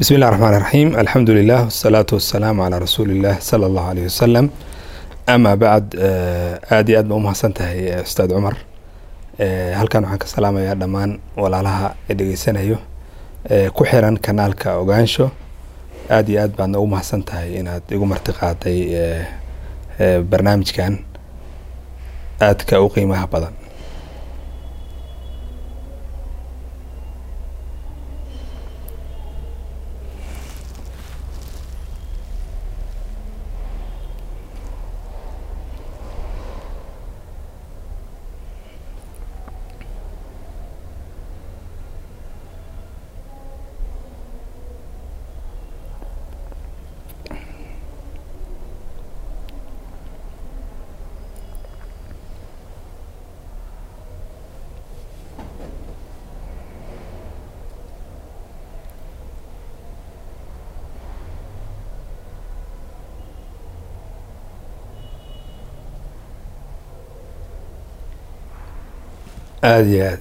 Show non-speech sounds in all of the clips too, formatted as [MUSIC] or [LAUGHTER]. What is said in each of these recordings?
bismi illah raxmaan raxiim alxamdu lilah wasalaatu wasalaamu calaa rasuuli illah sala allahu aleyh wasalam amaa bacd aada iyo aad ba umahadsan tahay ustaad cumar. Halkan waxaan ka salaamayaa dhammaan walaalaha ee dhegeysanayo. Ku xiran kanaalka ogaansho. Aada iyo aad baadna ugu mahadsan tahay inaad igu marti qaaday barnaamijkan. Aadka u qiimaha badan aada iyo aad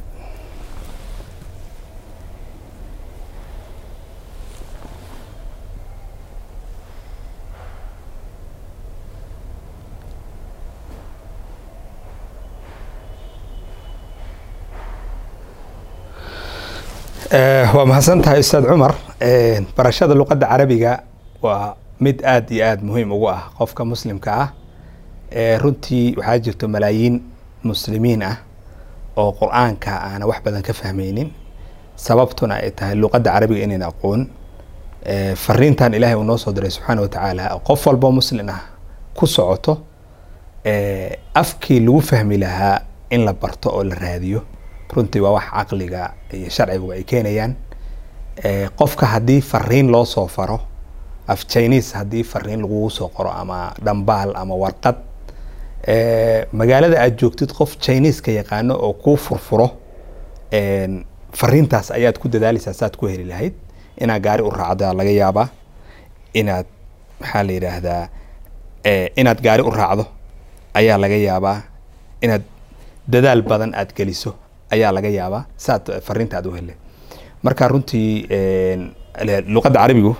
waa mahadsan tahay ustaad cumar. Barashada luqadda carabiga waa mid aada iyo aada muhiim ugu ah qofka muslimka ah. Runtii waxaa jirto malaayiin muslimiin ah oo qur'aanka aana wax badan ka fahmaynin sababtuna ay tahay luqadda carabiga inayn aqoon fariintan ilaahay uu noo soo diray subxaana watacaala qof walbo muslin ah ku socoto afkii lagu fahmi lahaa in la barto oo la raadiyo. Runtii waa wax caqliga iyo sharciguba ay keenayaan. Qofka haddii fariin loo soo faro af chinese haddii fariin lagugu soo qoro ama dhambaal ama warqad magaalada aada joogtid qof chineska yaqaano oo kuu furfuro fariintaas ayaad ku dadaaleysaa saad ku heli lahayd. Inaad gaari u raacdaa laga yaabaa. Inaad maxaa la yidhaahdaa inaad gaari u raacdo ayaa laga yaabaa. Inaad dadaal badan aad geliso ayaa laga yaabaa. Saad fariinta aad u hele marka runtii luqadda carabigu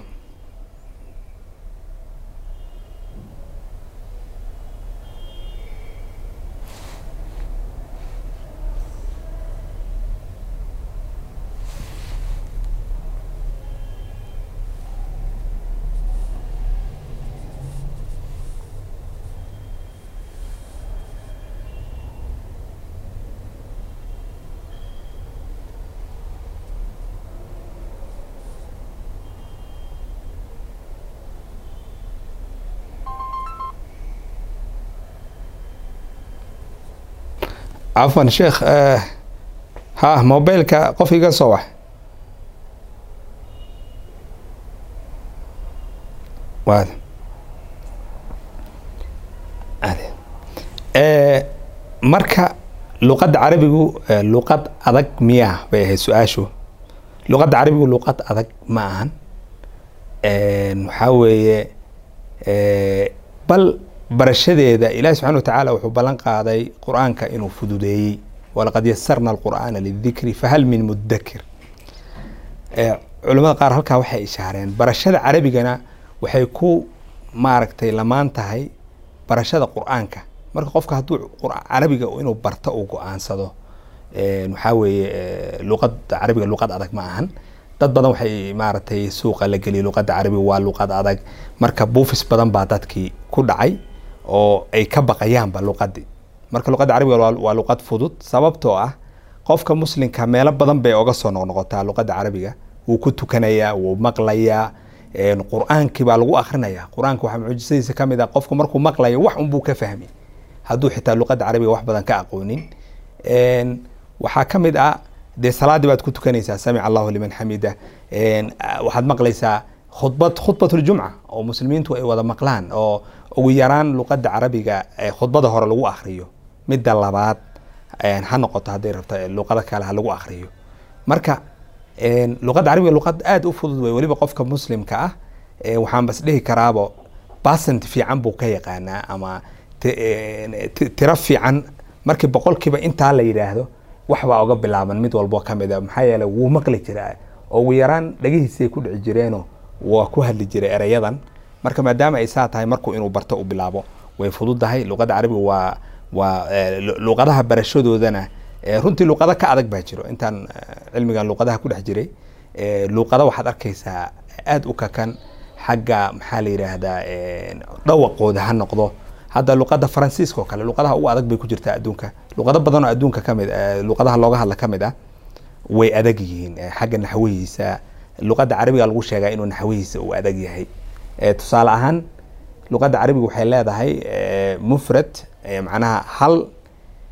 cafwan sheekh ha mobileka qof iga soo wax. Waad. Marka luqadda carabigu luqad adag miyaa bay ahayd su'aashu. Luqadda carabigu luqad adag ma ahan. Waxaa weeye bal barashadeeda ilahi subxana watacaala wuxuu ballan qaaday qur'aanka inuu fududeeyey. Walaqad yasarna alqur'aana lidikri fahal min mudakir culamada qaar halkaa waxay ishaareen barashada carabigana waxay ku maaragtay lamaan tahay barashada qur'aanka. Marka qofka hadduu carabiga inuu barto uu go'aansado waxaa weeye luqad carabiga luqad adag ma ahan. Dad badan waxay maaragtay suuqa la geliyay luqadda carabiga waa luqad adag. Marka buufis badan baa dadkii ku dhacay oo ay ka baqayaanba luqadii. Marka luqadda carabiga waa luqad fudud sababtoo ah qofka muslimka meelo badan bay oga soo noqnoqotaa luqadda carabiga. Wuu ku tukanayaa wuu maqlayaa qur'aankii baa lagu akrinaya qur'aanka waxaa mucjisadiisa ka mid ah qofku markuu maqlayo wax unbuu ka fahmi hadduu xitaa luqadda carabiga wax badan ka aqoonin. Waxaa ka mid ah dee salaadii baad ku tukanaysaa samic allahu liman xamida. Waxaad maqlaysaa khudbad khudbatljumca oo muslimiintu ay wada maqlaan oo ugu yaraan luqadda carabiga khudbada hore lagu akriyo midda labaad ha noqoto hadday rabto luqado kale ha lagu akriyo marka luqadda carabiga luqad aada u fudud wey weliba qofka muslimka ah waxaan bas dhihi karaabo basent fiican buu ka yaqaanaa ama tiro fiican markii boqolkiiba intaa la yidhaahdo wax baa uga bilaaban mid walbo ka mid a maxaa yeele wuu maqli jiraa. Oo ugu yaraan dhagihiisay ku dhici jireenoo waa ku hadli jiray erayadan. Marka maadaama ay saa tahay markuu inuu barto u bilaabo way fududahay. Luqadda carabiga waa waa eh, lu- luqadaha barashadoodana eh, runtii luqado ka adag baa jiro. Intaan eh, cilmigan luqadaha ku dhex jiray luqado waxaad arkaysaa aada u kakan. Xagga maxaa la yidhaahdaa dhawaqooda ha noqdo. Hadda luqadda faransiiska oo kale luqadaha ugu adag bay ku jirtaa adduunka. Luqado badan adduunka ka mid eh, luqadaha looga hadla ka mid ah way adag yihiin. Xagga naxwihiisa luqadda carabiga lagu sheegaa inuu naxwihiisa uu adag yahay. Eh, tusaale ahaan luqadda carabiga waxay leedahay eh, mufrad eh, macnaha hal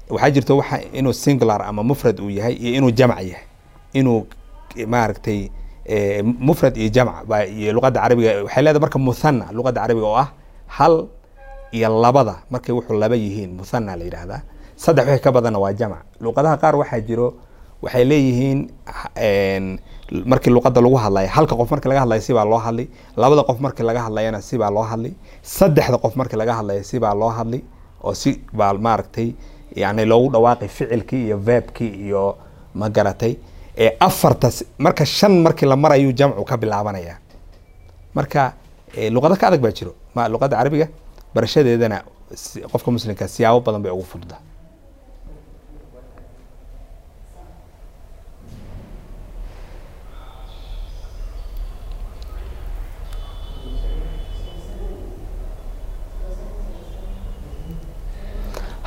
waxaa jirta waxa inuu singular ama mufrad uu yahay iyo inuu jamc yahay. Inuu maaragtay mufrad iyo jamc baa iyo luqadda carabiga waxay leedahay marka muthana luqadda carabiga oo ah hal iyo labada markay wuxuu laba yihiin muthana la yidhaahdaa. Saddex wixii ka badanna waa jamc. Luqadaha qaar waxaa jiro waxay leeyihiin h- een, markii luqadda lagu hadlayo halka qof markii laga hadlayo sibaa loo hadli labada qof markii laga hadlayana sibaa loo hadli saddexda qof markii laga hadlayo sibaa loo hadli oo si baa maaragtay yani loogu dhawaaqay ficilkii iyo verbkii iyo ma garatay. Afarta marka shan markii la marayu jamcu ka bilaabanaya. Marka eh, luqado ka adag baa jiro. Ma luqadda carabiga barashadeedana qofka muslimka siyaabo badan bay ugu fududa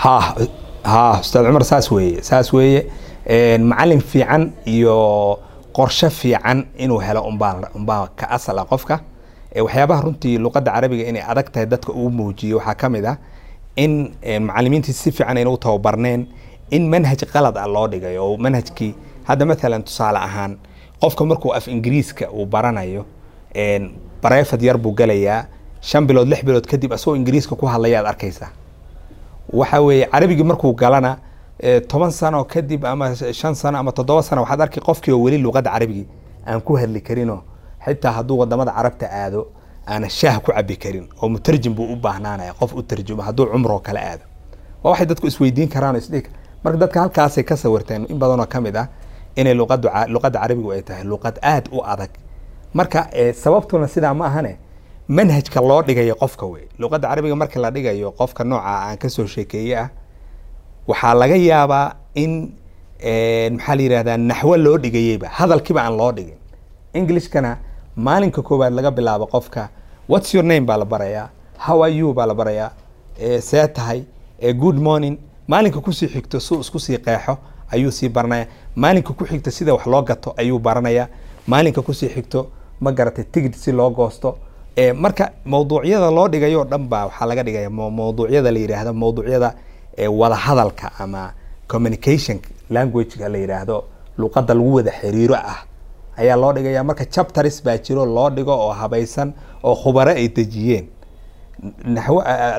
ha ha ustaad cumar saas weeye saas weeye. Macalin fiican iyo qorshe fiican inuu helo unbaa ka asal qofka. Waxyaabaha runtii luqadda carabiga inay adag tahay dadka uu muujiyo waxaa ka mid ah in macalimiintii si fiican ayna u tababarneen in manhaj qalad ah loo dhigay oo manhajkii hadda mathalan tusaale ahaan qofka markuu af ingiriiska uu baranayo bareefad yar buu galayaa shan bilood lix bilood kadib asagoo ingiriiska ku hadlaya aad arkaysaa waxa weeye carabigii markuu galana toban sano kadib ama shan sano ama toddoba sano waxaad arki qofkii oo weli luqadda carabigii aan ku hadli karinoo xitaa hadduu waddamada carabta aado aana shaah ku cabi karin oo mutarjim buu u baahnaanaya qof u tarjumo hadduu cumroo kale aado. Waa waxay dadku isweydiin karaan oo isdhihi marka dadka halkaasay ka sawirteen in badanoo ka mid ah inay luqadda carabigu ay tahay luqad aad u adag. Marka sababtuna sidaa ma ahane manhajka loo dhigayo qofka wey luqadda carabiga marka la dhigayo qofka nooca aan ka soo sheekeeye ah waxaa laga yaabaa in maxaa la yidhahdaa naxwo loo dhigayeyba hadalkiiba aan loo dhigin. Englishkana maalinka koowaad laga bilaabo qofka whats your name? baa la barayaa. How are you? baa la barayaa. See tahay. Good morning. Maalinka ku sii xigto suu isku sii qeexo ayuu sii baranaya. Maalinka ku xigto sida wax loo gato ayuu baranaya. Maalinka ku sii xigto ma garatay tigid si loo goosto marka mawduucyada loo dhigayo dhan baa waxaa laga dhigaya mawduucyada la yidhaahdo mawduucyada eh, wada hadalka ama communication languageka la yidhaahdo luqadda lagu wada xiriiro ah. Ayaa loo dhigaya marka chapters baa jiro loo dhigo oo habaysan oo khubaro ay dejiyeen.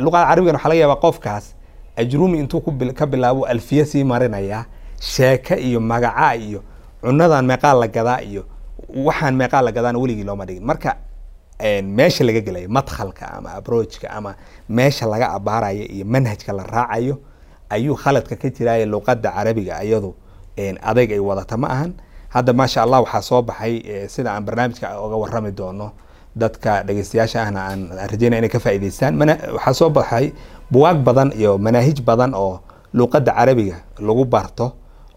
Luqada carabigan waxaa laga yaabaa qofkaas ajrumi intuu ka bilaabo alfiye sii marinaya sheeke iyo magaca iyo cunadan meeqaa la gadaa iyo waxaan meeqaa la gadaana weligii looma dhigin. Marka meesha laga gelayo madkhalka ama approachka ama meesha laga abaarayo iyo manhajka la raacayo ayuu khaladka ka jiraya luqadda carabiga iyadu adayg ay wadata ma ahan. Hadda maasha allah waxaa soo baxay sida aan barnaamijka oga warami doono dadka dhegeystayaasha ahna aan rajeynaya inay ka faa'iidaystaan. Mana waxaa soo baxay buwaag badan iyo manaahij badan oo luqadda carabiga lagu barto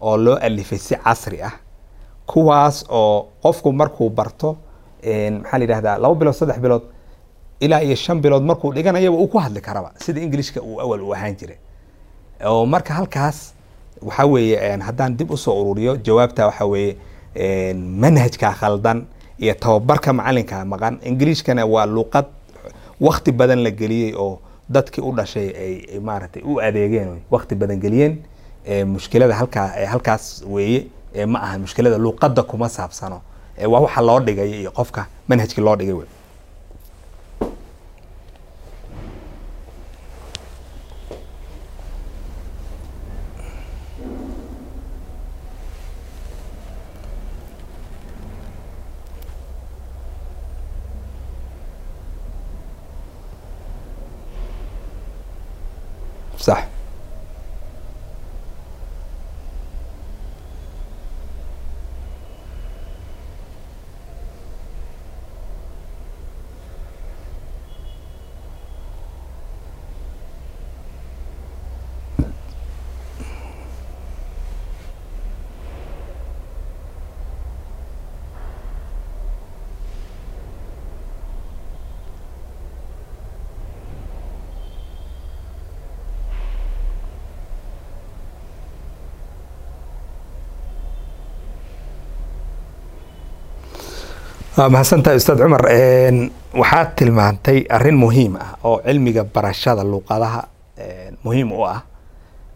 oo loo alifay si casri ah. Kuwaas oo qofku markuu barto maxaa la yidhahdaa laba bilood saddex bilood ilaa iyo shan bilood markuu dhiganayaba uu ku hadli karaba sida ingilishka uu awal u ahaan jiray. Oo marka halkaas waxaa weeye haddaan dib u soo ururiyo jawaabta waxaa weeye manhajka khaldan iyo tababarka macalinka maqan. Ingiliishkana waa luqad wakti badan la geliyey oo dadkii u dhashay ay ay maaragtay u adeegeen wakti badan geliyeen. Ee, mushkilada halkaa halkaas weeye ee ma aha mushkilada luqadda kuma saabsano waa waxa loo dhigay iyo qofka manhajkii loo dhigay wey صح waa mahadsantahay ustaad cumar? Waxaad tilmaantay arrin muhiim ah oo cilmiga barashada luuqadaha muhiim u ah.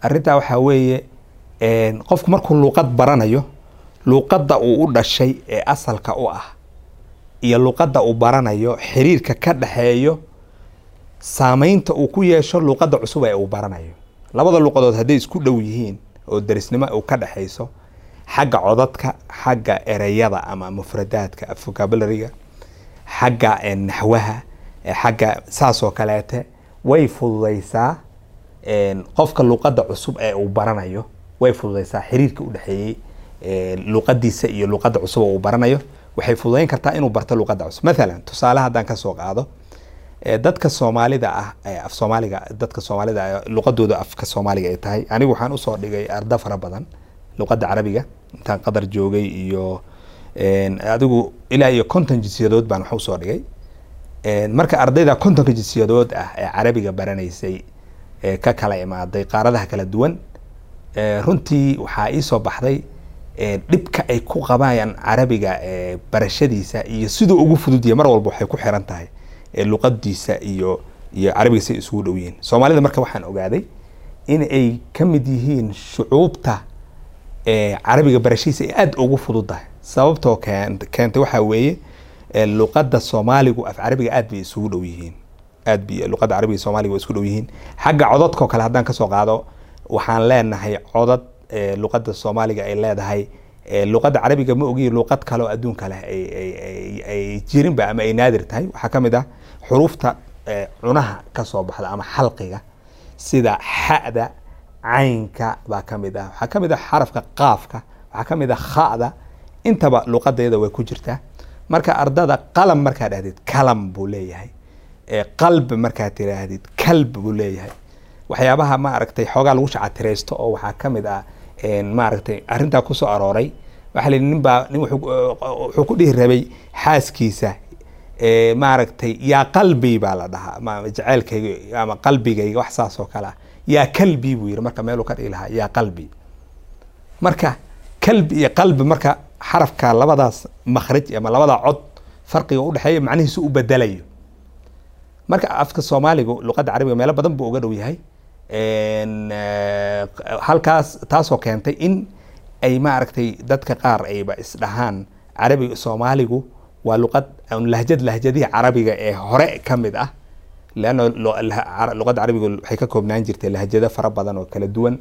Arrintaa waxaa weeye qofku markuu luuqad baranayo luuqadda uu u dhashay ee asalka u ah iyo luuqadda uu baranayo xiriirka ka dhexeeyo saameynta uu ku yeesho luuqadda cusub ee uu baranayo. Labada luuqadood hadday isku dhow yihiin oo darisnimo uu ka dhexayso xagga codadka xagga ereyada ama mufradaadka vocabulariga xagga naxwaha xagga saasoo kaleete way fududeysaa qofka luuqadda cusub ee uu baranayo way fududeysaa xiriirka u dhexeeyey luuqadiisa iyo luuqadda cusub uu baranayo waxay fududeyn kartaa inuu barto luuqadda cusub. Mathalan tusaale haddaan ka soo qaado dadka soomaalida ah af soomaaliga dadka soomaalida luuqadooda afka soomaaliga ay tahay. Anigu waxaan u soo dhigay arda fara badan luuqadda carabiga intaan qadar joogay iyo adigu ilaa iyo konton jinsiyadood baan wax u soo dhigay. Marka ardayda kontonka jinsiyadood ah ee carabiga baranaysay ka kala imaaday qaaradaha kala duwan runtii waxaa iisoo baxday dhibka ay ku qabayaan carabiga barashadiisa iyo siduu ugu fududyahay mar walba waxay ku xiran tahay luqadiisa iyo iyo carabiga say isugu dhow yihiin. Soomaalida marka waxaan ogaaday in ay ka mid yihiin shucuubta carabiga barashadiisa ay aada ugu fududdahay sababtoo keentay waxaa weeye luqadda soomaaligu af carabiga aad bay isugu dhow yihiin. Aad bay luqadda carabiga soomaaliga waa isku dhow yihiin. Xagga codadkoo kale haddaan ka soo qaado waxaan leenahay codad luqadda soomaaliga ay leedahay. Luqadda carabiga ma ogiyi luqad kale oo adduunka leh ay jirinba ama ay naadir tahay. Waxaa ka mid ah xuruufta cunaha ka soo baxda ama xalqiga sida xa'da caynka baa ka mid ah. Waxaa ka mid ah xarafka qaafka waxaa ka mid ah kha'da. Intaba luqadeeda way ku jirtaa. Marka ardada qalam markaa dhahdid kalam buu leeyahay. Qalb markaa tiraahdid kalb buu leeyahay. Waxyaabaha ma xoogaa lagu shacatiraysto oo waxaa ka mid ah maaragtay arrintaa ku soo arooray. Waxaa layihi nin baa nin wuxuu ku dhihi rabay xaaskiisa. Maaragtay yaa qalbi baa la dhahaa. Jaceylkayga ama qalbigayga wax saas oo kale ah yaa kalbi buu yihi marka meeluu ka dhigi lahaa yaa qalbi. Marka kalbi iyo qalbi marka xarafka labadaas makhraj ama labadaa cod farqiga udhexeeya macnihiisu u bedelayo. Marka afka soomaaligu luqadda carabiga meelo badan buu uga dhow yahay halkaas taasoo keentay in ay maaragtay dadka qaar ayba isdhahaan carabiga soomaaligu waa luqad lahjad lahjadihii carabiga ee hore ka mid ah leanna luqadda carabiga waxay ka koobnaan jirtay lahjado fara badan oo kala duwan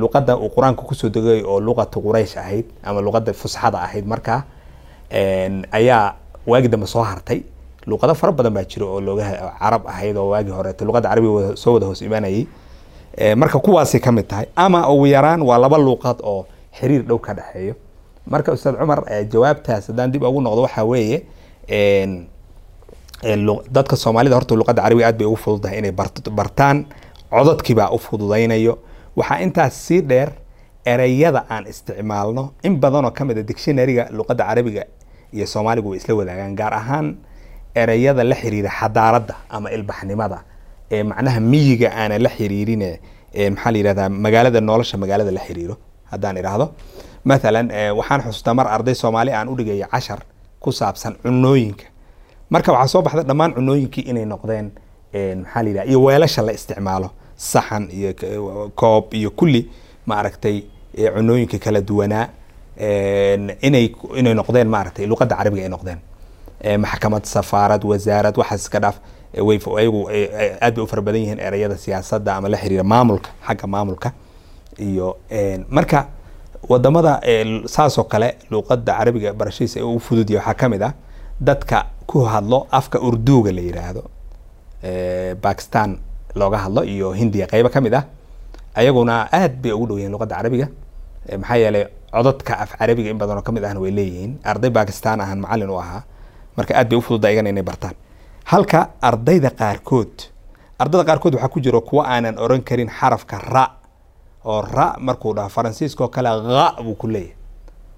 luqadda uu qur'aanka ku soo degay oo luqatu quraysh ahayd ama luqadda fusxada ahayd markaa ayaa waagi dambe soo hartay luqado fara badan baa jira oo looga carab ahayd oo waagii horeeto luqadda carabiga soo wada hoos imaanayay marka kuwaasay ka mid tahay ama ugu yaraan waa laba luuqad oo xiriir dhow ka dhexeeyo marka ustaad cumar jawaabtaas haddaan dib ugu noqdo waxaa weeye dadka soomaalida horta luqadda carabiga aad bay ugu fududahay inay bartaan codadkiibaa u fududaynayo. Waxaa intaas sii dheer ereyada aan isticmaalno in badanoo ka mid a dictionaryga luqadda carabiga iyo soomaaligu way isla wadaagaan gaar ahaan ereyada la xiriira xadaaradda ama ilbaxnimada ee macnaha miyiga aana la xiriirine maxaa la yihahdaa magaalada nolosha magaalada la xiriiro haddaan idhaahdo. Mathalan waxaan xusuustaa mar arday soomaali aan u dhigaya cashar ku saabsan cunooyinka marka waxaa soo baxda dhammaan cunooyinkii inay noqdeen maxaa la yidhaha iyo weelasha la isticmaalo. Saxan iyo koob iyo kulli ma aragtay cunooyinka kala duwanaa inay inay noqdeen maaragtay luqadda carabiga ay noqdeen. Maxkamad safaarad wasaarad waxaas iska dhaaf way ayagu bay u fara badan yihiin ereyada siyaasadda ama la xiriira maamulka xagga maamulka. Iyo marka waddamada saasoo kale luuqadda carabiga barashadiisa ugu fududya waxaa ka mid ah dadka ku hadlo afka urduga la yiraahdo bakistan looga hadlo iyo hindiya qeybo ka mid ah ayaguna aad bay ugu dhow yihiin luqadda carabiga. Maxaa yeelay codadka af carabiga in badan oo ka mid ahna way leeyihiin. Arday bakistan ahaan macalin u ahaa marka aad bay u iyagana inay bartaan. Halka ardayda qaarkood ardayda qaarkood waxaa ku jiro kuwa aanan oran karin xarafka ra oo ra markuu dhaho faransiiska kale ha buu ku leeyahay.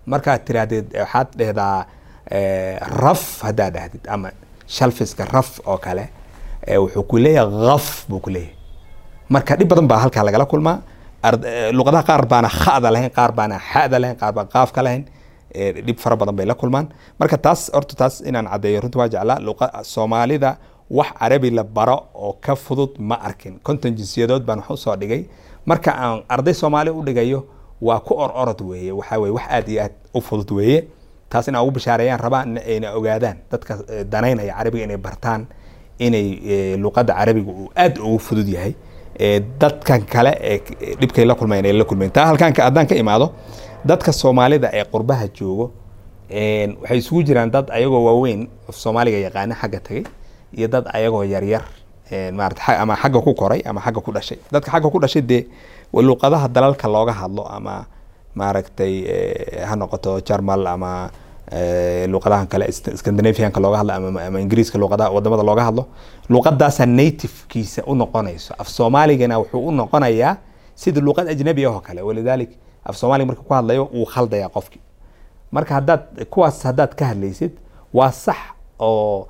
Markaad tiraahdeed waxaad dhehdaa raf haddaad dhahdid ama shalfiska raf oo kale wuxuu ku leeyahay haf buu ku leeyahay. Marka dhib badan baa halkaa lagala kulmaa. Luqadaha qaar baana khada lahayn qaar baana xada lahayn qaar baan qaafka lahayn dhib fara badan bay la kulmaan. Marka taas horta taas inaan caddeeyo runtii waa jeclaa luqa soomaalida wax carabi la baro oo ka fudud ma arkin. Konton jinsiyadood baan wax u soo dhigay. Marka aan arday soomaali u dhigayo waa ku or orod weeye. Waxaa weye wax aad iyo aad u fudud weeye taas in ugu bashaareeyaan rabaan ayna ogaadaan dadka danaynaya carabiga inay bartaan inay luqadda carabiga uu aad ugu fudud yahay dadkan kale ee dhibkay la kulmayn ay la kulmayn taa halkaan haddaan ka imaado dadka soomaalida ee qurbaha joogo waxay isugu jiraan dad ayagoo waaweyn soomaaliga yaqaana xagga tagay iyo dad ayagoo yaryar maarata ama xagga ku koray ama xagga ku dhashay. Dadka xagga ku dhashay dee luqadaha dalalka looga hadlo ama maaragtay ha noqoto jarmal ama luqadahan kale scandinavianka looga hadlo ama ingiriiska luqadaha waddamada looga hadlo luqadaasa nativekiisa u noqonayso af soomaaligana wuxuu u noqonayaa sida luqad ajnabi ah oo kale walidalik af soomaaliga marka ku hadlayo wuu khaldaya qofki marka haddaad kuwaas haddaad ka hadlaysid waa sax oo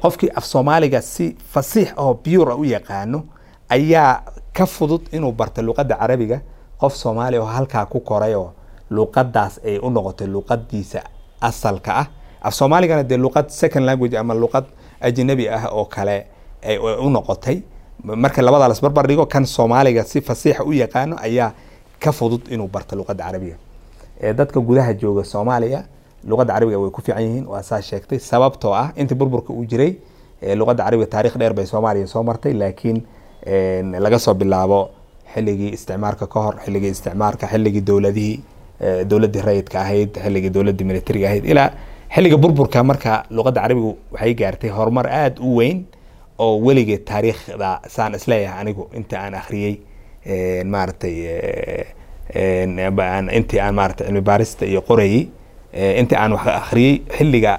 qofkii af soomaaliga si fasiix oo pure u yaqaano ayaa ka fudud inuu barto luqadda carabiga qof soomaali oo halkaa ku koray oo luqadaas ay u noqotay luqadiisa asalka ah. Af soomaaligana dee luqad second language ama luqad ajnabi ah oo kale ay u noqotay. Marka labadaa las barbar dhigo kan soomaaliga si fasiixa u yaqaano ayaa ka fudud inuu barto luqadda carabiga. Dadka gudaha jooga soomaaliya luqadda carabiga way ku fiican yihiin waa saa sheegtay. Sababtoo ah intii burburka uu jiray luqadda carabiga taarikh dheer bay soomaaliya soo martay laakiin laga soo bilaabo xilligii isticmaarka ka hor xilligii isticmaarka xilligii dowladihii dowladdii rayidka ahayd xilligii dowladdii militariga ahayd ilaa xilliga burburka marka luqadda carabigu waxay gaartay horumar aada u weyn oo weligeed taariikhda saan is leeyahay anigu inta aan akhriyey maaragtay intii aan maaragtay cilmi baarista iyo qorayey intii aan wax akhriyey xilliga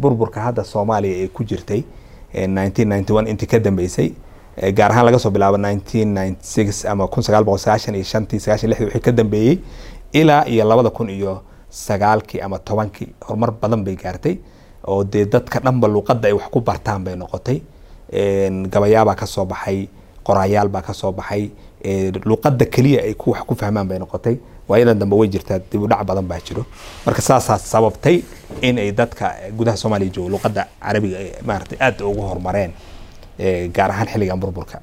burburka hadda soomaaliya ee ku jirtay intii ka dambeysay gaar ahaan laga soo bilaabo ama wixii ka dambeeyey ilaa iyo labada kun iyo sagaalkii ama tobankii horumar badan bay gaartay oo dee dadka dhanba luuqadda ay wax ku bartaan bay noqotay. Gabayaabaa ka soo baxay qoraayaal baa ka soo baxay luuqadda keliya ay ku wax ku fahmaan bay noqotay. Waayadan dambe way jirtaa dib u dhac badan baa jiro. Marka saasaa sababtay in ay dadka gudaha soomaaliya joogo luuqadda carabiga maaragtay aad ugu horumareen gaar ahaan xilligan burburka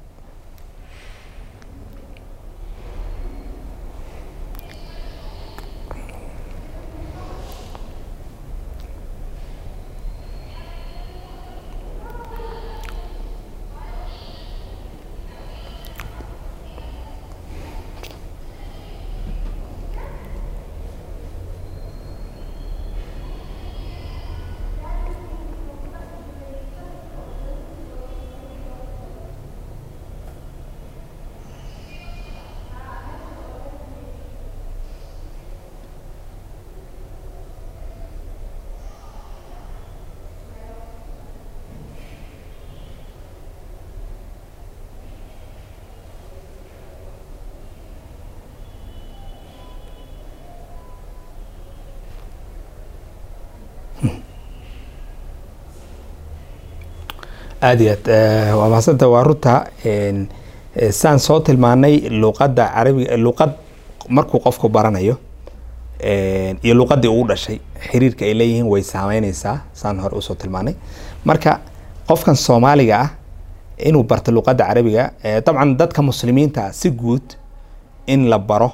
aada iyo aad waa mahadsantaha waa runta saan soo tilmaanay luuqadda carabiga luuqad markuu qofku baranayo iyo luuqaddii uu dhashay xiriirka ay leeyihiin way saameyneysaa saan hore u soo tilmaanay. Marka qofkan soomaaliga ah inuu barto luuqadda carabiga dabcan dadka muslimiinta si guud in la baro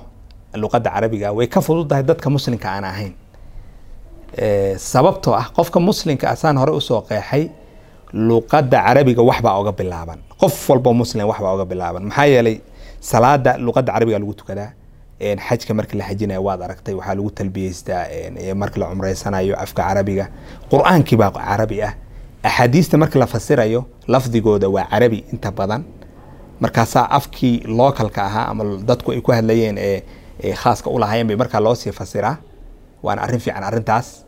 luuqadda carabiga way ka fududahay dadka muslimka aan ahayn. Sababtoo ah qofka muslimka ah saan hore u soo qeexay luuqadda carabiga waxbaa oga bilaaban. Qof walbo muslim waxbaa oga bilaaban. Maxaa yeelay salaada luuqadda carabiga lagu tukadaa xajka marka la xajinayo waad aragtay waxaa lagu talbiyeystaa marka la cumreysanayo afka carabiga. Qur'aankii carabi ah. Axaadiista marka la fasirayo lafdigooda waa carabi inta badan. Markaasaa afkii localka ahaa ama dadku ay ku hadlayeen ee khaaska ulahaayeen bay markaa loo sii fasiraa. Waana arrin fiican arrintaas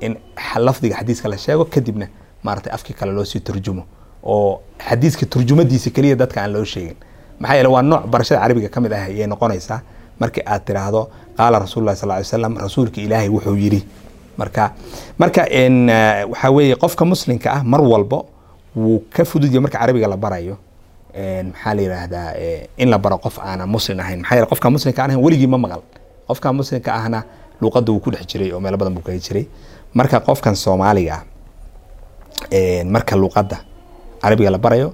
in lafdiga xadiiska la sheego. Kadibna maaragtay afkii kale loo sii turjumo oo xadiiska turjumadiisa keliya dadka aan loo sheegin. Maxaa yeele waa nooc barashada carabiga ka mid ah ayay noqonaysaa. Markii aad tiraahdo qaala rasuulullahi sal ly slam rasuulka ilaahay wuxuu yidhi marka marka waxaa weeye qofka muslimka ah mar walbo wuu ka fududya marka carabiga la barayo. Maxaa la yidhaahdaa in la baro qof aanan muslim ahayn. Maxaa yeele qofka muslimka aan weligii ma maqal. Qofka muslimka ahna luuqadda wuu ku dhex jiray oo meelo badan buu kaga jiray. Marka qofkan soomaaliga ah marka luuqadda carabiga la barayo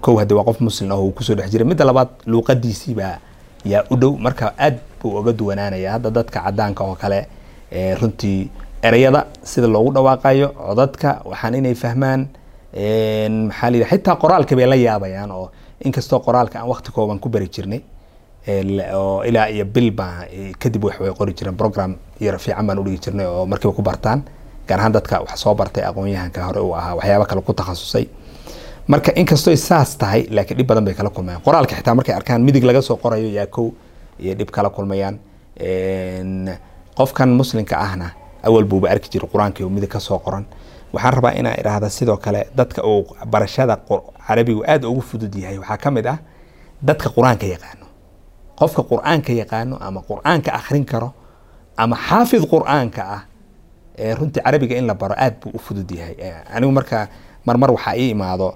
kow hadde waa qof muslim ah oo uu ku soo dhex jiray midda labaad luuqadiisii baa yaa u dhow. Marka aad buu oga duwanaanaya hadda dadka cadaanka oo kale runtii ereyada sida loogu dhawaaqayo codadka waxaan inay fahmaan maxaa la yidhaha xitaa qoraalka bay la yaabayaan oo inkastoo qoraalka aan waqti kooban ku bari jirnay oo ilaa iyo bil baa kadib wax way qori jireen program yar fiican baan udhigi jirnay oo markiiba ku bartaan gaar ahaan dadka wax soo bartay aqoon-yahanka hore uu ahaa waxyaaba kale ku takhasusay. Marka inkastoo saas tahay laakiin dhib badan bay kala kulmayaan qoraalka xitaa markay arkaan midig laga soo qorayo yaa iyo dhib kala kulmayaan. Qofkan muslimka ahna awal buuba arki jiray qur'aankii midig ka soo qoran. Waxaan rabaa inaan idhaahda sidoo kale dadka uu barashada carabigu aad ugu fudud yahay. Waxaa ka mid ah dadka qur'aanka yaqaano. Qofka qur'aanka yaqaano ama qur'aanka akhrin karo ama xaafid qur'aanka ah runtii carabiga in la baro aad buu u fudud yahay. Anigu marka marmar waxaa ii imaado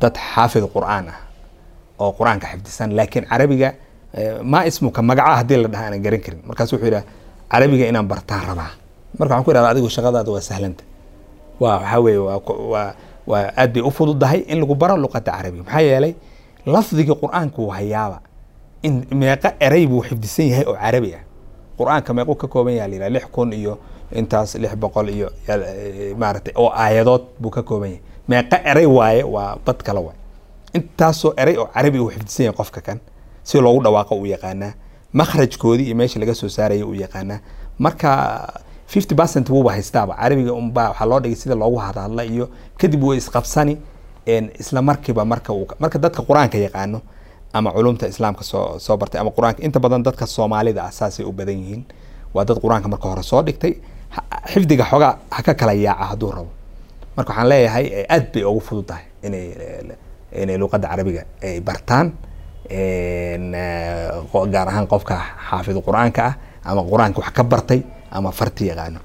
dad xaafid qur'aan ah oo qur'aanka xifdisan laakiin carabiga maa ismuka magaca haddii la dhaha aanan garan karin. Markaas wuxuu yidhaha carabiga inaan bartaan rabaa. Marka waxaan ku idhahda adigu shaqadaada waa sahlanta. Waa waxaa weeye waa waa aad bay u fududahay in lagu baro luqadda carabiga. Maxaa yeelay lafdiga qur'aanka wuu hayaaba in meeqa erey buu xifdisan yahay oo carabi ah. Qur'aanka meequu ka kooban yaha la yidhaha lix kun iyo intaas lix boqol iyo maaragtay oo aayadood buu ka kooban yahay meeqa erey waaye waa bad kale waay intaasoo erey oo carabi uu xifdisan yahay qofka kan si loogu dhawaaqo uu yaqaanaa. Makhrajkoodii iyo meesha laga soo saaraya uu yaqaanaa. Marka fifty percent wuuba haystaaba carabiga unbaa waxaa loo dhigay sida loogu hadhadla iyo kadib way isqabsani isla markiiba marka uu marka dadka qur'aanka yaqaano ama culumta islaamka soo soo bartay ama qur'aanka inta badan dadka soomaalida ah saasay u badan yihiin. Waa dad qur'aanka marka hore soo dhigtay xifdiga xoogaa ha ka kala yaaca hadduu rabo. Marka waxaan leeyahay aad bay ugu fudud tahay inay inay luqadda carabiga ay bartaan gaar ahaan qofka xaafid qur'aanka ah ama qur'aanka wax ka bartay ama farti yaqaano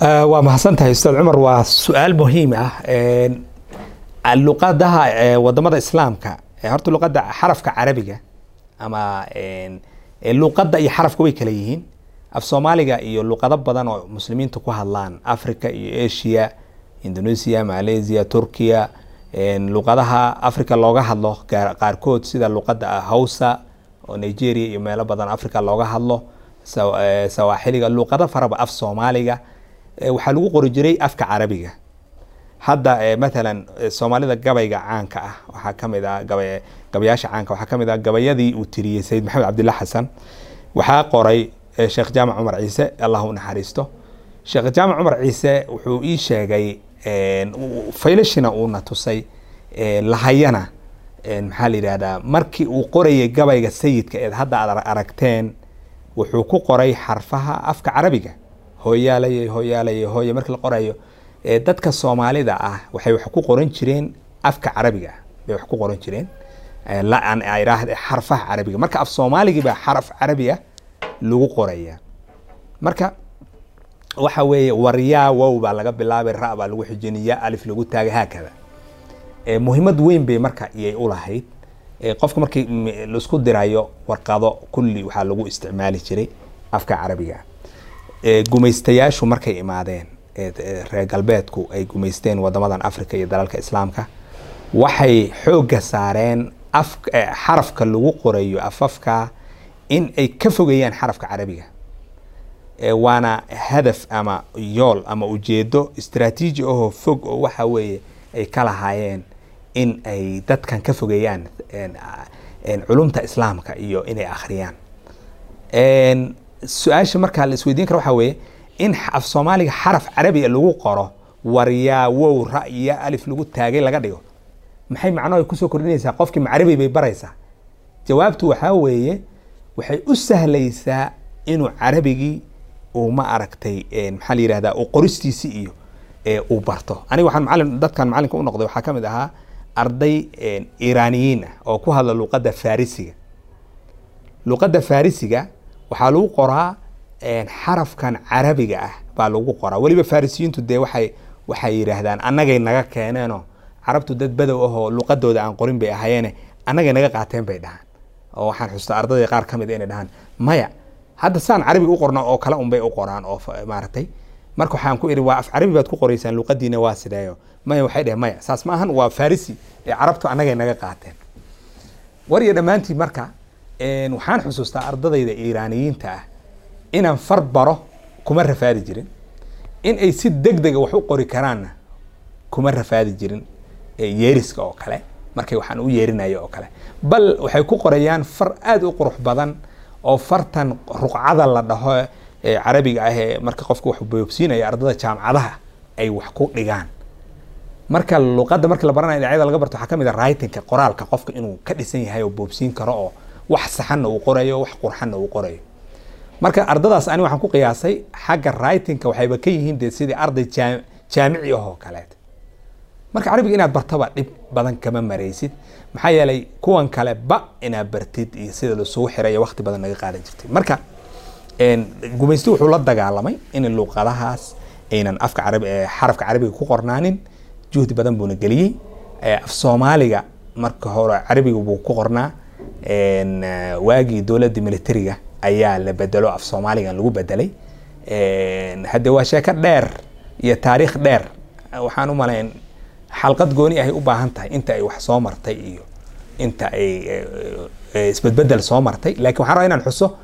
waa mahadsan tahay ustaad cumar. Waa su'aal muhiim ah luqadaha waddamada islaamka horta luqadda xarafka carabiga ama luqadda iyo xarafka way kala yihiin. Af soomaaliga iyo luqado badan oo muslimiinta ku hadlaan africa iyo asia indonesia malaysia turkiya luqadaha africa looga hadlo qaarkood sida luqadda hausa oo nigeria iyo meelo badan africa looga hadlo sawaaxiliga luqado faraba af soomaaliga waxaa lagu qori jiray afka carabiga. Hadda matalan soomaalida gabayga caanka ah waxaa ka mid ah gaba gabayaasha caanka waxaa ka mid ah gabayadii uu tiriyey sayid maxamed cabdilla xasan. Waxaa qoray sheekh jaamac cumar ciise allah u naxariisto. Sheekh jaamac cumar ciise wuxuu ii sheegay faylashina uuna tusay lahayana maxaa la yidhahdaa markii uu qorayay gabayga sayidka eed hadda aad aragteen wuxuu ku qoray xarfaha afka carabiga hooyaalay hooyaalay hooye markii la qorayo dadka soomaalida ah waxay wax ku qoran jireen afka carabiga bay wax ku qoran jireen xarfaha carabiga. Marka af soomaaligii baa xaraf carabi lagu qoraya marka waxa weeye waryaa wow baa laga bilaabay ra baa lagu xijiniya alif lagu taagay haakada muhiimad weyn bay marka iyay ulahayd qofka markii la isku dirayo warqado kulli waxaa lagu isticmaali jiray afka carabiga gumaystayaashu markay imaadeen reer galbeedku ay gumaysteen wadamadan africa iyo dalalka islaamka waxay xoogga saareen af xarafka lagu qorayo afafka in ay ka fogeeyaan xarafka carabiga. Waana hadaf ama yool ama ujeedo istraatiiji ahoo fog oo waxa weeye ay ka lahaayeen in ay dadkan ka fogeeyaan culumta islaamka iyo inay akhriyaan su'aasha markaa la isweydiin kara waxaa weeye in af soomaaliga xaraf carabiga lagu qoro waryaa wow ra iyo alif lagu taagay laga dhigo. Maxay macnaha ku soo kordhinaysaa? Qofkii macarabi bay baraysaa. Jawaabtu waxaa weeye waxay u sahlaysaa inuu carabigii uu ma aragtay maxaa la yihahdaa uu qoristiisi iyo uu barto. Aniga waxaan macalin dadkan macalinka u noqday waxaa ka mid ahaa arday iiraaniyiin ah oo ku hadla luqadda farisiga. Luqadda farisiga waxaa lagu qoraa xarafkan carabiga ah baa lagu qoraa. Weliba farisiyiintu dee waxay waxay yidhaahdaan annagay naga keeneenoo carabtu dad badow ahoo luqadooda aan qorin bay ahaayeene annagay naga qaateen bay dhahaan. Oo waxaan xusta ardayda qaar ka mid inay dhahaan maya hadda saan carabiga u qorna oo kale unbay u qoraan oo maaragtay marka waxaan ku ihi waa af carabi baad ku qoraysaan luqadiina waa sideeyo maya waxay dheheen maya saas ma ahan waa farisi ee carabtu annagay naga qaateen. War iyo dhammaantii marka waxaan xusuustaa ardadayda iiraaniyiinta ah inaan far baro kuma rafaadi jirin. In ay si deg dega wax u qori karaanna kuma rafaadi jirin. Yeeriska oo kale markay waxaan u yeerinayo oo kale. Bal waxay ku qorayaan far aada u qurux badan oo fartan ruqcada la dhaho ee carabiga ah ee marka qofka wax boobsiinaya ardada jaamacadaha ay wax ku dhigaan. Marka luqadda markii la baranayo dhinacyada laga barto waxaa ka mid a writingka qoraalka qofka inuu ka dhisan yahay oo boobsiin karo oo wax saxanna uu qorayo wax qurxanna uu qorayo. Marka ardadaas ani waxaan ku qiyaasay xagga writingka waxayba ka yihiin dee sidii arday jaam jaamici ahoo kaleet. Marka carabiga inaad bartaba dhib badan kama maraysid. Maxaa yeelay kuwan kale ba inaad bartid iyo sida lasugu xiray waqti badan naga qaadan jirtay marka gumaysti wuxuu la dagaalamay in luqadahaas aynan afka carabi xarafka carabiga ku qornaanin. Juhdi badan buuna geliyey. Af soomaaliga marka hore carabiga buu ku qornaa waagii dowladda militariga ayaa la bedelo af soomaaligan lagu bedelay. Hadde waa sheeko dheer iyo taariikh dheer. Waxaan u malayn xalqad gooni ahay u baahan tahay inta ay wax soo martay iyo inta ay isbedbedel soo martay. Lakin waxaan rabaa inaan xuso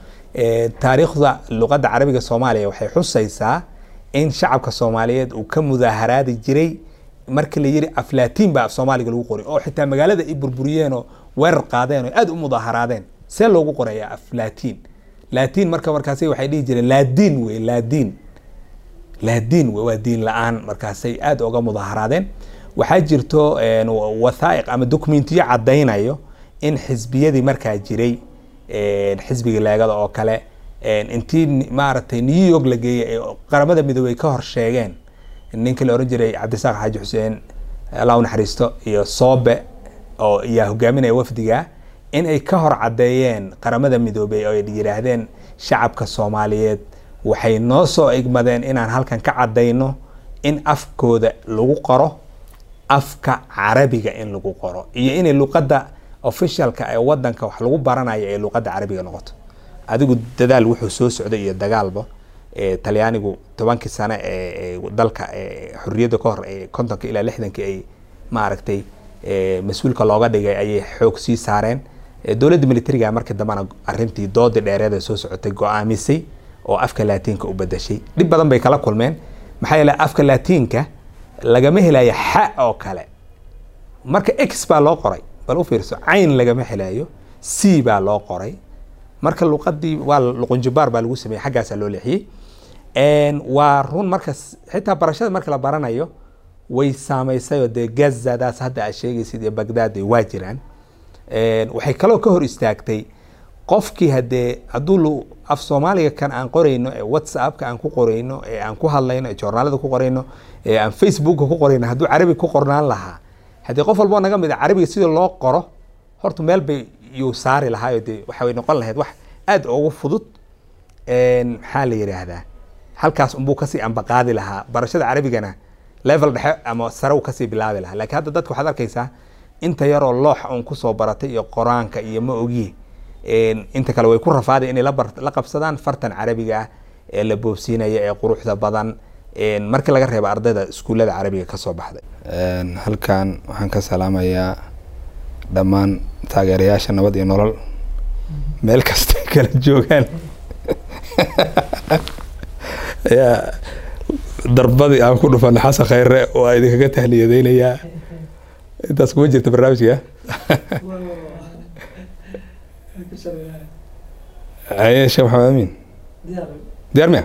taariikhda luqadda carabiga soomaaliya waxay xusaysaa in shacabka soomaaliyeed uu ka mudaaharaadi jiray markii la yiri aflaatiin baa af soomaaliga lagu qoray oo xitaa magaalada ay burburiyeen weerar qaadeen oo aada u mudaaharaadeen. See loogu qorayaa aflaatiin laatiin. Marka markaasay waxay dhihi jireen laadiin wey laadiin laadiin wey waa diin la'aan. Markaasay aada uga mudaaharaadeen. Waxaa jirto wathaa'iq ama dokumentiyo caddaynayo in xisbiyadii markaa jiray xisbiga leegada oo kale. Intii maaragtay new york la geeyey qaramada midoobey ka hor sheegeen. Ninkii la ohan jiray cabdisaaq xaaji xuseen allah u naxariisto iyo soobe oo yaa hogaaminaya wafdiga in ay ka hor caddeeyeen qaramada midoobey oo ay yidhaahdeen shacabka soomaaliyeed. Waxay noo soo igmadeen inaan halkan ka caddayno in afkooda lagu qoro afka carabiga in lagu qoro iyo inay luqadda officialka ee wadanka wax lagu baranayo ay luqadda carabiga noqoto. Adigu dadaal wuxuu soo socday iyo dagaalba talyaanigu tobankii sane ee dalka xorriyadda ka hor ee kontonka ilaa lixdankii ay maaragtay mas'uulka looga dhigay ayay xoog sii saareen. Dowladda militariga markii dambena arintii doodii dheereeda soo socotay go'aamisay oo afka laatiinka u bedashay dhib badan bay kala kulmeen. Maxaa yeele afka laatiinka lagama helayo xa oo kale. Marka x baa loo qoray bal u fiirso cayn lagama helayo c baa loo qoray. Marka luqadii waa luqunjibaar baa lagu sameeyey xaggaasaa loo leexiyey. Waa run marka xitaa barashada marka la baranayo way saameysayoo dee gazadaas hadda aad sheegaysid iyo bagdad waa jiraan. Waxay kaloo ka hor istaagtay qofkii haddee hadduu af soomaaliga kan aan qorayno ee whatsappka aan ku qorayno ee aan ku hadlayno ee joornaalada ku qorayno ee aan facebooka ku qorayno hadduu carabi ku qornaan lahaa haddii qof walboo naga mid a carabiga sidii loo qoro horta meel bay yuu saari lahaayo dee waxay noqon lahayd wax aad ugu fudud. Maxaa la yidhaahdaa? Halkaas unbuu ka sii ambaqaadi lahaa. Barashada carabigana level dhexe ama sare uu ka sii bilaabi lahaa. Laakiin hadda dadka waxaad arkaysaa inta yaroo looxa un ku soo baratay iyo qoraanka iyo ma ogiye inta kale way ku rafaaday inay la qabsadaan fartan carabiga ah ee la boobsiinaya ee quruxda badan markii laga reebo ardayda iskuullada carabiga ka soo baxday. Halkan waxaan ka salaamayaa dhammaan taageerayaasha nabad iyo nolol. Meel kasta [LAUGHS] kala joogaan [LAUGHS] darbadii aan ku dhufanay xasan khayre waa idinkaga tahliyadeynayaa intaas kuma jirta barnaamijka [LAUGHS] haye sheekh maxamed amiin diyaar miya?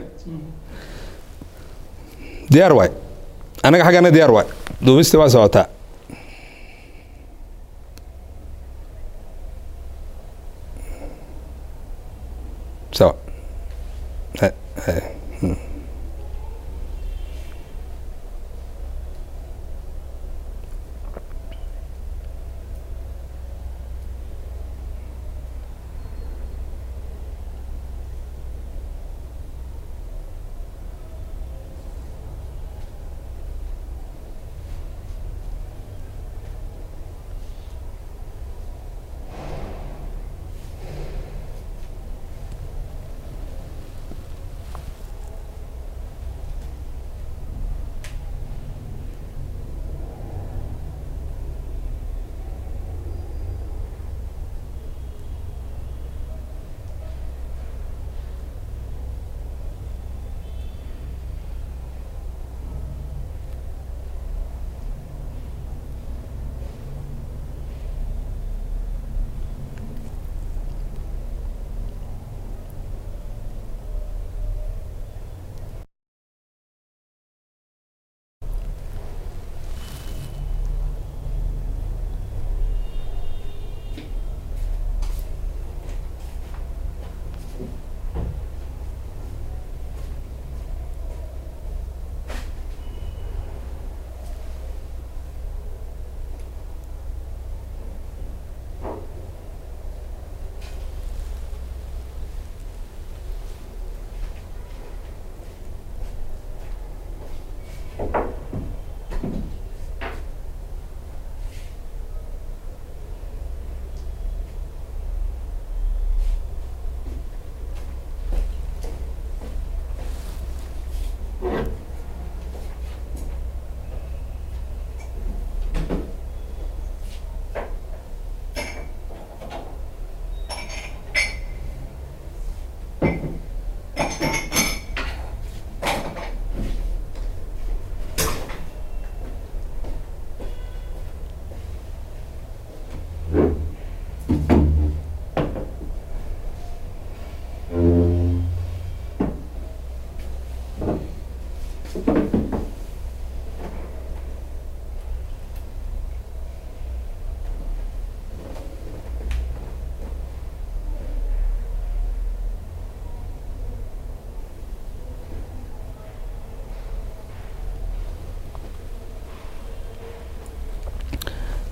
Diyaar waay. Annaga xaggana diyaar waay. Duubista waa socotaa sawa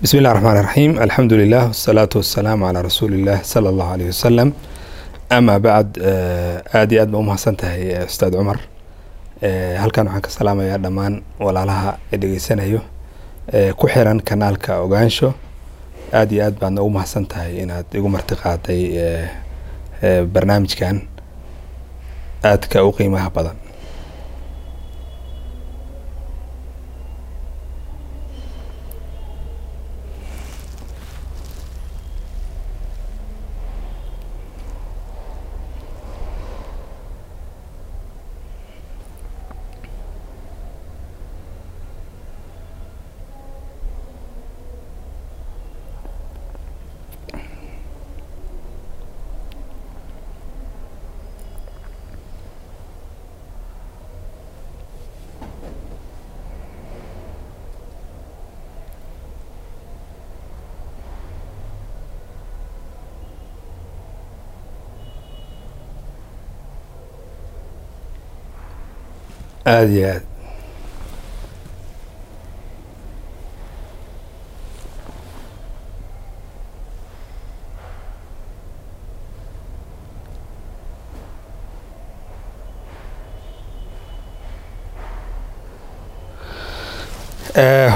bismi illahi raxmaan raxiim alxamdulilah wasalaatu wasalaamu calaa rasuulillaah sala allahu aleyh wasalam amaa bacd eh, aada iyo aad baa umahadsan tahay eh, ustaad cumar. Eh, halkan waxaan ka salaamayaa dhammaan walaalaha dhegeysanayo ku xiran kanaalka ogaansho. Aada iyo aad baadna ugu mahadsan tahay inaad igu martiqaaday barnaamijkan aadka u qiimaha badan. Aada iyo aad.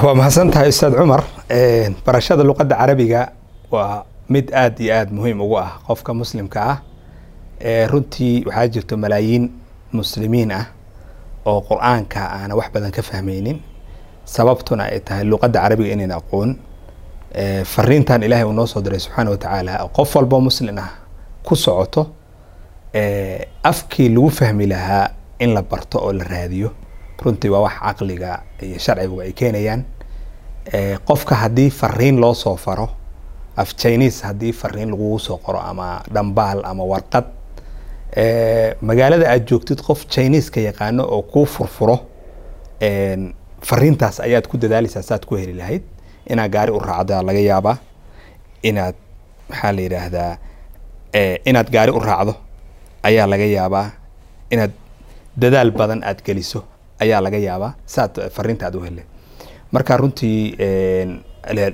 Waa mahadsan tahay ustaad cumar. Barashada luqadda carabiga waa mid aada iyo aada muhiim ugu ah qofka muslimka ah. Runtii waxaa jirto malaayiin muslimiin ah oo qur'aanka aana wax badan ka fahmeynin sababtuna ay tahay luqadda carabiga inayna aqoon fariintan ilaahay uu noo soo diray subxaana wa tacaala qof walbo muslim ah ku socoto afkii lagu fahmi lahaa in la barto oo la raadiyo. Runtii waa wax caqliga iyo sharciguba ay keenayaan. Qofka haddii fariin loo soo faro af chinese haddii fariin lagugu soo qoro ama dhambaal ama warqad magaalada aad joogtid qof chineska yaqaano oo kuu furfuro fariintaas ayaad ku dadaaleysaa saad ku heli lahayd. Inaad gaari u raacdaa laga yaabaa. Inaad maxaa la yidhaahdaa inaad gaari u raacdo ayaa laga yaabaa. Inaad dadaal badan aad geliso ayaa laga yaabaa. Saad fariinta aad u hele marka runtii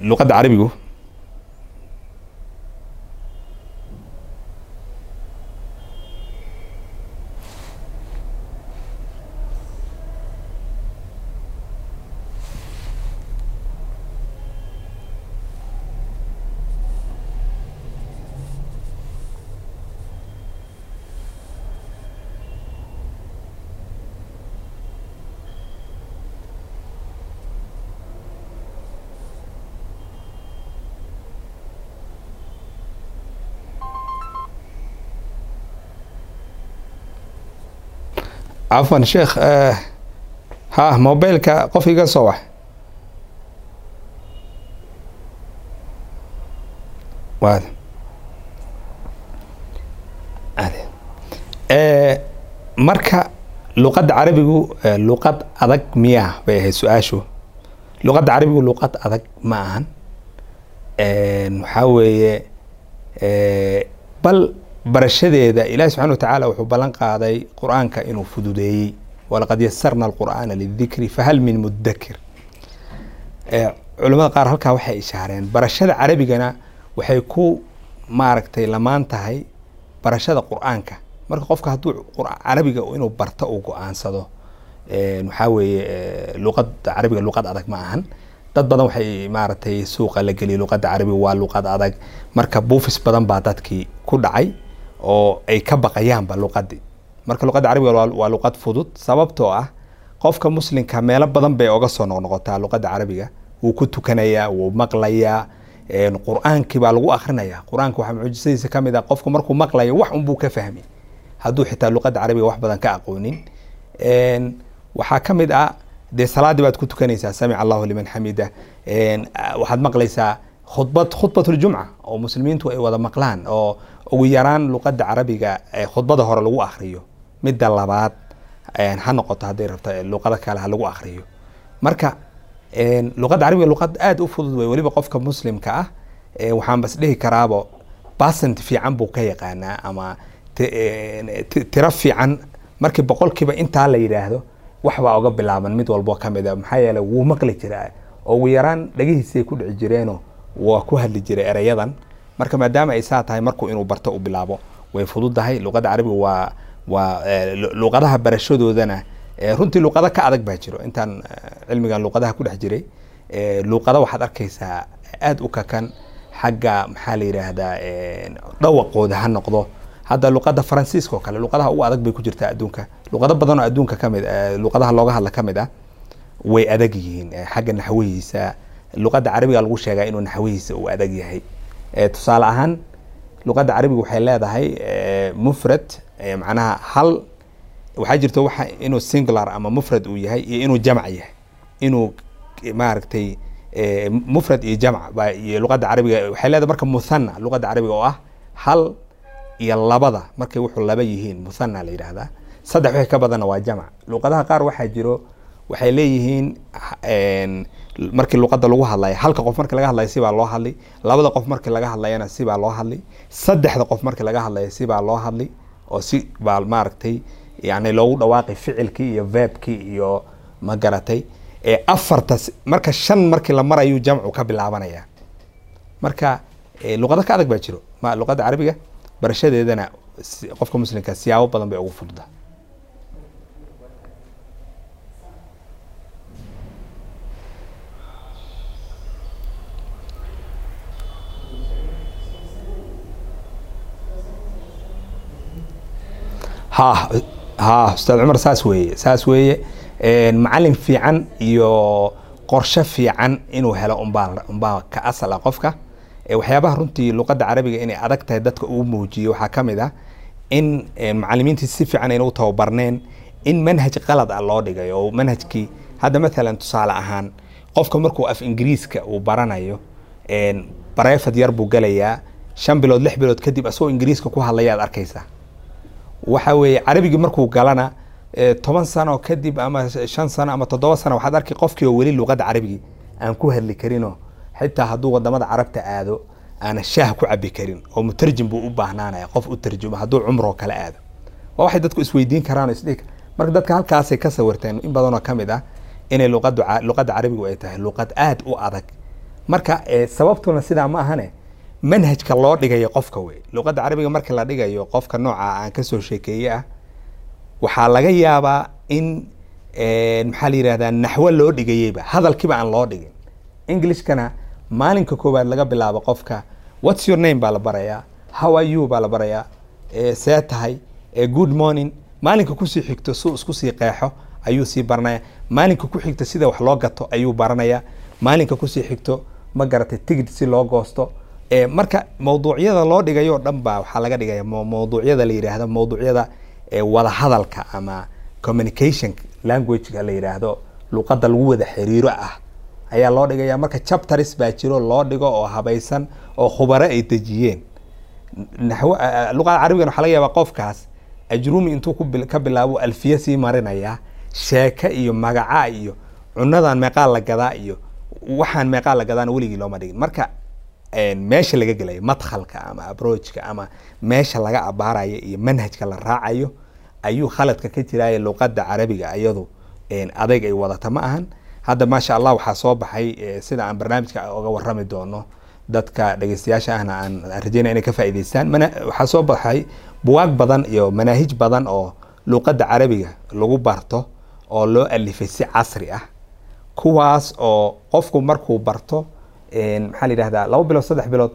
luqadda carabigu cafwan sheekh ha mobileka qof iga soo wax. Waad. Marka luqadda carabigu luqad adag miyaa bay ahayd su'aashu. Luqadda carabigu luqad adag ma ahan. Waxaa weeye bal barashadeeda ilahi subxana watacaala wuxuu ballan qaaday qur'aanka inuu fududeeyey. Walaqad yasarna alqur'aana lidikri fahal min mudakir culamada qaar halkaa waxay ishaareen barashada carabigana waxay ku maaragtay lamaan tahay barashada qur'aanka. Marka qofka hadduu carabiga inuu barto uu go'aansado waxaa weeye luqadda carabiga luqad adag ma ahan. Dad badan waxay maaragtay suuqa la geliyay luqadda carabiga waa luqad adag. Marka buufis badan baa dadkii ku dhacay oo ay ka baqayaanba luqadii. Marka luqadda carabiga waa luqad fudud sababtoo ah qofka muslimka meelo badan bay oga soo noqnoqotaa luqadda carabiga. Wuu ku tukanayaa wuu maqlayaa qur'aankii baa lagu akrinaya qur'aanka waxaa mucjisadiisa ka mid ah qofku markuu maqlayo wax unbuu ka fahmi. Hadduu xitaa luqadda carabiga wax badan ka aqoonin. Waxaa ka mid ah dee salaadii baad ku tukanaysaa samic allahu liman xamida waxaad maqlaysaa khudbad khudbatljumca oo muslimiintu ay wada maqlaan oo ugu yaraan luqadda carabiga khudbada hore lagu akriyo midda labaad ha noqoto hadday rabto luqada kale ha lagu akriyo marka luqadda carabiga luqad aada u fudud wey weliba qofka muslimka ah waxaan bas dhihi karaabo basent fiican buu ka yaqaanaa ama tiro fiican. Markii boqolkiiba intaa la yidhaahdo waxbaa uga bilaaban mid walbo ka mid a maxaa yeele wuu maqli jiraa. Ugu yaraan dhagihiisay ku dhici jireenoo waa ku hadli jiray erayadan. Marka maadaama ay saa tahay markuu inuu barto u bilaabo way fududahay. Luqadda carabiga waa waa luqadaha barashadoodana runtii luqado ka adag baa jiro. Intaan cilmigan luqadaha ku dhex jiray luqado waxaad arkaysaa aada u kakan xagga maxaa la yidhaahdaa dhawaqooda ha noqdo. Hadda luqadda faransiiska oo kale luqadaha ugu adag bay ku jirtaa adduunka. Luqado badan oo adduunka ka mid luqadaha looga hadla ka mid ah way adag yihiin xagga naxwihiisa luqadda carabiga lagu sheegaa inuu naxwihiisa uu adag yahay. Tusaale ahaan luqadda carabiga waxay leedahay mufrad macnaha hal waxaa jirta waxa inuu singular ama mufrad uu yahay iyo inuu jamc yahay. Inuu maaragtay mufrad iyo jamc ba iyo luqadda carabiga waxay leedahay marka muthana luqadda carabiga oo ah hal iyo labada markay wuxuu laba yihiin muthana la yidhaahdaa. Saddex wixii ka badanna waa jamc luqadaha qaar waxaa jiro waxay leeyihiin markii luqadda lagu hadlayo halka qof markii laga hadlayo sibaa loo hadli labada qof markii laga hadlayana sibaa loo hadli saddexda qof markii laga hadlayo sibaa loo hadli oo si baa maaragtay yani loogu dhawaaqi ficilkii iyo verbkii iyo ma garatay afarta marka shan markii la marayu jamcu ka bilaabanaya. Marka luqado ka adag baa jiro. Luqada carabiga barashadeedana qofka muslimka siyaabo badan bay ugu fududa ha ustaad cumar saas weeye saas weeye. Macalin fiican iyo qorshe fiican inuu helo umbaa ka asal ah qofka. Waxyaabaha runtii luqadda carabiga inay adag tahay dadka uu muujiyo waxaa ka mid ah in macalimiintii si fiican ayna u tababarneen in manhaj qalad ah loo dhigay oo manhajkii hadda matalan tusaale ahaan qofka markuu af ingiriiska uu baranayo bareefad yar buu gelayaa shan bilood lix bilood kadib asagoo ingiriiska ku hadlaya aad arkaysaa waxa weeye carabigii markuu galana toban sano kadib ama shan sano ama toddoba sano waxaad arki qofkii oo weli luqadda carabigii aan ku hadli karinoo xitaa hadduu waddamada carabta aado aana shaah ku cabi karin oo mutarjim buu u baahnaanaya qof u tarjumo hadduu cumroo kale aado. Waa waxay dadku isweydiin karaan oo isdhihi marka dadka halkaasay ka sawirteen in badanoo ka mid ah inay luqadda carabigu ay tahay luqad aad u adag. Marka sababtuna sidaa ma ahane manhajka loo dhigayo qofka wey. Luqadda carabiga marka la dhigayo qofka nooca aan ka soo sheekeeye ah waxaa laga yaabaa in eh, maxaa la yidhahdaa naxwo loo dhigayeyba hadalkiiba aan loo dhigin. Englishkana maalinka koowaad laga bilaabo qofka whats your name? baa la barayaa how are you? baa la barayaa eh, see tahay eh, good morning. Maalinka ku sii xigto suu isku sii qeexo ayuu sii baranaya. Maalinka ku xigto sida wax loo gato ayuu baranaya. Maalinka ku sii xigto ma garatay tigid si loo goosto marka mawduucyada loo dhigayo oo dhan baa waxaa laga dhigaya mawduucyada la yidhaahdo mawduucyada eh, wada hadalka ama communication languageka la yidhaahdo luqadda lagu wada xiriiro ah ayaa loo dhigaya. Marka chapters baa jiro loo dhigo oo habaysan oo khubaro ay dejiyeen. Eh, luqada carabigana waxaa laga yaabaa qofkaas ajrumi intuu ka bilaabo alfiye sii marinaya sheeke iyo magaca iyo cunadan meeqaa la gadaa iyo waxaan meeqaa la gadaana weligii looma dhigin. Marka meesha laga gelayo madkhalka ama approachka ama meesha laga abaarayo iyo manhajka la raacayo ayuu khaladka ka jiraaye luqadda carabiga iyadu adayg ay wadata ma ahan. Hadda maasha allah waxaa soo baxay sida aan barnaamijka oga warami doono dadka dhegeystayaasha ahna aan rajeynaya inay ka faa'iidaystaan. Mana waxaa soo baxay buwaag badan iyo manaahij badan oo luqadda carabiga lagu barto oo loo alifay si casri ah. Kuwaas oo qofku markuu barto maxaa la yidhahdaa laba bilood saddex bilood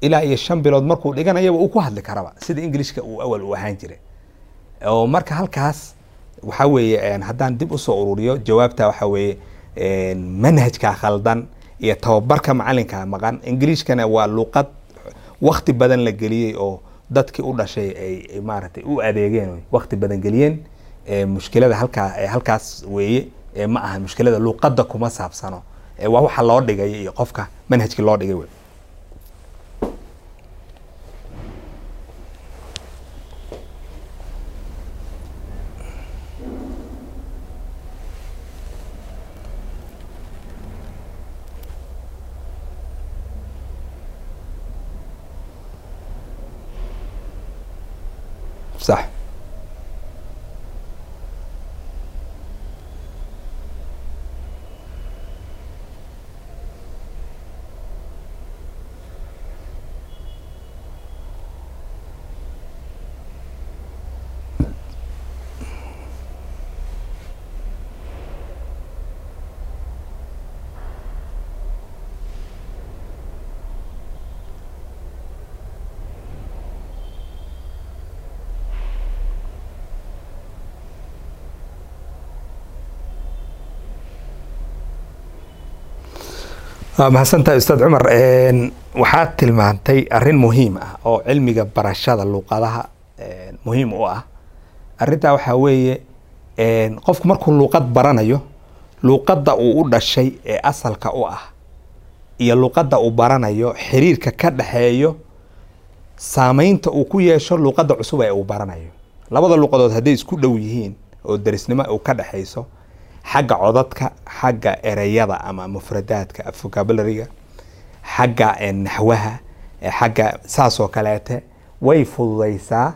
ilaa iyo shan bilood markuu dhiganayaba uu ku hadli karaba sida ingilishka uu awal u ahaan jiray. Oo marka halkaas waxaa weeye haddaan dib u soo ururiyo jawaabta waxaa weeye manhajka khaldan iyo tababarka macalinka maqan. Ingiliishkana waa luqad wakti badan la geliyey oo dadkii u dhashay ay ay maaragtay u adeegeen oy wakti badan geliyeen. Ee, mushkilada halkaa halkaas weeye ee ma aha mushkilada luqadda kuma saabsano waa waxa loo dhigay iyo qofka manhajkii loo dhigay صح waa mahadsantahay ustaad cumar waxaad tilmaantay arrin muhiim ah oo cilmiga barashada luqadaha een, muhiim u ah. Arrintaa waxaa weeye qofku markuu luqad baranayo luqadda uu u dhashay ee asalka u ah iyo luqadda uu baranayo xiriirka ka dhexeeyo saameynta uu ku yeesho luqadda cusub ee uu baranayo. Labada luqadood hadday isku dhow yihiin oo derisnimo uu ka dhexayso xagga codadka xagga ereyada ama mufradaadka vocabulary-ga xagga eh, naxwaha eh, xagga saas oo kaleete way fududaysaa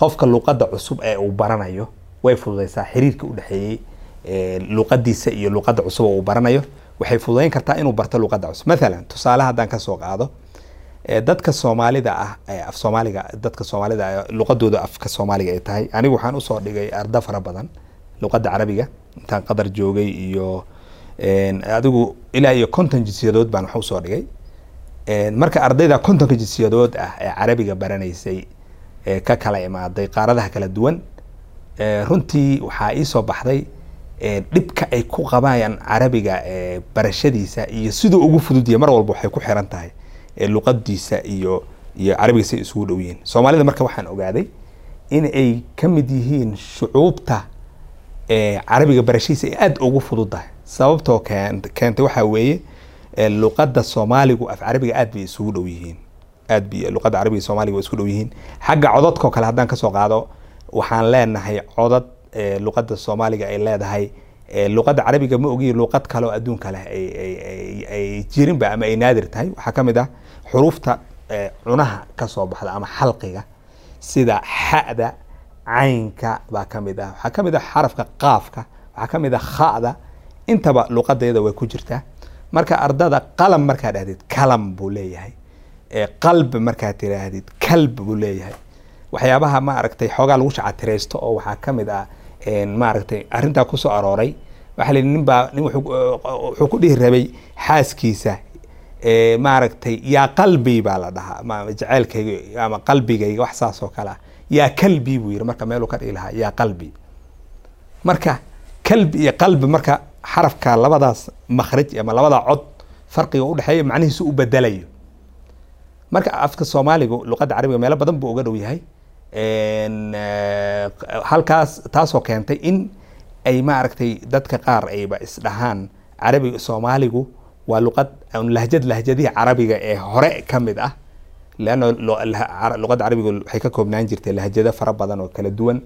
qofka luqadda cusub ee uu baranayo way fududeysaa xiriirka u dhexeeyey luqadiisa iyo luqadda cusub oo uu baranayo waxay fududeyn kartaa inuu barto luqadda cusub. Mathalan tusaale haddaan ka soo qaado dadka soomaalida ah af soomaaliga dadka soomaalida luqadooda afka soomaaliga ay tahay anigu waxaan u soo dhigay arda fara badan luqadda carabiga intaan qadar joogay iyo adigu ilaa iyo konton jinsiyadood baan wax u soo dhigay. Marka ardayda kontonka jinsiyadood ah ee carabiga baranaysay ee ka kala imaaday qaaradaha kala duwan runtii waxaa iisoo baxday dhibka ay ku qabayaan carabiga barashadiisa iyo siduu ugu fududyahay mar walba waxay ku xiran tahay luqadiisa iyo iyo carabiga say isugu dhow yihiin. Soomaalida marka waxaan ogaaday in ay ka mid yihiin shucuubta carabiga barashadiisa ay aada ugu fududdahay sababtoo keentay waxaa weeye luqadda soomaaligu af carabiga aad bay isugu dhow yihiin. Aad bay luqadda carabiga soomaaliga waa isku dhow yihiin. Xagga codadkao kale haddaan ka soo qaado waxaan leenahay codad luqadda soomaaliga ay leedahay. Luqadda carabiga ma ogiyi luqad kale adduunka leh ay jirinba ama ay naadir tahay. Waxaa ka mid ah xuruufta cunaha ka soo baxda ama xalqiga sida xa'da caynka baa ka mid ah. Waxaa ka mid ah xarafka qaafka waxaa ka mid ah kha'da. Intaba luqadeeda way ku jirtaa. Marka ardada qalam markaa dhahdid kalam buu leeyahay. Qalb markaa tiraahdid kalb buu leeyahay. Waxyaabaha ma aragtay xoogaa lagu shacatiraysto oo waxaa ka mid ah maaragtay arrintaa ku soo arooray. Waxaa la yidhi nin wuxuu ku dhihi rabay xaaskiisa. Maaragtay yaa qalbi baa la dhahaa. Ma jaceylkayga ama qalbigayga wax saas oo kale ah yaa kalbi buu yidhi marka meeluu ka dhihi lahaa yaa qalbi. Marka kalbi iyo qalbi marka xarafka labadaas makhraj ama labadaa cod farqiga udhexeeya macnihiisu u bedelayo. Marka afka soomaaligu luqadda carabiga meelo badan buu uga dhow yahay. Halkaas taasoo keentay in ay maaragtay dadka qaar ayba isdhahaan carabiga soomaaligu waa luqad lahjad lahjadihii carabiga ee hore ka mid ah leanna luqadda carabiga waxay ka koobnaan jirtay lahjado fara badan oo kala duwan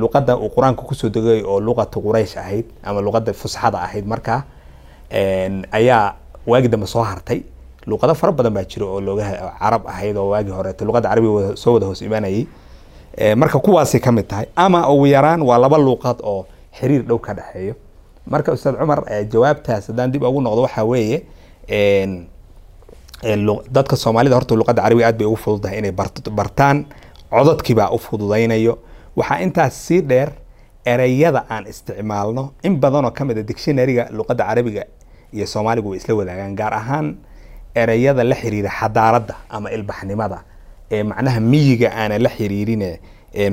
luqadda uu qur'aanka ku soo degay oo luqata quraysh ahayd ama luqadda fusxada ahayd markaa ayaa waagi dambe soo hartay luqado fara badan baa jira oo looga carab ahayd oo waagii horeeto luqadda carabiga soo wada hoos imaanayay marka kuwaasay ka mid tahay ama ugu yaraan waa laba luuqad oo xiriir dhow ka dhexeeyo marka ustaad cumar jawaabtaas haddaan dib ugu noqdo waxaa weeye dadka soomaalida horta luqadda carabiga aad bay ugu fududahay inay bartaan. Codadkiibaa u fududaynayo. Waxaa intaas sii dheer ereyada aan isticmaalno in badanoo ka mid a dictionaryga luqadda carabiga iyo soomaaligu way isla wadaagaan gaar ahaan ereyada la xiriira xadaaradda ama ilbaxnimada. Ee macnaha miyiga aanan la xiriirine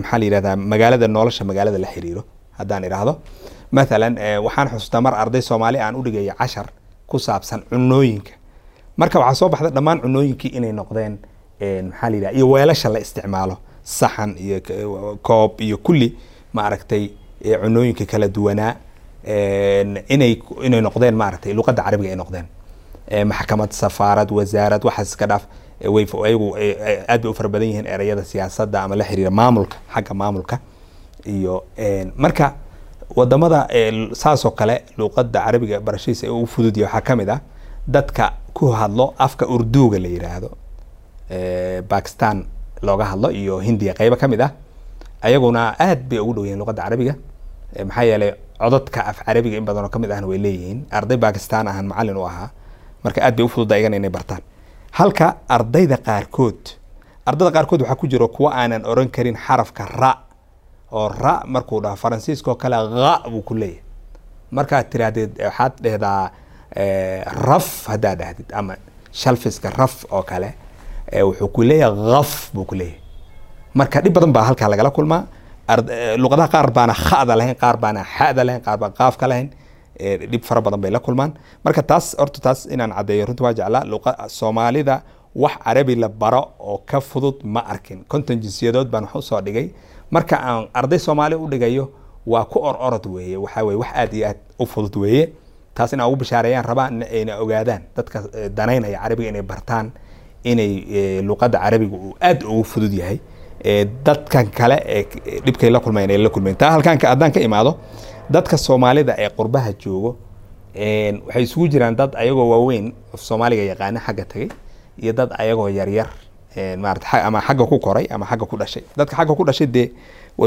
maxaa la yihahdaa magaalada nolosha magaalada la xiriiro haddaan idhaahdo. Mathalan waxaan xusuustaa mar arday soomaali aan udhigaya cashar ku saabsan cunooyinka marka waxaa soo baxda dhammaan cunooyinkii inay noqdeen maxaa la yidhaha iyo weelasha la isticmaalo. Saxan iyo koob iyo kulli ma aragtay cunooyinka kala duwanaa inay inay noqdeen maaragtay luqadda carabiga ay noqdeen. Maxkamad safaarad wasaarad waxaas iska dhaaf way ayagu aad bay u fara badan yihiin ereyada siyaasadda ama la xiriira maamulka xagga maamulka. Iyo marka waddamada saasoo kale luqadda carabiga barashadiisa ay u fudud waxaa ka mid ah dadka ku hadlo afka urduga la yiraahdo bakistan looga hadlo iyo hindiya qeybo ka mid ah ayaguna aad bay ugu dhow yihiin carabiga. Maxaa yeelay codadka af carabiga in badanoo ka mid ahna way leeyihiin. Arday bakistan ahaan macalin u ahaa marka aad bay u fududa iyagana inay bartaan. Halka ardayda qaarkood ardayda qaarkood waxaa ku jiro kuwa aanan oran karin xarafka ra oo ra markuu dhaho faransiiska oo kale ha buu ku leeyahay. Markaad tirahdeed waxaad dhehdaa raf haddaad dhahdid ama shalfiska raf oo kale wuxuu ku leeyahay haf buu ku leeyahay. Marka dhib badan baa halkaa lagala kulmaa. Luqadaha qaar baana khada lahayn qaar baana xada lahayn qaar baan qaafka lahayn dhib fara badan bay la kulmaan. Marka taas horta taas inaan caddeeyo runta waa jeclaa luqa soomaalida wax carabi la baro oo ka fudud ma arkin. Konton jinsiyadood baan wax u soo dhigay. Marka aan arday soomaali u dhigayo waa ku or orod weeye waxaa weye wax aad iyo aad u fudud weeye taas in aan ugu bishaareeyaan rabaa ayna ogaadaan dadka danaynaya carabiga inay bartaan inay luqadda carabiga uu aad ugu fudud yahay dadkan kale ee dhibkay la kulmayn ay la kulmayn taa halkaan haddaan ka imaado dadka soomaalida ee qurbaha joogo waxay isugu jiraan dad ayagoo waaweyn of soomaaliga yaqaana xagga tagay iyo dad ayagoo yaryar maarata ama xagga ku koray ama xagga ku dhashay. Dadka xagga ku dhashay dee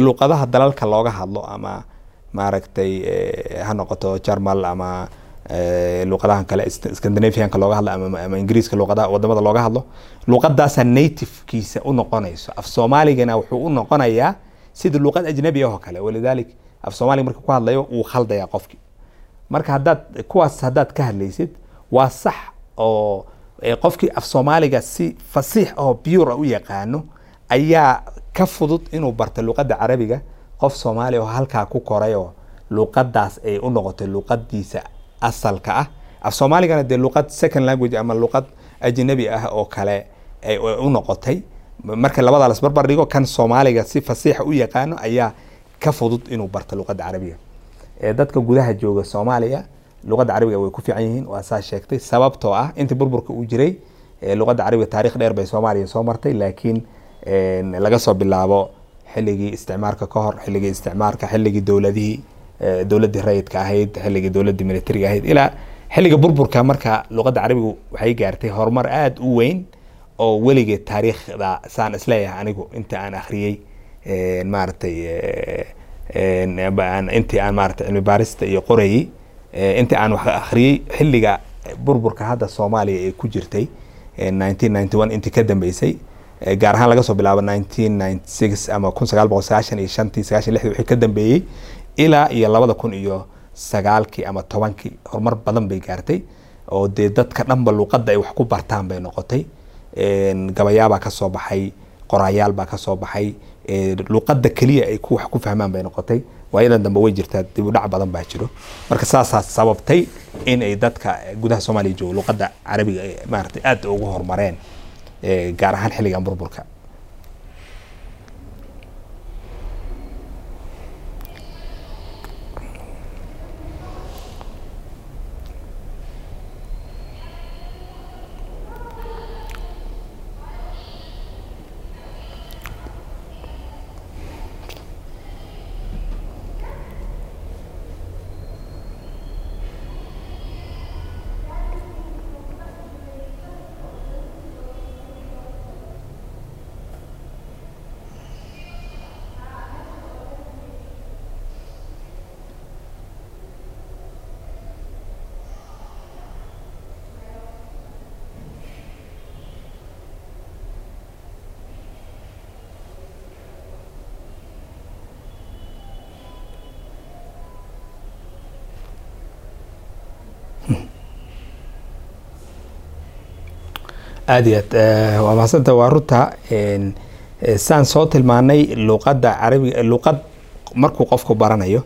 luqadaha dalalka looga hadlo ama maaragtay ha noqoto jarmal ama luqadahan kale scandinavianka looga hadlo ama ingiriiska luqadaha waddamada looga hadlo luqadaasaa nativekiisa u noqonayso. Af soomaaligana wuxuu u noqonayaa sida luqad ajnabi ah oo kale. Walidalik af soomaaliga marka ku hadlayo wuu khaldaya qofki. Marka haddaad kuwaas haddaad ka hadlaysid waa sax oo qofkii af soomaaliga si fasiix oo pure u yaqaano ayaa ka fudud inuu barta luqadda carabiga qof soomaaliya oo halkaa ku koray oo luqadaas ay u noqotay luqadiisa asalka ah. Af soomaaligana dee luqad second language ama luqad ajnabi ah oo kale ay u noqotay. Marka labadaa las barbar dhigo kan soomaaliga si fasiixa u yaqaano ayaa ka fudud inuu barta luqadda carabiga. Dadka gudaha jooga soomaaliya luqadda carabiga way ku fiican yihiin waa saa sheegtay. Sababtoo ah intii burburka uu jiray luqadda carabiga taarikh dheer bay soomaaliya soo martay laakiin laga soo bilaabo xilligii isticmaarka ka hor xilligii isticmaarka xilligii dowladihii dowladdii rayidka ahayd xilligii dowladdii militariga ahayd ilaa xilliga burburka marka luqadda carabigu waxay gaartay horumar aada u weyn oo weligeed taariikhda saan is leeyahay anigu inta aan akhriyey maaragtay intii aan maaragtay cilmi baarista iyo qorayey intii aan wax akhriyey xilliga burburka hadda soomaaliya ee ku jirtay intii ka dambeysay gaar ahaan laga soo bilaabo nineteen ninety six ama kun ka dambeeyey ilaa iyo labada kun iyo sagaalkii ama tobankii. Horumar badan bay gaartay oo dee dadka dhanba luuqadda ay wax ku bartaan bay noqotay. Gabayaabaa ka baxay qoraayaal baa ka soo baxay luuqadda keliya ay ku wax ku fahmaan bay noqotay. Waayadan dambe way jirtaa dib u badan baa jiro. Marka saasaa sababtay in ay dadka gudaha soomaaliya joogo luuqadda carabiga maaragtay aada ugu horumareen gaar ahaan xilligan burburka aada iyo aad waa mahadsantaha waa runta saan soo tilmaanay luuqadda carabiga luuqad markuu qofku baranayo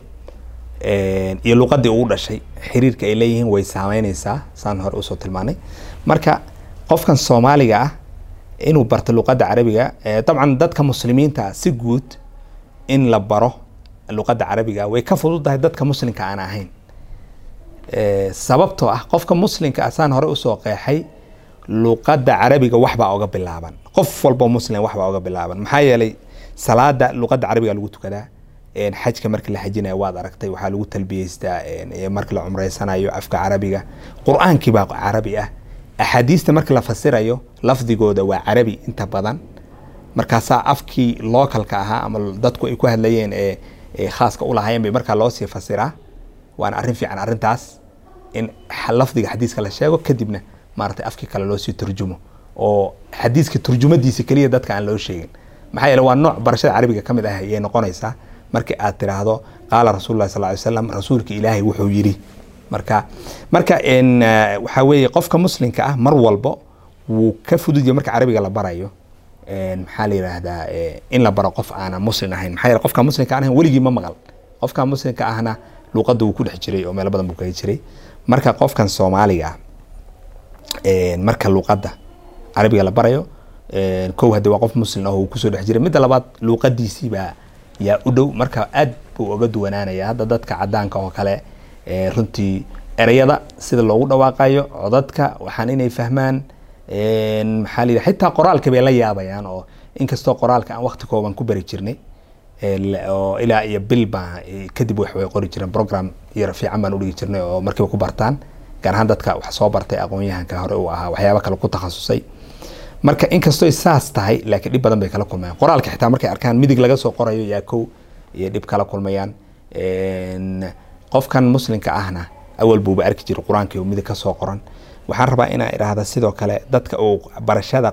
iyo luuqaddii ugu dhashay xiriirka ay leeyihiin way saameyneysaa saan hore u soo tilmaanay. Marka qofkan soomaaliga ah inuu barto luuqadda carabiga dabcan dadka muslimiinta si guud in la baro luuqadda carabiga way ka fududahay dadka muslimka aan ahayn. Sababtoo ah qofka muslimka ah saan hore u soo qeexay luuqadda carabiga waxbaa oga bilaaban. Qof walbo muslim waxbaa oga bilaaban. Maxaa yeelay salaada luuqadda carabiga lagu tukadaa xajka marka la xajinayo waad aragtay waxaa lagu talbiyeystaa marka la cumreysanayo afka carabiga. Qur'aankii carabi ah. Axaadiista marka la fasirayo lafdigooda waa carabi inta badan. Markaasaa afkii localka ahaa ama dadku ay ku hadlayeen ee khaaska ulahaayeen bay markaa loosii fasiraa. Waana arrin fiican arrintaas in lafdiga xadiiska la sheego kadibna maaragtay afkii kale loo sii turjumo oo xadiiska turjumadiisa keliya dadka aan loo sheegin. Maxaa yeele waa nooc barashada carabiga ka mid ah ayay noqonaysaa markii aad tiraahdo qaala rasuulullahi sal ly slam rasuulka ilaahay wuxuu yidhi. Marka marka waxaa weeye qofka muslimka ah mar walbo wuu ka fududya marka carabiga la barayo. Maxaa la yidhaahdaa in la baro qof aanan muslim ahayn. Maxaa yeele qofka muslimka aan ahayn weligii ma maqal. Qofka muslimka ahna luuqadda wuu ku dhex jiray oo meelo badan buu kaga jiray. Marka qofkan soomaaliga ah marka luuqadda carabiga la barayo kow hadde waa qof muslim ah ku soo dhex jiray. Midda labaad luuqadiisiibaa yaa u dhow. Marka aad buu oga duwanaanaya. Hadda dadka cadaanka oo kale runtii ereyada sida loogu dhawaaqayo codadka waxaan inay fahmaan maxaa la xitaa qoraalka bay la yaabayaan oo inkastoo qoraalka aan wakti kooban ku bari jirnay oo ilaa iyo bil baa kadib wax qori jireen. Program yar fiican baan udhigi jirnay oo markiiba ku bartaan gaar ahaan dadka wax soo bartay aqoon-yahanka hore uu ahaa waxyaaba kale ku takhasusay. Marka inkastoo saas tahay laakiin dhib badan bay kala kulmayaan qoraalka xitaa markay arkaan midig laga soo qorayo yaa iyo dhib kala kulmayaan. Qofkan muslimka ahna awal buuba arki jiray qur'aankii oo midig ka soo qoran. Waxaan rabaa inaa idhaahda sidoo kale dadka uu barashada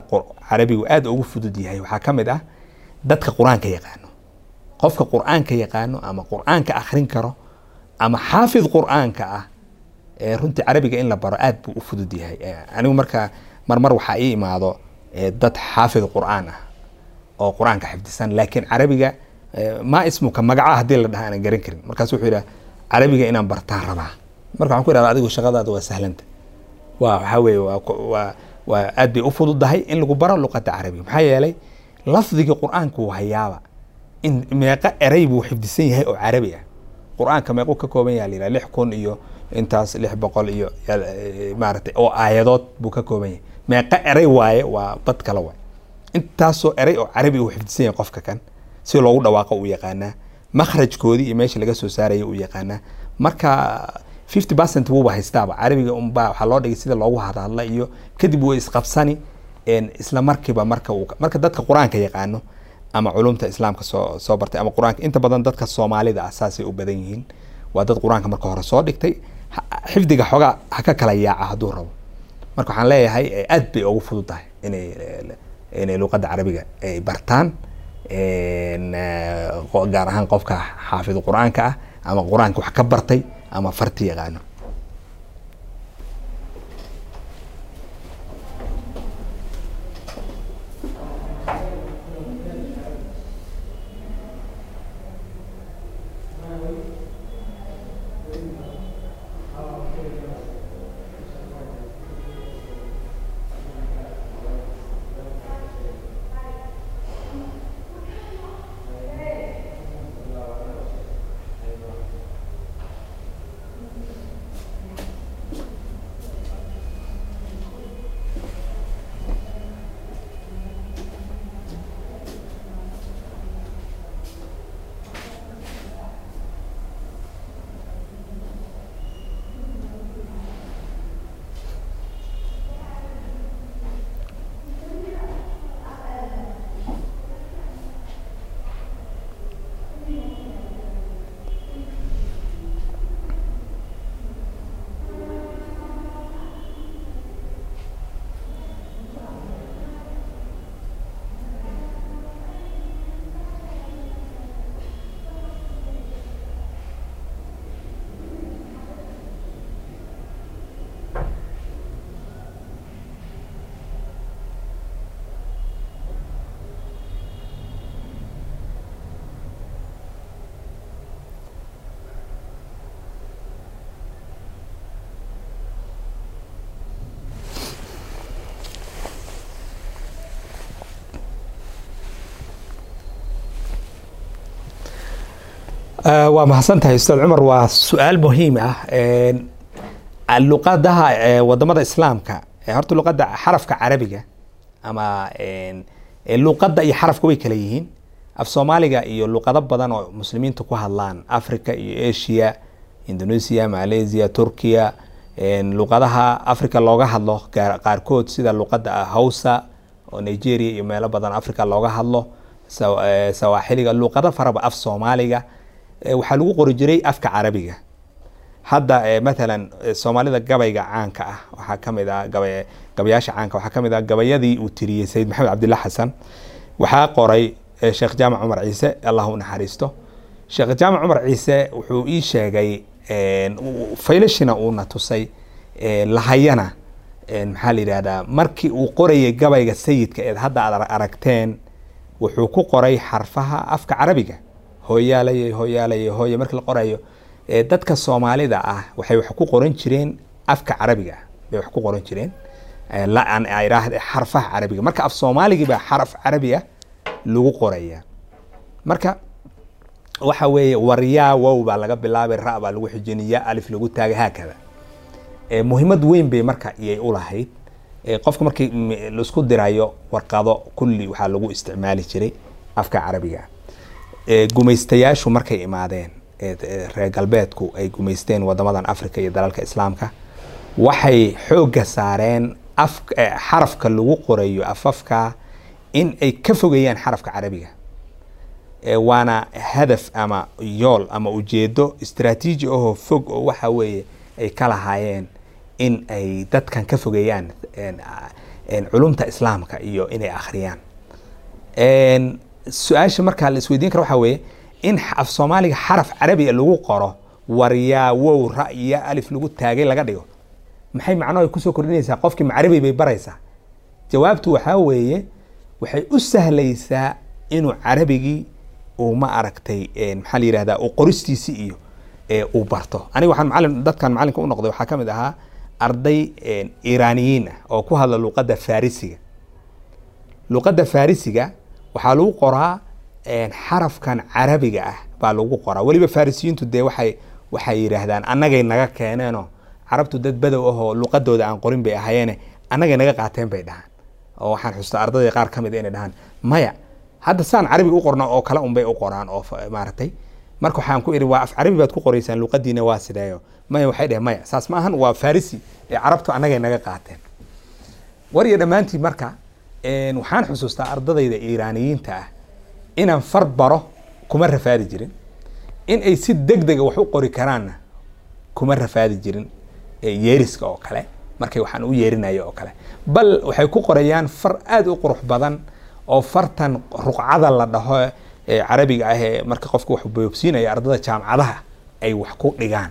carabigu aada ugu fudud yahay. Waxaa ka mid ah dadka qur'aanka yaqaano. Qofka qur'aanka yaqaano ama qur'aanka akhrin karo ama xaafid qur'aanka ah runtii carabiga in la baro aada buu u fudud yahay. Anigu marka marmar waxaa ii imaado dad xaafid qur'aan ah oo qur'aanka xifdisan laakiin carabiga maa ismuka magaca haddii la dhaha aanan garan karin. Markaas wuxuu yidhaha carabiga inaan bartaan rabaa. Marka waxaan ku idhahda adigu shaqadaada waa sahlanta. Waa waxaa weeye waa waa aad bay u fududahay in lagu baro luqadda carabiga maxaa yeelay lafdiga qur'aanka wuu hayaaba. In meeqa eray buu xifdisan yahay oo carabi ah. Qur'aanka meequu ka kooban yaha layidhaha lix kun iyo intaas lix boqol iyo maaragtay oo aayadood buu ka kooban yahay. Meeqa eray waaye waa bad kale waay intaasoo eray oo carabi uu xifdisan yahay qofka kan si loogu dhawaaqo uu yaqaanaa. Makhrajkoodii iyo meesha laga soo saaraya uu yaqaanaa. Marka fifty percent wuuba haystaaba carabiga unbaa waxaa loo dhigay sida loogu hadhadla iyo kadib wuu isqabsani isla markiiba marka uu marka dadka qur'aanka yaqaano ama culumta islaamka soo soo bartay ama qur'aanka inta badan dadka soomaalida ah saasay u badan yihiin. Waa dad qur'aanka marka hore soo dhigtay xifdiga xoogaa ha ka kala yaaca hadduu rabo. Marka waxaan leeyahay aad bay ugu fududahay inay inay luqadda carabiga ay bartaan gaar ahaan qofka xaafid qur'aanka ah ama qur'aanka wax ka bartay ama farti yaqaano waa mahadsan tahay ustaad cumar. Waa su'aal muhiim ah luqadaha waddamada islaamka horta luqadda xarafka carabiga ama luqadda iyo xarafka way kala yihiin. Af soomaaliga iyo luqado badan oo muslimiinta ku hadlaan africa iyo asia indonesia malaysia turkiya luqadaha africa looga hadlo qaarkood sida luqadda hausa oo nigeria iyo meelo badan africa looga hadlo sawaaxiliga luqado faraba af soomaaliga waxaa lagu qori jiray afka carabiga. Hadda matalan soomaalida gabayga caanka ah waxaa ka mid ah gaba gabayaasha caanka waxaa ka mid ah gabayadii uu tiriyey sayid maxamed cabdilla xasan. Waxaa qoray sheekh jaamac cumar ciise allah u naxariisto. Sheekh jaamac cumar ciise wuxuu ii sheegay faylashina uuna tusay lahayana maxaa la yidhahdaa markii uu qorayay gabayga sayidka eed hadda aad aragteen wuxuu ku qoray xarfaha afka carabiga hooyaalay hooyaalay hooye markii la qorayo dadka soomaalida ah waxay wax ku qoran jireen afka carabiga. Bay wax ku qoran jireen xarfaha carabiga. Marka af soomaaligii baa xaraf carabi ah lagu qoraya marka waxa weeye waryaa wow baa laga bilaabay ra baa lagu xijiniya alif lagu taagay haakada muhiimad weyn bay marka iyay ulahayd qofka markii la isku dirayo warqado kulli waxaa lagu isticmaali jiray afka carabiga gumaystayaashu markay imaadeen reer galbeedku ay gumaysteen wadamadan africa iyo dalalka islaamka waxay xoogga saareen af xarafka lagu qorayo afafka in ay ka fogeeyaan xarafka carabiga. Waana hadaf ama yool ama ujeedo istraatiiji ahoo fog oo waxa weeye ay ka lahaayeen in ay dadkan ka fogeeyaan culumta islaamka iyo inay akhriyaan su'aasha markaa la isweydiin kara waxaa weeye in af soomaaliga xaraf carabiga lagu qoro waryaa wow ra iyo alif lagu taagay laga dhigo. Maxay macno ay ku soo kordhinaysaa? Qofkii macarabi bay baraysaa. Jawaabtu waxaa weeye waxay u sahlaysaa inuu carabigii uu ma aragtay maxaa la yihahdaa uu qoristiisi iyo uu barto. Aniga waxaan macalin dadkan macalinka u noqday waxaa ka mid ahaa arday iiraaniyiin ah oo ku hadla luqadda farisiga. Luqadda farisiga waxaa lagu qoraa xarafkan carabiga ah baa lagu qoraa. Weliba farisiyiintu dee waxay waxay yidhaahdaan annagay naga keeneenoo carabtu dad badow ahoo luqadooda aan qorin bay ahayeene annagay naga qaateen bay dhahaan. Oo waxaan xusta ardayda qaar ka mid inay dhahaan maya hadda saan carabiga u qorna oo kale unbay u qoraan oo maaragtay marka waxaan ku idhi waa af carabi baad ku qoraysaan luqadiina waa sideeyo maya waxay dheheen maya saas ma ahan waa farisi ee carabtu annagay naga qaateen. War iyo dhammaantii marka waxaan xusuustaa ardadayda iiraaniyiinta ah. Inaan far baro kuma rafaadi jirin. In ay si deg dega wax u qori karaanna kuma rafaadi jirin. Yeeriska oo kale markay waxaan u yeerinayo oo kale. Bal waxay ku qorayaan far aada u qurux badan oo fartan ruqcada la dhaho carabiga ah ee marka qofka wax boobsiinaya ardada jaamacadaha ay wax ku dhigaan.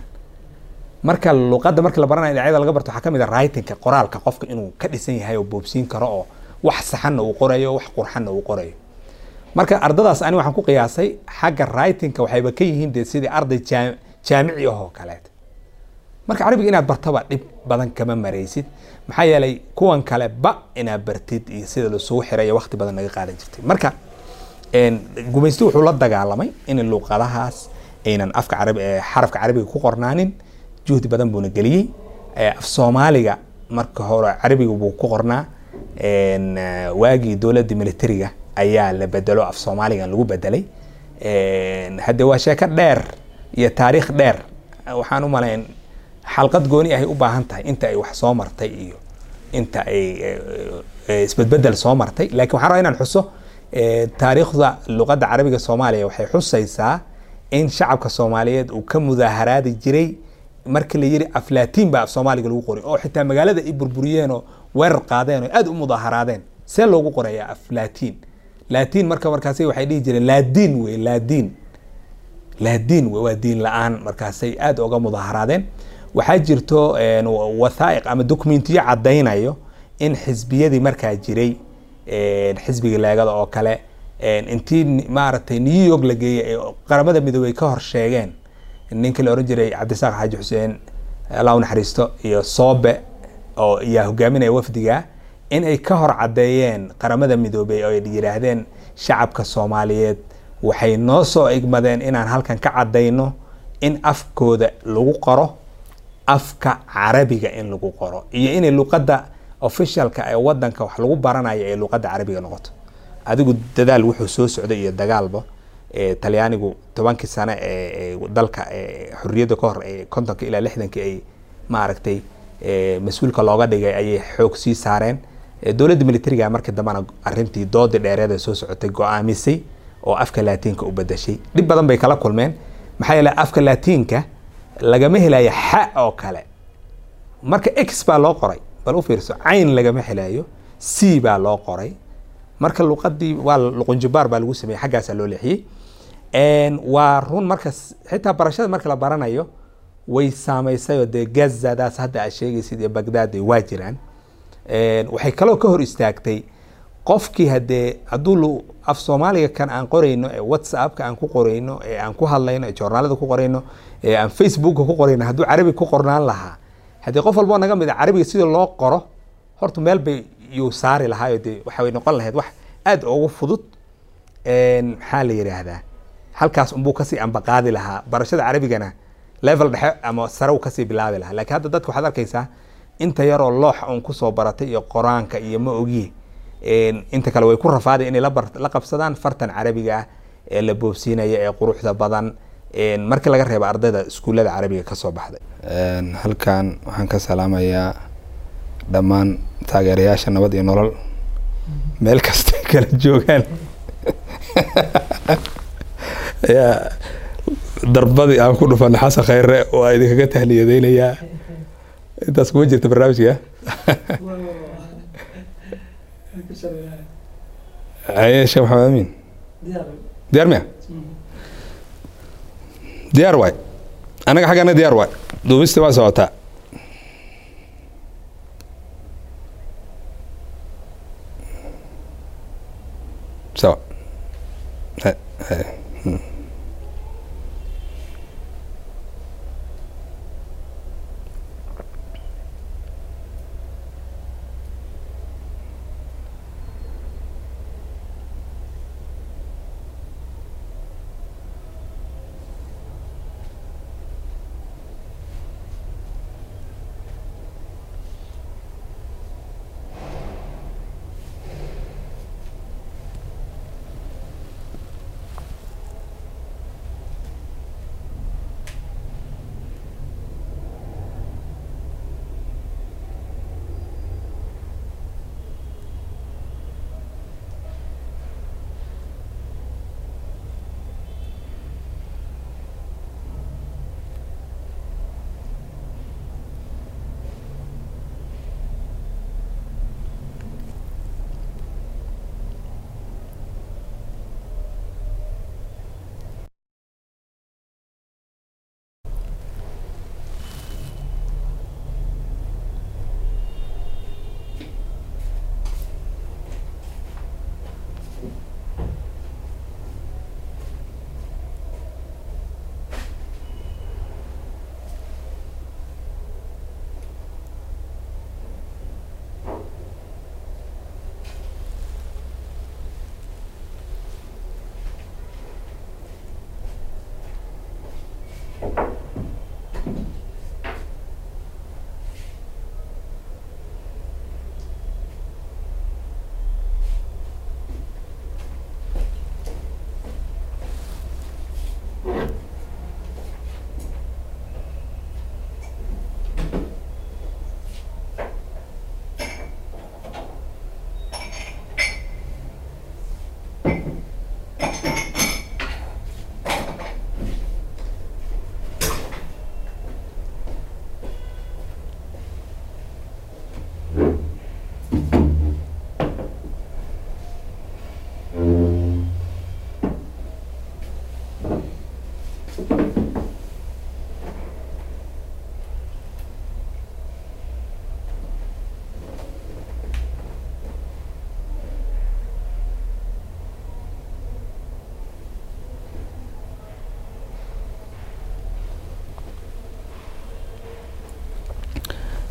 Marka luqadda marka la baranayo dhinacyada laga barto waxaa ka mid a writingka qoraalka qofka inuu ka dhisan yahay oo boobsiin karo oo wax saxanna uu qorayo wax qurxanna uu qorayo. Marka ardadaas ani waxaan ku qiyaasay xagga writingka waxayba ka yihiin dee sidii arday jaam jaamici ah oo kaleet. Marka carabiga inaad bartaba dhib badan kama maraysid. Maxaa yeelay kuwan kale ba inaad bartid iyo sida lasugu xiray waqti badan naga qaadan jirtay. Marka gumaysti wuxuu la dagaalamay in luuqadahaas aynan afka carabi xarafka carabiga ku qornaanin. Juhdi badan buuna geliyey. Af soomaaliga marka hore carabiga buu ku qornaa waagii dowladda militariga ayaa la bedelo af soomaaligan lagu bedelay. Hadde waa sheeko dheer iyo taariikh dheer waxaan u malayn xalqad gooni ahay u baahan tahay inta ay wax soo martay iyo inta ay isbedbedel soo martay. Lakin waxaan rabaa inaan xuso taariikhda luqadda carabiga soomaaliya waxay xusaysaa in shacabka soomaaliyeed uu ka mudaaharaadi jiray marka la yiri aflaatiin baa af soomaaliga lagu qoray oo xitaa magaalada ay burburiyeen oo weerar qaadeen oo aada u mudaaharaadeen see loogu qoraya aflaatiin laatiin. Marka markaasay waxay dhihi jireen laadiin wey laadiin laadiin wey waa diin la'aan. Markaasay aada uga mudaaharaadeen. Waxaa jirto wathaa'iq ama dokumentiyo caddaynayo in xisbiyadii markaa jiray xisbiga leegada oo kale. Intii maaragtay new york la geeyey ee qaramada midoobey ka hor sheegeen. Ninkii la ohan jiray cabdisaaq xaaji xuseen allah u naxariisto iyo soobe oo ayaa hogaaminaya wafdiga in ay ka hor caddeeyeen qaramada midoobey oo ay yidhaahdeen shacabka soomaaliyeed waxay noo soo igmadeen inaan halkan ka caddayno in afkooda lagu qoro afka carabiga in lagu qoro iyo inay luqadda officialka ee wadanka wax lagu baranayo ee luqadda carabiga noqoto. Adigu dadaal wuxuu soo socday iyo dagaalba talyaanigu tobankii sane ee dalka xorriyadda ka hor ee kontonka ilaa lixdankii ay maaragtay mas'uulka looga dhigay ayay xoog sii saareen. Dowladda militariga markii dambena arintii doodii dheereed ee soo socotay go'aamisay oo afka laatiinka u bedashay dhib badan bay kala kulmeen. Maxaa yeele afka laatiinka lagama helayo xa oo kale. Marka x baa loo qoray bal u fiirso cayn lagama helayo c baa loo qoray. Marka luqadii waa luqunjibaar baa lagu sameeyey xaggaasaa loo leexiyey. Waa run marka xitaa barashada marka la baranayo way saameysayoo dee gazadaas hadda aad sheegaysid iyo bagdad waa jiraan waxay kaloo ka hor istaagtay qofkii hadee hadduu af soomaaliga kan aan qorayno ee whatsappka aan ku qorayno ee aan ku hadlayno ee joornaalada ku qorayno ee aan facebooka ku qorayno hadduu carabi ku qornaan lahaa haddii qof walboo naga mid a carabiga sida loo qoro horta meel bay yuu saari lahaayo dee waxay noqon lahayd wax aada ugu fudud maxaa la yidhaahdaa halkaas unbuu ka sii ambaqaadi lahaa barashada carabigana level dhexe ama sare ka sii bilaabi lahaa. Lakiin hadda dadka waxaad arkaysaa inta yaroo looxa un ku soo baratay iyo qoraanka iyo ma ogiye inta kale way ku rafaaday inay la qabsadaan fartan carabiga ah ee la boobsiinaya ee quruxda badan markii laga reebo ardayda iskuullada carabiga ka soo baxday. Halkan waxaan ka salaamayaa dhammaan taageerayaasha nabad iyo nolol. Meel kasta ay kala joogaan [LAUGHS] darbadii aan ku dhufanay xasan khayre waa idinkaga tahliyadeynayaa intaas kuma jirta barnaamijka [LAUGHS] haye sheekh maxamed amiin diyaar. Miya? Diyaar waay. Annaga xaggana diyaar waay. Duubistii waa socotaa sawa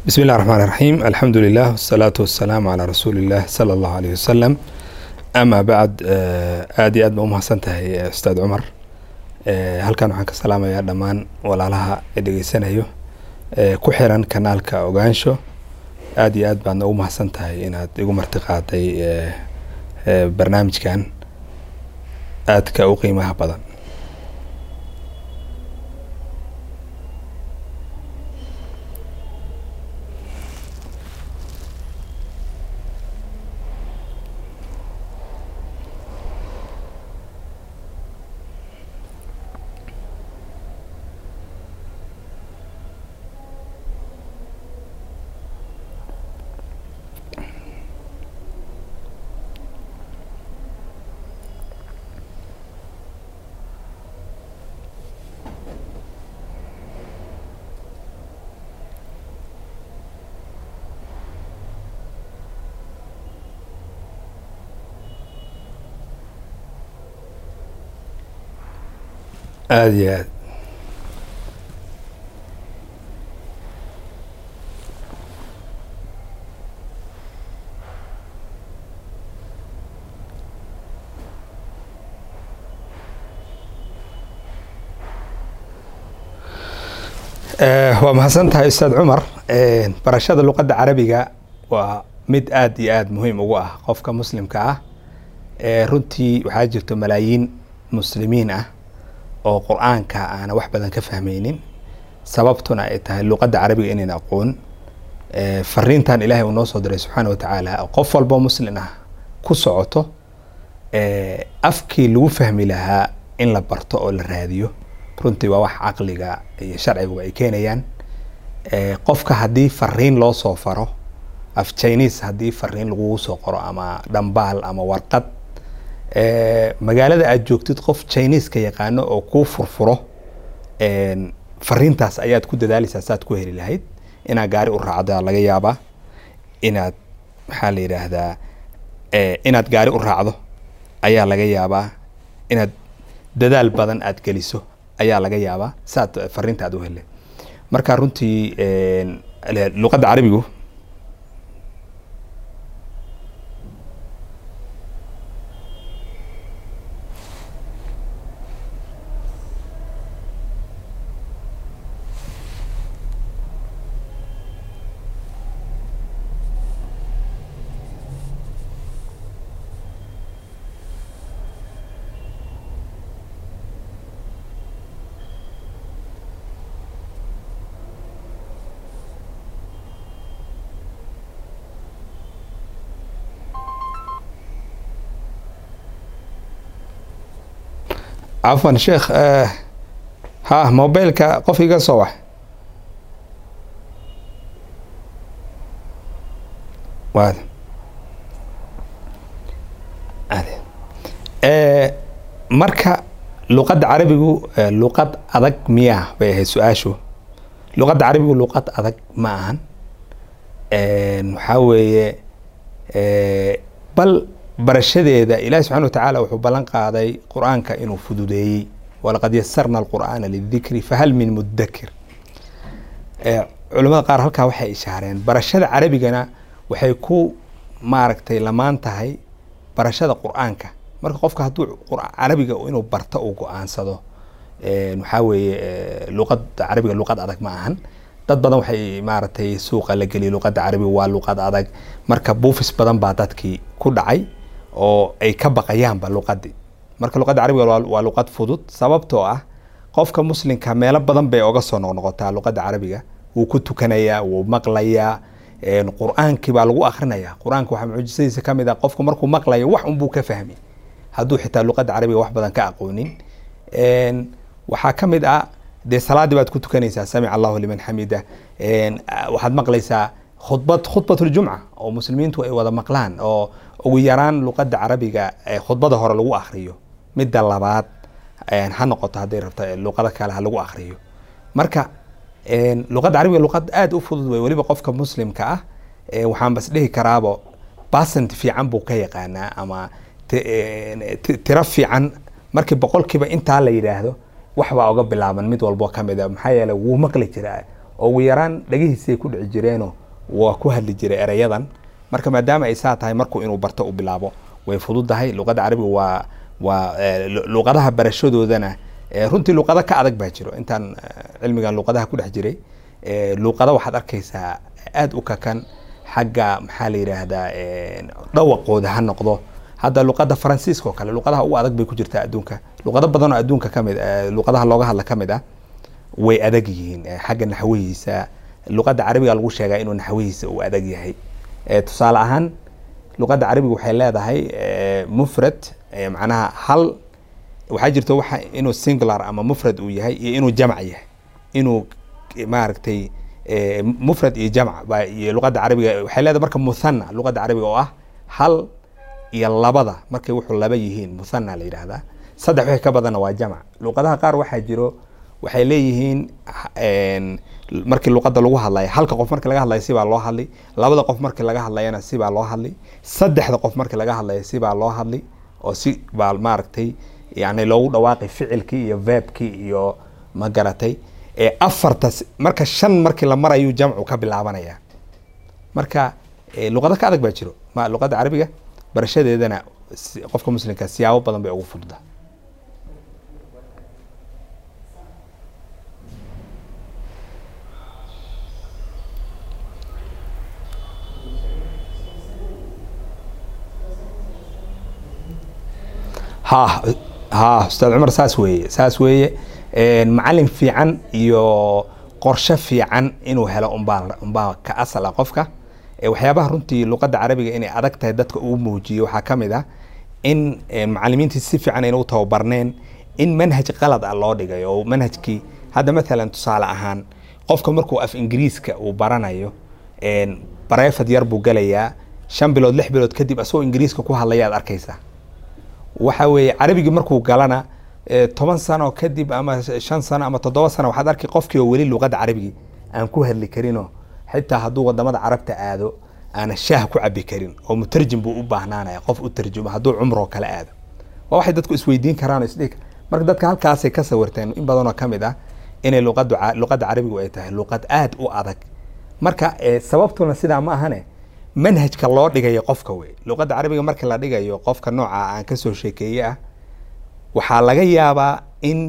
bismi illah raxmaan raxiim alxamdu lilah wasalaatu wasalaamu calaa rasuulillaah sala allahu aleyh wasalam amaa bacd eh, aada iyo aad baa umahadsan tahay eh, ustaad cumar. Eh, halkan waxaan ka salaamayaa dhammaan walaalaha dhegeysanayo ku xiran kanaalka ogaansho. Aada iyo aad baadna ugu mahadsan tahay inaad igu marti qaaday barnaamijkan. Aadka u qiimaha badan. Aad iyo Eh, waa mahadsan tahay ustaad cumar. Eh, barashada luqadda carabiga waa mid aad iyo aad muhiim ugu ah qofka muslimka ah. Eh, runtii waxaa jirto malaayiin muslimiin ah oo qur'aanka aana wax badan ka fahmaynin sababtuna ay tahay luqadda carabiga inayn aqoon fariintan ilaahay uu noo soo diray subxaana watacaala qof walbo muslin ah ku socoto afkii lagu fahmi lahaa in la barto oo la raadiyo. Runtii waa wax caqliga iyo sharciguba ay keenayaan. Qofka haddii fariin loo soo faro af chinese haddii fariin lagugu soo qoro ama dhambaal ama warqad magaalada aad joogtid qof chineska yaqaano oo kuu furfuro fariintaas ayaad ku dadaalaysaa saad ku heli lahayd. Inaad gaari u raacdaa laga yaabaa. Inaad maxaa la yidhaahdaa inaad gaari u raacdo ayaa laga yaabaa. Inaad dadaal badan aad geliso ayaa laga yaabaa. Saad fariinta aad u hele marka runtii luqadda carabigu cafwan sheekh ha mobileka qof iga soo wax. Waad. Marka luqadda carabigu luqad adag miyaa bay ahayd su'aashu. Luqadda carabigu luqad adag ma ahan. Waxaa weeye bal barashadeeda ilahi subxana watacaala wuxuu ballan qaaday qur'aanka inuu fududeeyey. Walaqad yasarna alqur'aana lidikri fahal min mudakir culamada qaar halkaa waxay ishaareen barashada carabigana waxay ku maaragtay lamaan tahay barashada qur'aanka. Marka qofka hadduu carabiga inuu barto uu go'aansado waxaa weeye luqada carabiga luqad adag ma ahan. Dad badan waxay maaragtay suuqa la geliyay luqadda carabiga waa luqad adag. Marka buufis badan baa dadkii ku dhacay oo ay ka baqayaanba luqadii. Marka luqadda carabiga waa luqad fudud sababtoo ah qofka muslimka meelo badan bay oga soo noqnoqotaa luqadda carabiga wuu ku tukanayaa wuu maqlayaa qur'aankii baa lagu akrinaya qur'aanka waxaa mucjisadiisa ka mid ah qofku markuu maqlayo wax unbuu ka fahmi. Hadduu xitaa luqadda carabiga wax badan ka aqoonin. Waxaa ka mid ah dee salaadii baad ku tukanaysaa samic allahu liman xamida waxaad maqlaysaa khudbad khudbatljumca oo muslimiintu ay wada maqlaan oo ugu yaraan luqadda carabiga khudbada hore lagu akriyo midda labaad ha noqoto hadday rabto luqado kale ha lagu akriyo marka luqadda carabiga luqad aada u fudud wey weliba qofka muslimka ah waxaan dhihi karaabo basent fiican buu ka yaqaanaa ama tiro fiican. Markii boqolkiiba intaa la yidhaahdo waxbaa oga bilaaban mid walbo ka mid a maxaa yeele wuu maqli jiraa. Ugu yaraan dhagihiisay ku dhici jireenoo waa ku hadli jiray erayadan marka maadaama ay saa tahay markuu inuu barto u bilaabo way fududahay. Luqadda carabiga waa waa luqadaha barashadoodana runtii luqado ka adag baa jiro. Intaan cilmigan luqadaha ku dhex jiray luqado waxaad arkaysaa aada u kakan. Xagga maxaa la yidhaahdaa dhawaqooda ha noqdo. Hadda luqadda faransiiska oo kale luqadaha ugu adag bay ku jirtaa adduunka. Luqado badan adduunka ka mid luqadaha looga hadla ka mid ah way adag yihiin. Xagga naxwihiisa luqadda carabiga lagu sheegaa inuu naxwihiisa uu adag yahay tusaale ahaan luqadda carabiga waxay leedahay mufrad macnaha hal waxaa jirta waxa inuu singular ama mufrad uu yahay iyo inuu jamc yahay. Inuu maaragtay mufrad iyo jamc iyo luqadda carabiga waxay leedahay marka muthana luqadda carabiga oo ah hal iyo labada markay wuxuu laba yihiin muthana la yidhaahdaa. Saddex wixii ka badanna waa jamc. Luqadaha qaar waxaa jiro waxay leeyihiin markii luqadda lagu hadlaya halka qof markii laga hadlaya sibaa loo hadli labada qof markii laga hadlayana sibaa loo hadli saddexda qof markii laga hadlaya sibaa loo hadli oo si baa maaragtay yani loogu dhawaaqay ficilkii iyo verbkii iyo ma garatay. Afartas marka shan markii la marayu jamcu ka bilaabanaya marka luqado ka adag baa jiro. Luqadda carabiga barashadeedana qofka muslimka siyaabo badan bay ugu fududa ha ha ustaad cumar saas weeye saas weeye. Macalin fiican iyo qorshe fiican inuu helo unbaa ka asal ah qofka. Waxyaabaha runtii luqadda carabiga inay adag tahay dadka uu muujiyo waxaa ka mid ah in macalimiintii si fiican ayna u tababarneen in manhaj qalad ah loo dhigay oo manhajkii hadda maalan tusaale ahaan qofka markuu af ingiriiska uu baranayo bareefad yar buu galayaa shan bilood lix bilood kadib asagoo ingiriiska ku hadlaya ad arkaysaa waxa weeye carabigii markuu galana toban sano kadib ama shan sano ama toddoba sano waxaad arki qofkii oo weli luqadda carabigii aan ku hadli karinoo xitaa hadduu waddamada carabta aado aana shaah ku cabi karin oo mutarjim buu u baahnaanaya qof u tarjumo hadduu cumroo kale aado. Waa waxay dadku isweydiin karaan isdhigi marka dadka halkaasay ka sawirteen in badanoo ka mid ah inay luqadda carabigu ay tahay luqad aada u adag. Marka sababtuna sidaa ma ahane manhajka loo dhigayo qofka wey luqadda carabiga marka la dhigayo qofka nooca aan ka soo sheekeeye ah waxaa laga yaabaa in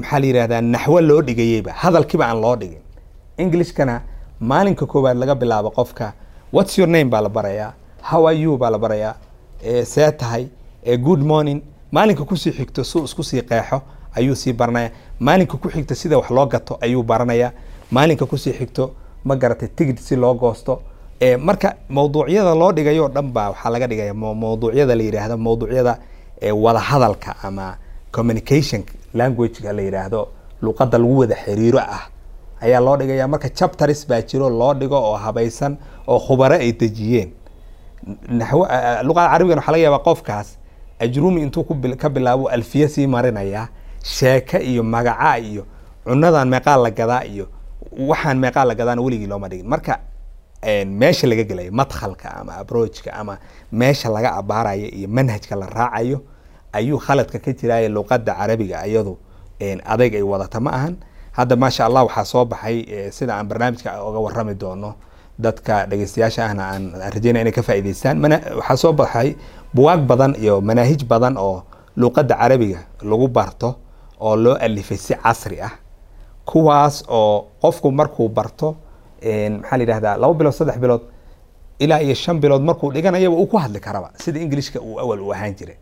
maxaa la yihahdaa naxwo loo dhigayeyba hadalkiiba aan loo dhigin. Englishkana maalinka koowaad laga bilaabo qofka whats your name? baa la barayaa. How are you? baa la barayaa. See tahay. Good morning. Maalinka ku sii xigto suu isku sii qeexo ayuu sii baranaya. Maalinka ku xigto sida wax loo gato ayuu baranaya. Maalinka ku sii xigto ma garatay tigid si loo goosto marka mawduucyada loo dhigayo dhan baa waxaa laga dhigaya mawduucyada la yidhaahdo mawduucyada wada hadalka ama communication languageka la yidhaahdo luqadda lagu wada xiriiro ah. Ayaa loo dhigaya marka chapters baa jiro loo dhigo oo habaysan oo khubaro ay dejiyeen. Naxwo luqada carabigana waxaa laga yaabaa qofkaas ajrumi intuu ka bilaabo alfiya sii marinaya sheeke iyo magaca iyo cunadan meeqaa la gadaa iyo waxaan meeqaa la gadaana weligii looma dhigin. Marka meesha laga gelayo madkhalka ama abrojka ama meesha laga abaarayo iyo manhajka la raacayo ayuu khaladka ka jiraayo luqadda carabiga iyadu adayg ay wadata ma ahan. Hadda maasha allah waxaa soo baxay sida aan barnaamijka oga warami doono dadka dhegeystayaasha ahna aan rajeynaya inay ka faa'iideystaan waxaa soo baxay buwaag badan iyo manaahij badan oo luqadda carabiga lagu barto oo loo alifay si casri ah. Kuwaas oo qofku markuu barto maxaa la yidhahdaa laba bilood saddex bilood ilaa iyo shan bilood markuu dhiganayaba uu ku hadli karaba sida ingilishka uu awal u ahaan jiray.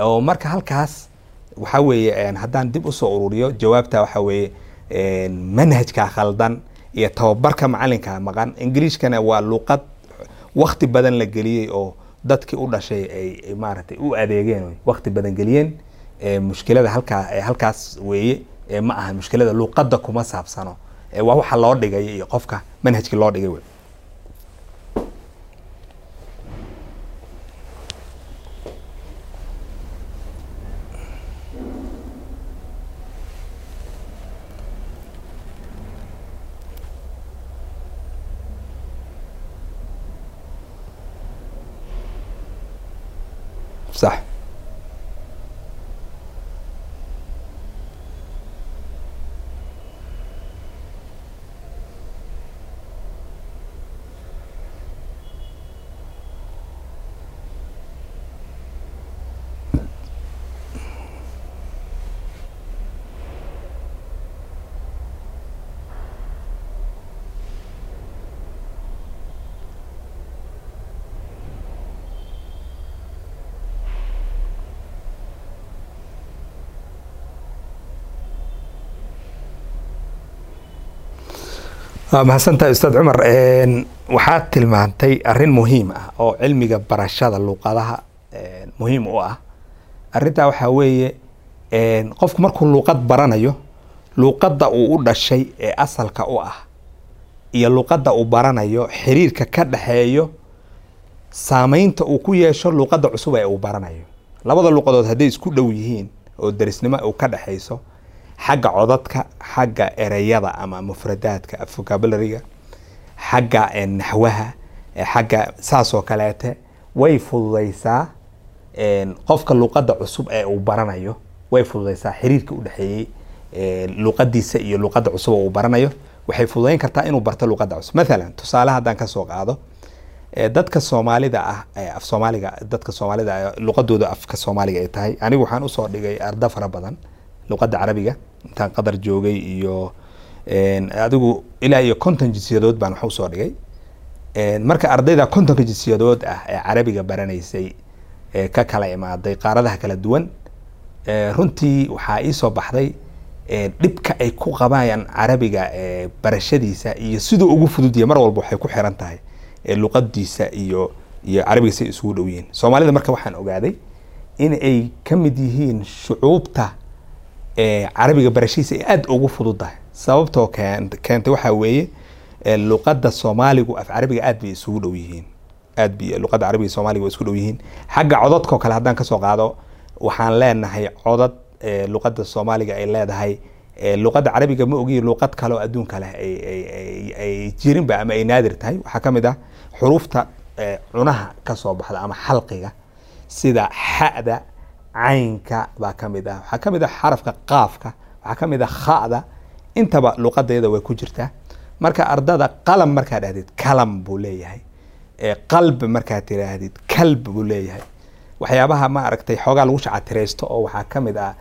Oo marka halkaas waxaa weeye haddaan dib u soo ururiyo jawaabta waxaa weeye manhajka khaldan iyo tababarka macalinka maqan. Ingiliishkana waa luqad wakti badan la geliyey oo dadkii u dhashay ay maaragtay u adeegeen wakti badan geliyeen. Mushkilada halkaa halkaas weeye ma aha mushkilada luqadda kuma saabsano waa waxa loo dhigay iyo qofka manhajkii loo dhigay wey. صح waa mahadsantahay ustaad cumar? Waxaad tilmaantay arrin muhiim ah oo cilmiga barashada luuqadaha muhiim u ah. Arrintaa waxaa weeye qofku markuu luuqad baranayo luuqadda uu u dhashay ee asalka u ah iyo luuqadda uu baranayo xiriirka ka dhexeeyo saameynta uu ku yeesho luuqadda cusub ee uu baranayo. Labada luuqadood hadday isku dhow yihiin oo derisnimo uu ka dhexayso xagga codadka xagga ereyada ama mufradaadka vocabulariga xagga naxwaha xagga saasoo kaleete way fududeysaa qofka luuqadda cusub ee uu baranayo way fududeysaa xiriirka udhexeeyey luuqadiisa iyo luuqadda cusub uu baranayo waxay fududeyn kartaa inuu barto luuqadda cusub. Mathalan tusaale haddaan ka soo qaado dadka soomaalida ah af soomaaliga dadka soomaalida luuqadooda afka soomaaliga ay tahay anigu waxaan u soo dhigay arda fara badan luqadda carabiga intaan qadar joogay iyo adigu ilaa iyo konton jinsiyadood baan wax u soo dhigay. Marka ardayda kontonka jinsiyadood ah ee carabiga baranaysay ka kala imaaday qaaradaha kala duwan runtii waxaa iisoo baxday dhibka ay ku qabayaan carabiga barashadiisa iyo siduu ugu fududyahay mar walba waxay ku xiran tahay luqadiisa iyo iyo carabiga say isugu dhow yihiin. Soomaalida marka waxaan ogaaday in ay ka mid yihiin shucuubta carabiga barashadiisa ay aada ugu fududahay. Sababtoo keentay waxaa weeye luqadda soomaaligu af carabiga aad bay isugu dhow yihiin. Aad bay luqadda carabiga soomaaliga waa isku dhow yihiin. Xagga codadkao kale haddaan ka soo qaado waxaan leenahay codad luqadda soomaaliga ay leedahay. Luqadda carabiga ma ogiyi luqad kale oo adduunka leh ay jirinba ama ay naadir tahay. Waxaa ka mid ah xuruufta cunaha ka soo baxda ama xalqiga sida xa'da caynka baa ka mid ah. Waxaa ka mid ah xarafka qaafka waxaa ka mid ah kha'da. Intaba luqadeeda way ku jirtaa. Marka ardada qalam markaa dhahdid kalam buu leeyahay. Qalb markaad tiraahdid kalb buu leeyahay. Waxyaabaha ma xoogaa lagu shacatiraysto oo waxaa ka mid ah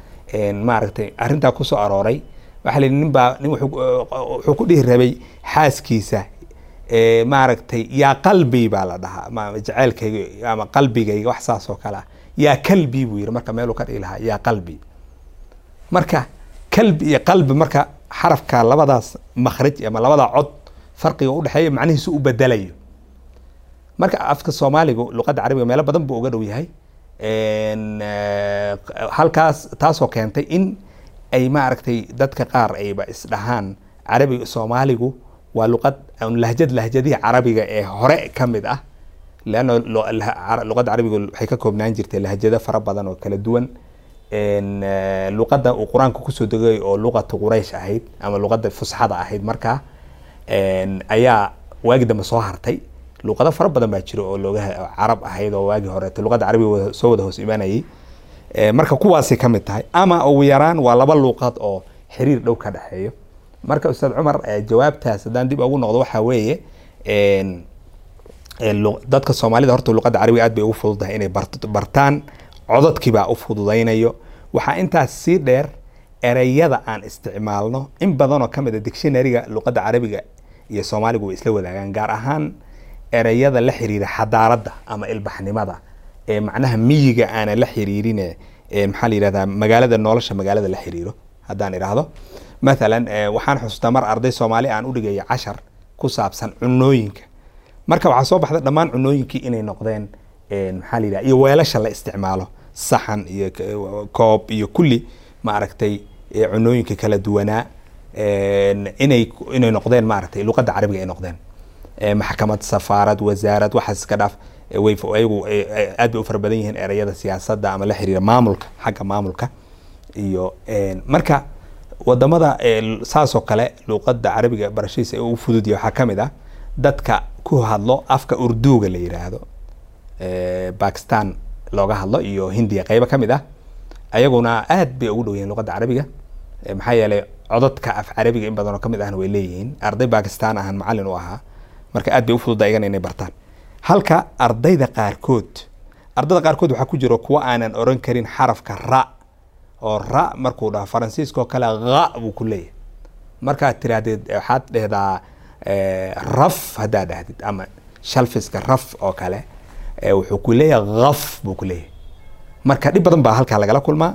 maaragtay arrintaa ku soo arooray. Waxaa la yidhi nin wuxuu ku dhihi rabay xaaskiisa. Maaragtay yaa qalbi baa la dhahaa. Ma jaceylkayga ama qalbigayga wax saas oo kale ah yaa kalbi buu yidhi marka meeluu ka dhigi lahaa yaa qalbi. Marka kalbi iyo qalbi marka xarafka labadaas makhraj ama labadaa cod farqiga udhexeeya macnihiisu u bedelayo. Marka afka soomaaligu luqadda carabiga meelo badan buu uga dhow yahay. Halkaas taasoo keentay in ay maaragtay dadka qaar ayba isdhahaan carabiga soomaaligu waa luqad lahjad lahjadihi carabiga ee hore ka mid ah leanna luqadda carabiga waxay ka koobnaan jirtay lahjado fara badan oo kala duwan luqadda uu qur'aanka ku soo degay oo luqata quraysh ahayd ama luqadda fusxada ahayd markaa ayaa waagi dambe soo hartay luqado fara badan baa jira oo looga carab ahayd oo waagii horeeto luqadda carabiga soo wada hoos imaanayay marka kuwaasay ka mid tahay ama ugu yaraan waa laba luuqad oo xiriir dhow ka dhexeeyo marka ustaad cumar jawaabtaas haddaan dib ugu noqdo waxaa weeye dadka soomaalida horta luqadda carabiga aad bay ugu fududahay inay bartaan. Codadkiibaa u fududaynayo. Waxaa intaas sii dheer ereyada aan isticmaalno in badanoo ka mid a dictionaryga luqadda carabiga iyo soomaaligu way isla wadaagaan gaar ahaan ereyada la xiriira xadaaradda ama ilbaxnimada. Ee macnaha miyiga aanan la xiriirine maxaa la yihahdaa magaalada nolosha magaalada la xiriiro haddaan idhaahdo. Mathalan waxaan xusuustaa mar arday soomaali aan u dhigaya cashar ku saabsan cunooyinka marka waxaa soo baxda dhammaan cunooyinkii inay noqdeen maxaa la yidhaha iyo weelasha la isticmaalo. Saxan iyo koob iyo kulli ma aragtay cunooyinka kala duwanaa inay inay noqdeen maaragtay luqadda carabiga ay noqdeen. Maxkamad safaarad wasaarad waxaas iska dhaaf way ayagu aad bay u fara badan yihiin ereyada siyaasadda ama la xiriira maamulka xagga maamulka. Iyo marka waddamada saasoo kale luqadda carabiga barashadiisa ee u fududya waxaa ka mid ah dadka ku hadlo afka urduga la yiraahdo bakistan looga hadlo iyo hindiya qeybo ka mid ah ayaguna aad bay ugu dhow yihiin carabiga. Maxaa yeelay codadka af carabiga in badan oo ka mid ahna way leeyihiin. Arday bakistan ahaan macalin u ahaa marka aad bay u fududa iyagana inay bartaan. Halka ardayda qaarkood ardayda qaarkood waxaa ku jiro kuwa aanan oran karin xarafka ra oo ra markuu dhaho faransiiska oo kale ha buu ku leeyahay. Markaad tiraahdeed waxaad dhehdaa raf haddaad dhahdid ama shalfiska raf oo kale wuxuu ku leeyahay haf buu ku leeyahay. Marka dhib badan baa halkaa lagala kulmaa.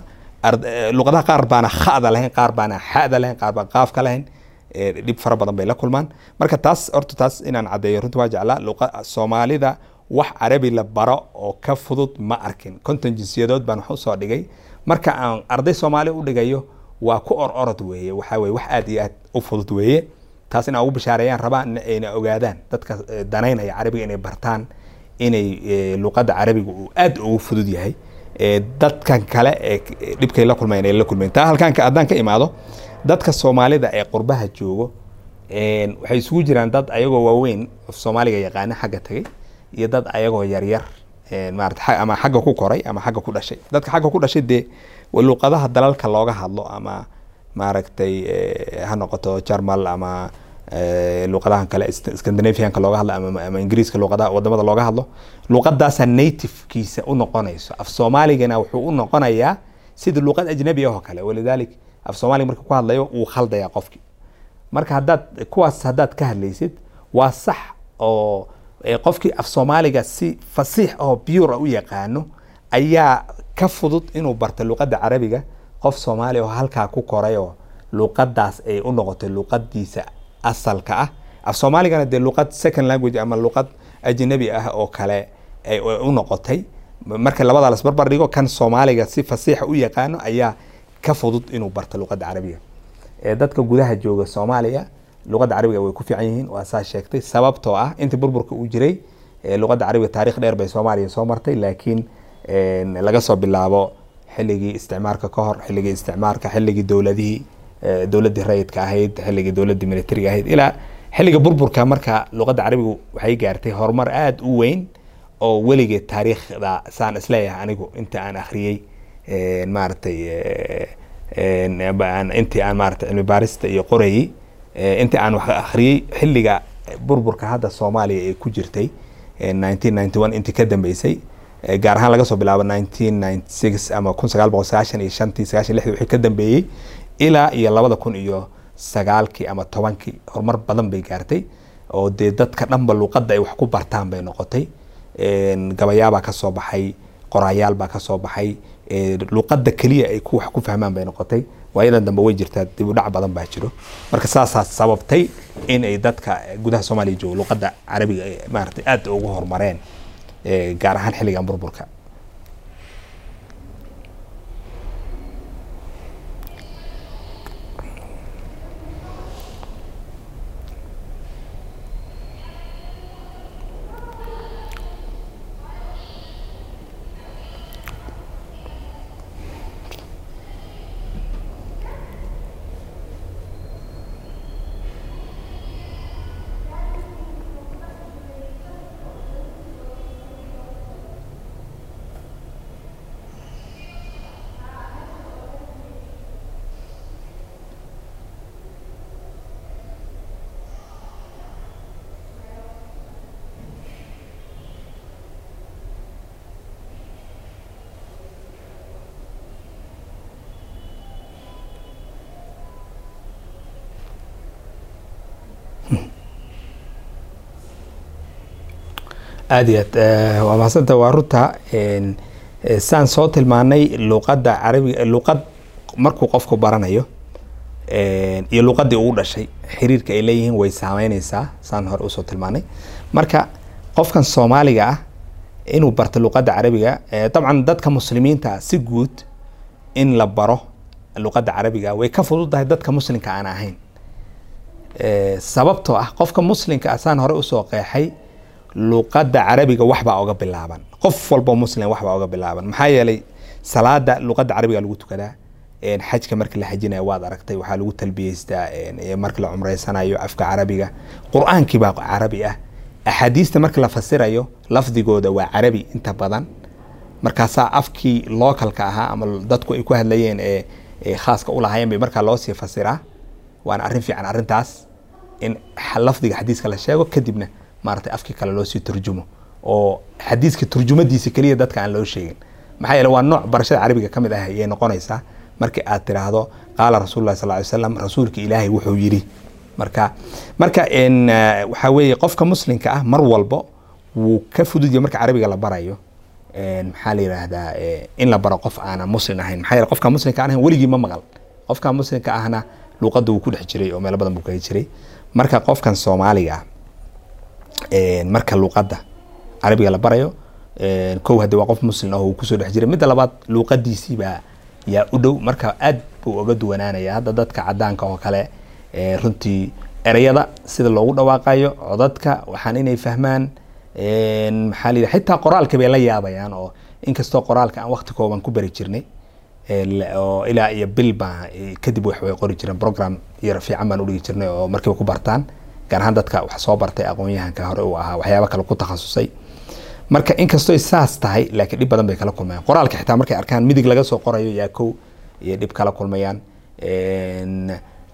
Luqadaha qaar baana khada lahayn qaar baana xada lahayn qaar baan qaafka lahayn. Dhib fara badan bay la kulmaan. Marka taas horta taas inaan caddeeyo runtii waa jeclaa luqa soomaalida wax carabi la baro oo ka fudud ma arkin. Konton jinsiyadood baan wax u soo dhigay. Marka aan arday soomaali u dhigayo waa ku or orod weeye. Waxaa weye wax aad iyo aad u fudud weeye taas inaan ugu bishaareeyaan rabaan ayna ogaadaan dadka danaynaya carabiga inay bartaan inay luqadda carabiga uu aad ugu fudud yahay dadkan kale ee dhibkay la kulmayn ay la kulmayn taa halkaan haddaan ka imaado dadka soomaalida ee qurbaha joogo waxay isugu jiraan dad ayagoo waaweyn soomaaliga yaqaana xagga tagay iyo dad ayagoo yaryar ama xagga ku koray ama xagga ku dhashay. Dadka xagga ku dhashay dee luqadaha dalalka looga hadlo ama maaragtay ha noqoto jarmal ama luqadahan kale scandinavianka looga hadlo ama ingiriiska luqadaha waddamada looga hadlo luqadaasaa nativekiisa u noqonayso af soomaaligana wuxuu u noqonayaa sida luqad ajnabi ah kale. Walidalik af soomaaliga marka ku hadlayo wuu khaldaya qofki marka haddaad kuwaas haddaad ka hadlaysid waa sax oo qofkii af soomaaliga si fasiix oo bura u yaqaano ayaa ka fudud inuu barto luqadda carabiga qof soomaaliya oo halkaa ku koray oo luqadaas ay u noqotay luqadiisa asalka ah. Af soomaaligana dee luqad second language ama luqad ajnabi ah oo kale ay u noqotay. Marka labadaa las barbar dhigo kan soomaaliga si fasiixa u yaqaano ayaa ka fudud inuu barto luqadda carabiga. Dadka gudaha jooga soomaaliya luqadda carabiga way ku fiican yihiin waa saa sheegtay sababtoo ah intii burburka uu jiray luqadda carabiga taarikh dheer bay soomaaliya soo martay laakiin laga soo bilaabo xilligii isticmaarka ka hor xilligii isticmaarka xilligii dowladihii dowladdii rayidka ahayd xilligii dowladdii militariga ahayd ilaa xilliga burburka marka luqadda carabigu waxay gaartay horumar aada u weyn oo weligeed taariikhda saan is leeyahay anigu inta aan akhriyey maaragtay intii aan maaragtay cilmi baarista iyo qorayey intii aan wax akhriyey xilliga burburka hadda soomaaliya ee ku jirtay intii ka dambeysay gaar ahaan laga soo bilaabo ama ka dambeeyey ilaa iyo labada kun iyo sagaalkii ama tobankii. Horumar badan bay gaartay oo dee dadka dhanba luuqadda ay wax ku bartaan bay noqotay. Gabayaabaa ka soo baxay qoraayaal baa ka soo baxay luuqadda keliya ay wax ku fahmaan bay noqotay. Waayadan dambe way jirtaa dib u badan baa jiro. Marka saasaa sababtay in ay dadka gudaha soomaaliya joogo luuqadda carabiga maaragtay aada ugu horumareen gaar ahaan xilligan burburka aada iyo aad. Waa mahadsantaa waa runta saan soo tilmaanay luuqadda carabiga luuqad markuu qofku baranayo iyo luuqaddii uu dhashay xiriirka ay leeyihiin way saameyneysaa saan hore u soo tilmaanay. Marka qofkan soomaaliga ah inuu barto luuqadda carabiga dabcan dadka muslimiinta si guud in la baro luuqadda carabiga way ka fududahay dadka muslimka aan ahayn. Sababtoo ah qofka muslimka ah saan hore u soo qeexay luuqadda carabiga waxbaa oga bilaaban. Qof walbo muslim waxbaa oga bilaaban. Maxaa yeelay salaada luuqadda carabiga lagu tukadaa xajka marka la xajinayo waad aragtay waxaa lagu talbiyeystaa marka la cumreysanayo afka carabiga. Qur'aankii carabi ah. Axaadiista marka la fasirayo lafdigooda waa carabi inta badan. Markaasaa afkii localka ahaa ama dadku ay ku hadlayeen ee khaaska ulahaayeen bay markaa loosii fasiraa. Waana arrin fiican arrintaas in lafdiga xadiiska la sheego. Kadibna maaragtay afkii kale loosii turjumo oo xadiiska turjumadiisa keliya dadka aan loo sheegin. Maxaa yeele waa nooc barashada carabiga ka mid ah ayay noqonaysaa. Markii aad tiraahdo qaala rasuulullahi sal ly slam rasuulka ilaahay wuxuu yidhi marka marka waxaa weeye qofka muslimka ah mar walbo wuu ka fududya marka carabiga la barayo. Maxaa la yidhaahdaa in la baro qof aanan muslim ahayn. Maxaa yeele qofka muslimka aan ahayn weligii ma maqal. Qofka muslimka ahna luuqadda wuu ku dhex jiray oo meelo badan buu kaga jiray. Marka qofkan soomaaliga ah marka luuqadda carabiga la barayo kow haddi waa qof muslim ah oo ku soo dhex jiray midda labaad luuqadiisii baa yaa u dhow. Marka aad buu oga duwanaanaya hadda dadka cadaanka oo kale runtii ereyada sida loogu dhawaaqayo codadka waxaan inay fahmaan maxaa la xitaa qoraalka bay la yaabayaan oo inkastoo qoraalka aan waqti kooban ku bari jirnay oo ilaa iyo bil baa kadib wax way qori jireen program yar fiican baan udhigi jirnay oo markiiba ku bartaan gaar ahaan dadka wax soo bartay aqoon-yahanka hore uu ahaa waxyaaba kale ku takhasusay. Marka inkastoo saas tahay laakiin dhib badan bay kala kulmayaan qoraalka xitaa markay arkaan midig laga soo qorayo yaa iyo dhib kala kulmayaan.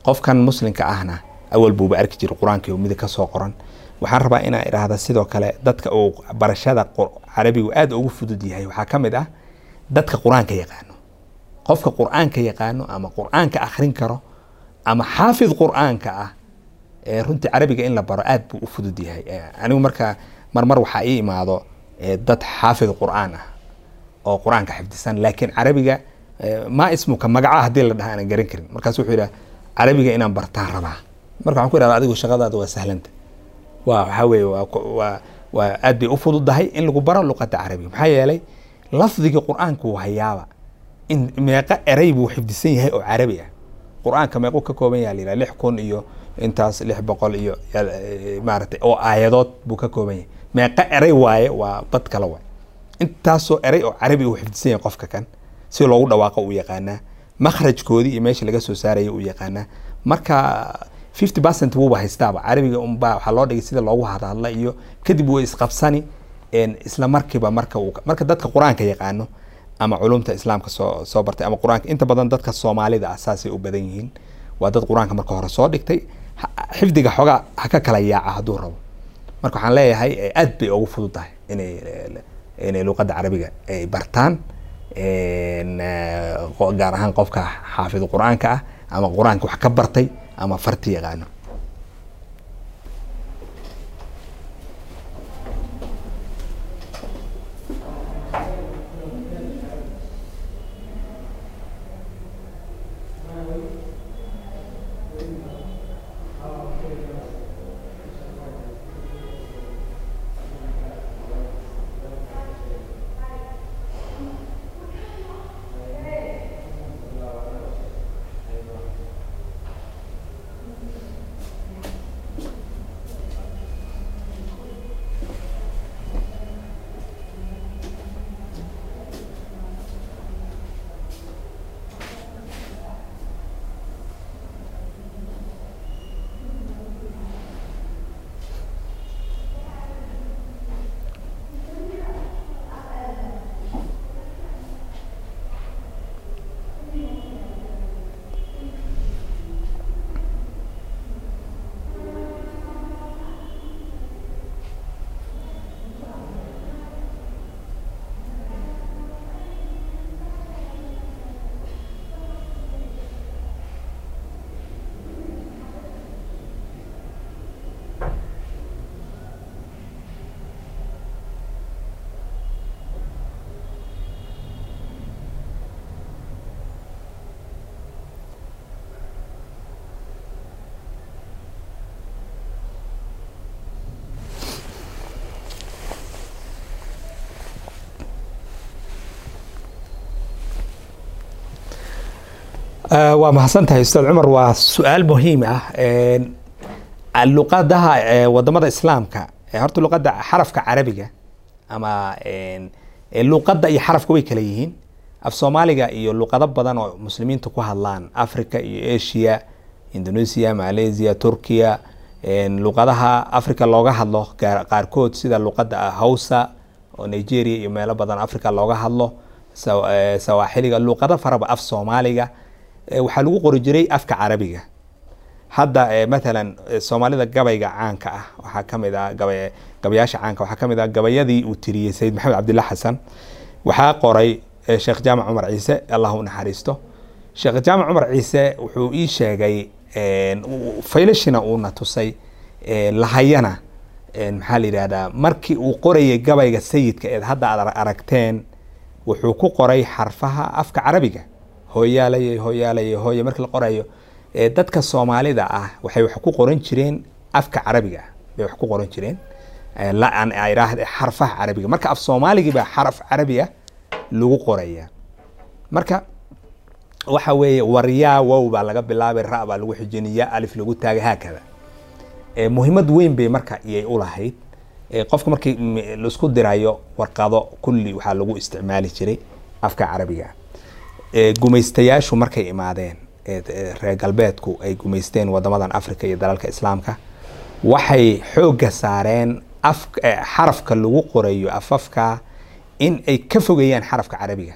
Qofkan muslimka ahna awal buuba arki jiray qur'aankii oo midig ka qoran. Waxaan rabaa inaan idhaahda sidoo kale dadka uu barashada carabigu aada ugu fudud yahay. Waxaa ka mid ah dadka qur'aanka yaqaano. Qofka qur'aanka yaqaano ama qur'aanka akhrin karo ama xaafid qur'aanka ah runtii carabiga in la baro aad buu u fudud yahay. Anigu marka marmar waxaa ii imaado dad xaafid qur'aan ah oo qur'aanka xifdisan laakiin carabiga maa ismuka magaca haddii la dhaha aanan garan karin. Markaas wuxuu yidhaha carabiga inaan bartaan rabaa. Marka waxaan ku ihahda adigu shaqadaada waa sahlanta. Waa waxaa weeye waa waa aad bay u fududahay in lagu baro luqadda carabiga. Maxaa yeelay lafdiga qur'aanka wuu hayaaba in meeqa erey buu xifdisan yahay oo carabi ah. Qur'aanka meequu ka kooban yaha layidhaha lix kun iyo intaas lix boqol iyo maaragtay oo aayadood buu ka kooban yahay. Meeqa erey waaye waa bad kale waay intaasoo erey oo carabi uu xifdisan yahay qofka kan si loogu dhawaaqo uu yaqaanaa. Makhrajkoodii iyo meesha laga soo saaraya uu yaqaanaa. Marka fifty percent wuuba haystaaba carabiga unbaa waxaa loo dhigay sida loogu hadhadla iyo kadib way isqabsani isla markiiba marka uu marka dadka qur'aanka yaqaano ama culumta islaamka soo soo bartay ama qur'aanka inta badan dadka soomaalida ah saasay u badan yihiin. Waa dad qur'aanka marka hore soo dhigtay xifdiga xoogaa ha ka kala yaaca hadduu rabo. Marka waxaan leeyahay aad bay ugu fududahay inay inay luqadda carabiga ay bartaan gaar ahaan qofka xaafid qur'aanka ah ama qur'aanka wax ka bartay ama farti yaqaano waa mahadsan tahay ustaad cumar. Waa su'aal muhiim ah luqadaha waddamada islaamka horta luqadda xarafka carabiga ama luqadda iyo xarafka way kala yihiin. Af soomaaliga iyo luqado badan oo muslimiinta ku hadlaan. Africa iyo asia indonesia malaysia turkiya luqadaha africa looga hadlo qaarkood sida luqadda hausa oo nigeria iyo meelo badan africa looga hadlo. Sawaaxiliga luqado faraba af soomaaliga waxaa lagu qori jiray afka carabiga. Hadda matalan soomaalida gabayga caanka ah waxaa ka mid ah gaba gabayaasha caanka waxaa ka mid ah gabayadii uu tiriyey sayid maxamed cabdillah xasan. Waxaa qoray sheekh jaamac cumar ciise allah u naxariisto. Sheekh jaamac cumar ciise wuxuu ii sheegay faylashina uuna tusay lahayana maxaa la yidhahdaa markii uu qorayay gabayga sayidka eed hadda aad aragteen wuxuu ku qoray xarfaha afka carabiga hooyaalay hooyaalay hooye markii la qorayo dadka soomaalida ah waxay wax ku qoran jireen afka carabiga. Bay wax ku qoran jireen xarfaha carabiga. Marka af soomaaligii baa xaraf carabi ah lagu qoraya marka waxa weeye waryaa wow baa laga bilaabay ra baa lagu xijiniya alif lagu taagay haakada muhiimad weyn bay marka iyay ulahayd qofka markii la isku dirayo warqado kulli waxaa lagu isticmaali jiray afka carabiga gumaystayaashu markay imaadeen reer galbeedku ay gumaysteen wadamadan africa iyo dalalka islaamka waxay xoogga saareen af xarafka lagu qorayo afafka in ay ka fogeeyaan xarafka carabiga.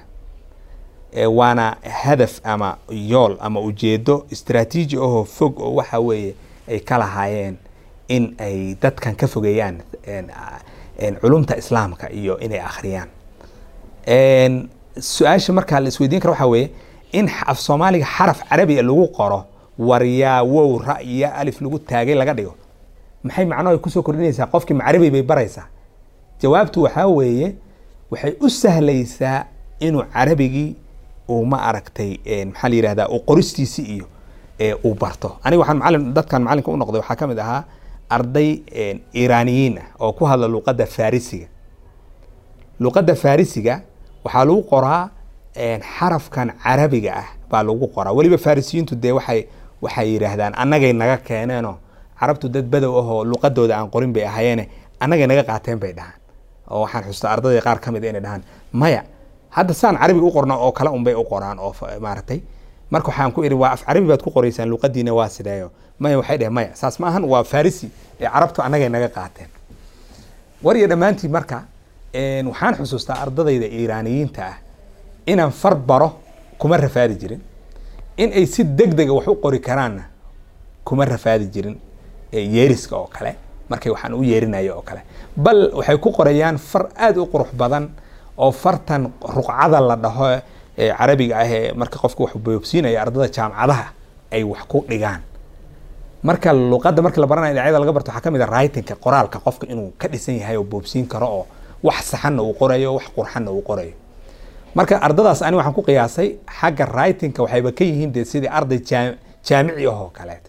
Waana hadaf ama yool ama ujeedo istraatiiji ahoo fog oo waxa weeye ay ka lahaayeen in ay dadkan ka fogeeyaan culumta islaamka iyo inay akhriyaan su'aasha markaa la isweydiin kara waxaa weeye in af soomaaliga xaraf carabiga lagu qoro waryaa wow ra iyo alif lagu taagay laga dhigo. Maxay macnaha ku soo kordhinaysaa? Qofkii macarabi bay baraysaa. Jawaabtu waxaa weeye waxay u sahlaysaa inuu carabigii uu ma aragtay maxaa la yihahdaa uu qoristiisi iyo uu barto. Aniga waxaan macalin dadkan macalinka u noqday waxaa ka mid ahaa arday iiraaniyiin ah oo ku hadla luqadda farisiga. Luqadda farisiga waxaa lagu qoraa xarafkan carabiga ah baa lagu qoraa. Weliba farisiyiintu dee waxay waxay yidhaahdaan annagay naga keeneenoo carabtu dad badow ahoo luqadooda aan qorin bay ahaayeene annagay naga qaateen bay dhahaan. Oo waxaan xusta ardayda qaar ka mid a inay dhahaan maya hadda saan carabiga u qorna oo kale unbay u qoraan oo maaragtay marka waxaan ku ihi waa af carabi baad ku qoraysaan luqadiina waa sideeyo. Maya waxay dheheen maya saas ma ahan waa farisi ee carabtu annagay naga qaateen. War iyo dhammaantii marka waxaan xusuustaa ardadayda iiraaniyiinta ah inaan far baro kuma rafaadi jirin. In ay si deg dega wax u qori karaanna kuma rafaadi jirin. Yeeriska oo kale markay waxaan u yeerinayo oo kale. Bal waxay ku qorayaan far aada u qurux badan oo fartan ruqcada la dhaho ee carabiga ah ee marka qofka wax boobsiinaya ardada jaamacadaha ay wax ku dhigaan. Marka luqadda markii la baranayo dhinacyada laga barto waxaa ka mid a writingka qoraalka qofka inuu ka dhisan yahay oo boobsiin karo oo wax saxanna uu qorayo wax qurxanna uu qorayo. Marka ardadaas ani waxaan ku qiyaasay xagga writingka waxayba ka yihiin dee sidii arday jaamici ah oo kaleet.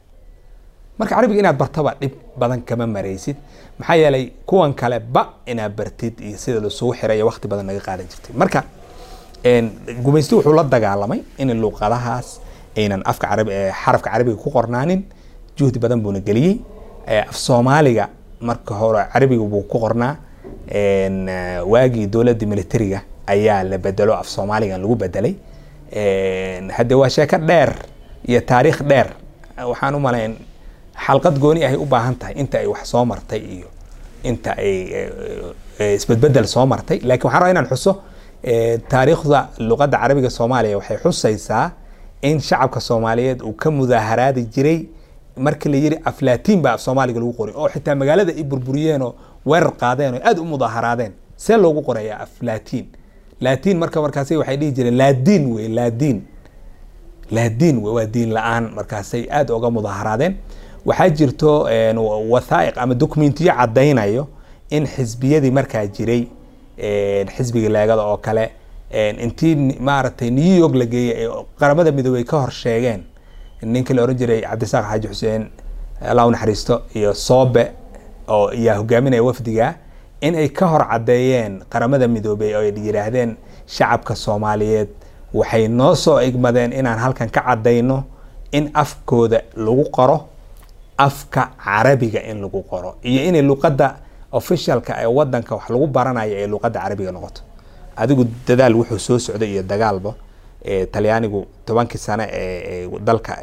Marka carabiga inaad bartaba dhib badan kama maraysid. Maxaa yeelay kuwan kale ba inaad bartid iyo sida lasugu xiray waqti badan naga qaadan jirtay. Marka gumaysti wuxuu la dagaalamay in luqadahaas aynan afka carabi xarafka carabiga ku qornaanin. Juhdi badan buuna geliyey. Af soomaaliga marka hore carabiga buu ku qornaa waagii dowladda militariga ayaa la bedelo af soomaaligan lagu bedelay. Hadde waa sheeko dheer iyo taariikh dheer. Waxaan u malayn xalqad gooni ahay u baahan tahay inta ay wax soo martay iyo inta ay isbedbedel soo martay. Lakin waxaan rabaa inaan xuso taariikhda luqadda carabiga soomaaliya waxay xusaysaa in shacabka soomaaliyeed uu ka mudaaharaadi jiray markii la yiri aflaatiin baa af soomaaliga lagu qoray oo xitaa magaalada ay burburiyeen oo weerar qaadeen oo aada u mudaaharaadeen see loogu qorayaa aflaatiin laatiin. Marka markaasay waxay dhihi jireen laadiin wey laadiin laadiin wey waa diin la'aan markaasay aada uga mudaaharaadeen. Waxaa jirto wathaa'iq ama dokumentiyo caddaynayo in xisbiyadii markaa jiray xisbiga leegada oo kale intii maaragtay new york la geeyey ee qaramada midoobey ka hor sheegeen. Ninkii la ohan jiray cabdisaaq xaaji xuseen allah u naxariisto iyo soobe oo yaa hogaaminaya wafdiga in ay ka hor caddeeyeen qaramada midoobey oo ay yidhaahdeen shacabka soomaaliyeed. Waxay noo soo igmadeen inaan halkan ka caddayno in afkooda lagu qoro afka carabiga in lagu qoro iyo inay luqadda officialka ee wadanka wax lagu baranayo ee luqadda carabiga noqoto. Adigu dadaal wuxuu soo socday iyo dagaalba talyaanigu tobankii sane ee dalka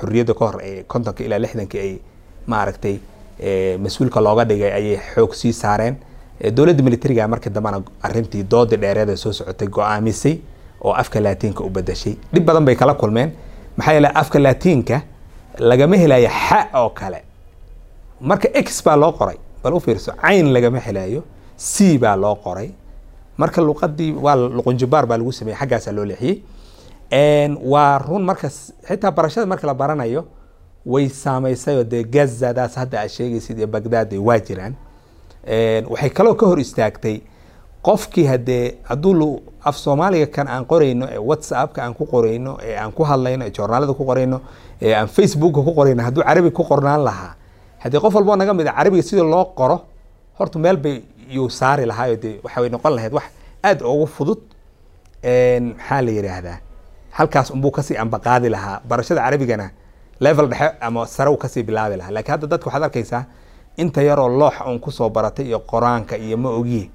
xorriyadda ka hor ee kontonka ilaa lixdankii ay maaragtay mas'uulka looga dhigay ayay xoog sii saareen. Dowladda militariga markii dambena arrintii doodii dheereed ee soo socotay go'aamisay oo afka laatiinka u bedashay dhib badan bay kala kulmeen. Maxaa yeele afka laatiinka lagama helayo xa oo kale. Marka x baa loo qoray bal u fiirso cayn lagama helayo c baa loo qoray. Marka luqadii waa luqunjibaar baa lagu sameeyey xaggaasaa loo leexiyey. Waa run marka xitaa barashada marka la baranayo way saameysayoo dee gazadaas hadda aad sheegaysid iyo bagdaad waa jiraan waxay kaloo ka hor istaagtay qofkii haddee hadduu af soomaaliga kan aan qorayno ee whatsappka aan ku qorayno ee aan ku hadlayno ee joornaalada ku qorayno ee aan facebooka ku qorayno hadduu carabi ku qornaan lahaa haddii qof walboo naga mid a carabiga sida loo qoro horta meel bay yuu saari lahaayo dee waxay noqon lahayd wax aada ugu fudud maxaa la yidhaahdaa halkaas unbuu ka sii ambaqaadi lahaa barashada carabigana level dhexe ama sare uu ka sii bilaabi lahaa. Lakiin hadda dadka waxaad arkaysaa inta yaroo looxa un ku soo baratay iyo qoraanka iyo ma ogi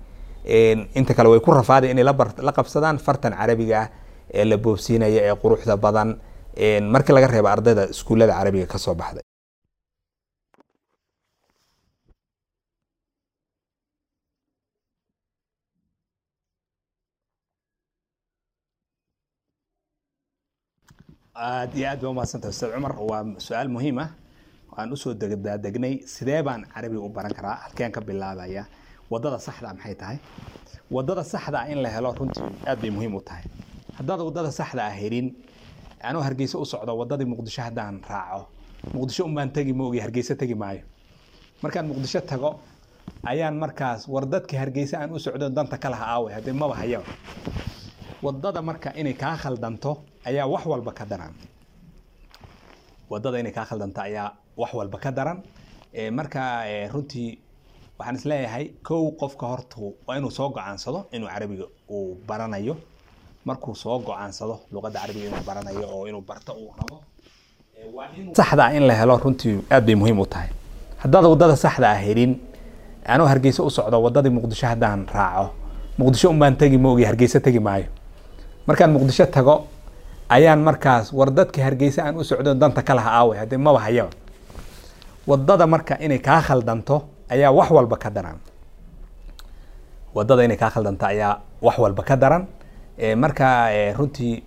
inta kale way ku rafaaday inay la qabsadaan fartan carabiga ah ee la boobsiinaya ee quruxda badan markii laga reebo ardayda iskuullada carabiga ka soo baxday aad iyo aad ba umahadsantaha ustaad cumar. Waa su'aal muhiim ah. Aan u soo degdadegnay sidee baan carabiga u baran karaa halkeen ka bilaabaya. Wadada saxda maxay tahay? Wadada saxda in la helo runtii aad bay muhiim u tahay. Haddaad waddada saxda ah helin anuu hargeysa u socdo wadadii muqdisho haddaan raaco. Muqdisho unbaan tegi ma ogi hargeysa tegi maayo. Markaan muqdisho tago ayaan markaas war dadkii hargeysa aan u socdo danta ka laha haddee maba hayaba waddada marka inay kaa khaldanto ayaa wax walba ka daran. Wadada inay kaa khaldanta ayaa wax walba ka daran. Eh, marka eh, runtii waxaan is leeyahay kow qofka horta waa inuu soo go'aansado inuu carabiga uu baranayo. Markuu soo go'aansado luqadda carabiga inuu baranayo oo inuu barto uu rabo Eh, saxda in la helo runtii aad bay muhiim u tahay. Haddaad waddada saxda ah helin anuu hargeysa u socdo muqdisho haddaan raaco. Muqdisho unbaan tegi ma ogi hargeysa tegi maayo. Markaan muqdisho tago ayaan markaas war dadka hargeysa aan u socdo danta ka laha aawe haddee maba hayaba waddada marka inay kaa khaldanto ayaa wax walba ka daran. Wadada inay kaa khaldanto ayaa wax walba ka daran. Marka runtii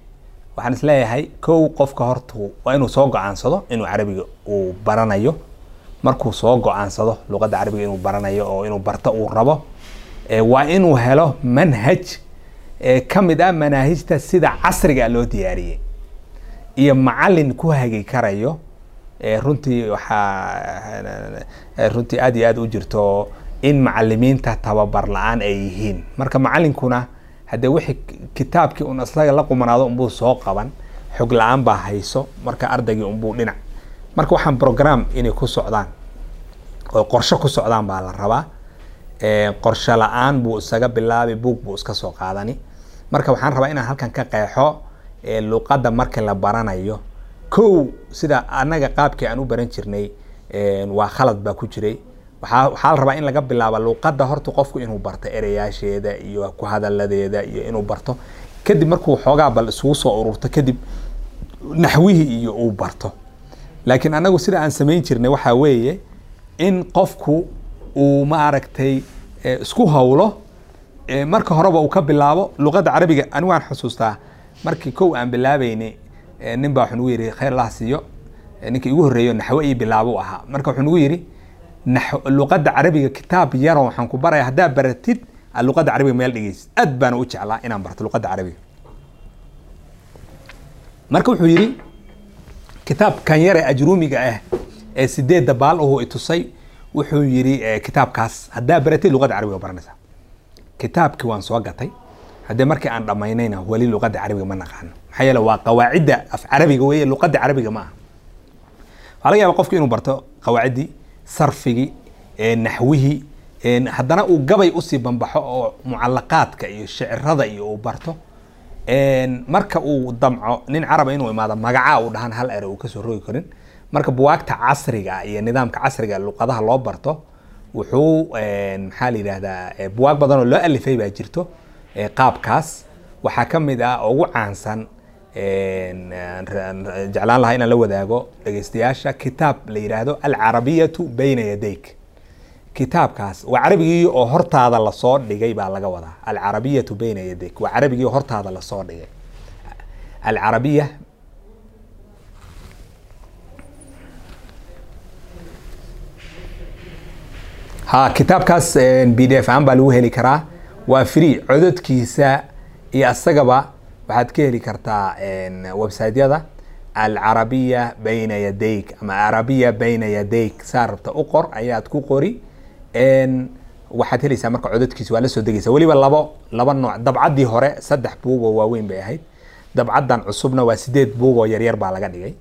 waxaan is leeyahay kow qofka horta waa inuu soo go'aansado inuu carabiga uu baranayo. Markuu soo go'aansado luqadda carabiga inuu baranayo oo inuu barto uu rabo. Waa inuu helo manhaj eh, ka mid ah manaahijta sida casriga loo diyaariyey. Iyo macalin ku hagi karayo runtii waxaa runtii aad iyo aad u jirto in macalimiinta tababar la'aan ay yihiin. Marka macalinkuna haddee wixii kitaabkii un isaga la qumanaado unbuu soo qaban xog la'aan baa hayso marka ardaygii unbuu dhinac. Marka waxaan program inay ku socdaan oo qorshe ku socdaan baa la rabaa. Qorshe la'aan buu isaga bilaabi buug buu iska soo qaadani marka waxaan rabaa inaan halkan ka qeexo luqadda marka la baranayo kow sida annaga qaabkii aan u baran jirnay waa khalad baa ku jiray. Waxaa waxaa la rabaa in laga bilaabo luqadda horta qofku inuu barto ereyaasheeda iyo ku hadaladeeda iyo inuu barto. Kadib markuu xoogaa bal isugu soo ururto kadib naxwihii iyo uu barto. Laakiin anagu sida aan samayn jirnay waxaa weeye in qofku uu maaragtay isku hawlo eh, marka horeba uu ka bilaabo luqadda carabiga ani waan xusuustaa markii kow aan bilaabeynay nin baa wuxuu nagu yidhi khayr allah siiyo. Ninkii igu horreeyo naxwo ii bilaabo u ahaa. Marka wuxuu nagu yidhi luqadda carabiga kitaab yaron waxaan ku baraya haddaa baratid aad luqadda carabiga meel dhigaysid. Aad baana u jeclaa inaan barto luqadda carabiga. Marka wuxuu yidhi kitaabkan yare ajruumiga ah ee sideedda baal ahu itusay wuxuu yidhi kitaabkaas haddaa baratid luqadda carabiga baranaysaa kitaabkii waan soo gatay. Haddee markii aan dhammaynayna weli luqadda carabiga ma naqaano maxaa yeele waa qawaacidda af carabiga weeye luqadda carabiga ma aha. Waxaa laga yaaba qofku inuu barto qawaaciddii sarfigii naxwihii haddana uu gabay u sii bambaxo oo mucalaqaadka iyo shicirada iyo uu barto marka uu damco nin caraba inuu imaado magacaa uu dhahan hal ere uu ka soo rogi karin. Marka buwaagta casriga ah iyo nidaamka casriga luqadaha loo barto wuxuu en, maxaa la yidhahdaa eh, buwaag badan oo loo alifay baa jirto eh, qaabkaas. Waxaa ka mid ah ugu caansan jeclaan lahaa inaan la wadaago dhegeystayaasha kitaab la yidhaahdo alcarabiyatu bayna yadayk. Kitaabkaas waa carabigii oo hortaada la soo dhigay baa laga wadaa. Alcarabiyatu bayna yadayk waa carabigii oo hortaada la soo dhigay. Alcarabiya ha kitaabkaas b d f aan baa lagu heli karaa. Waa free cododkiisa iyo asagaba waxaad ka heli kartaa en, website-yada alcarabiya bayna yadayk. Ama arabiya bayna yadayk. Saa rabta u qor ayaad ku qori. Waxaad helaysaa marka cododkiisa waa la soo degaysa. Weliba labo laba nooc. Dabcaddii hore saddex buug oo waaweyn bay ahayd. Dabcaddan cusubna waa sideed buug oo yaryar baa laga dhigay.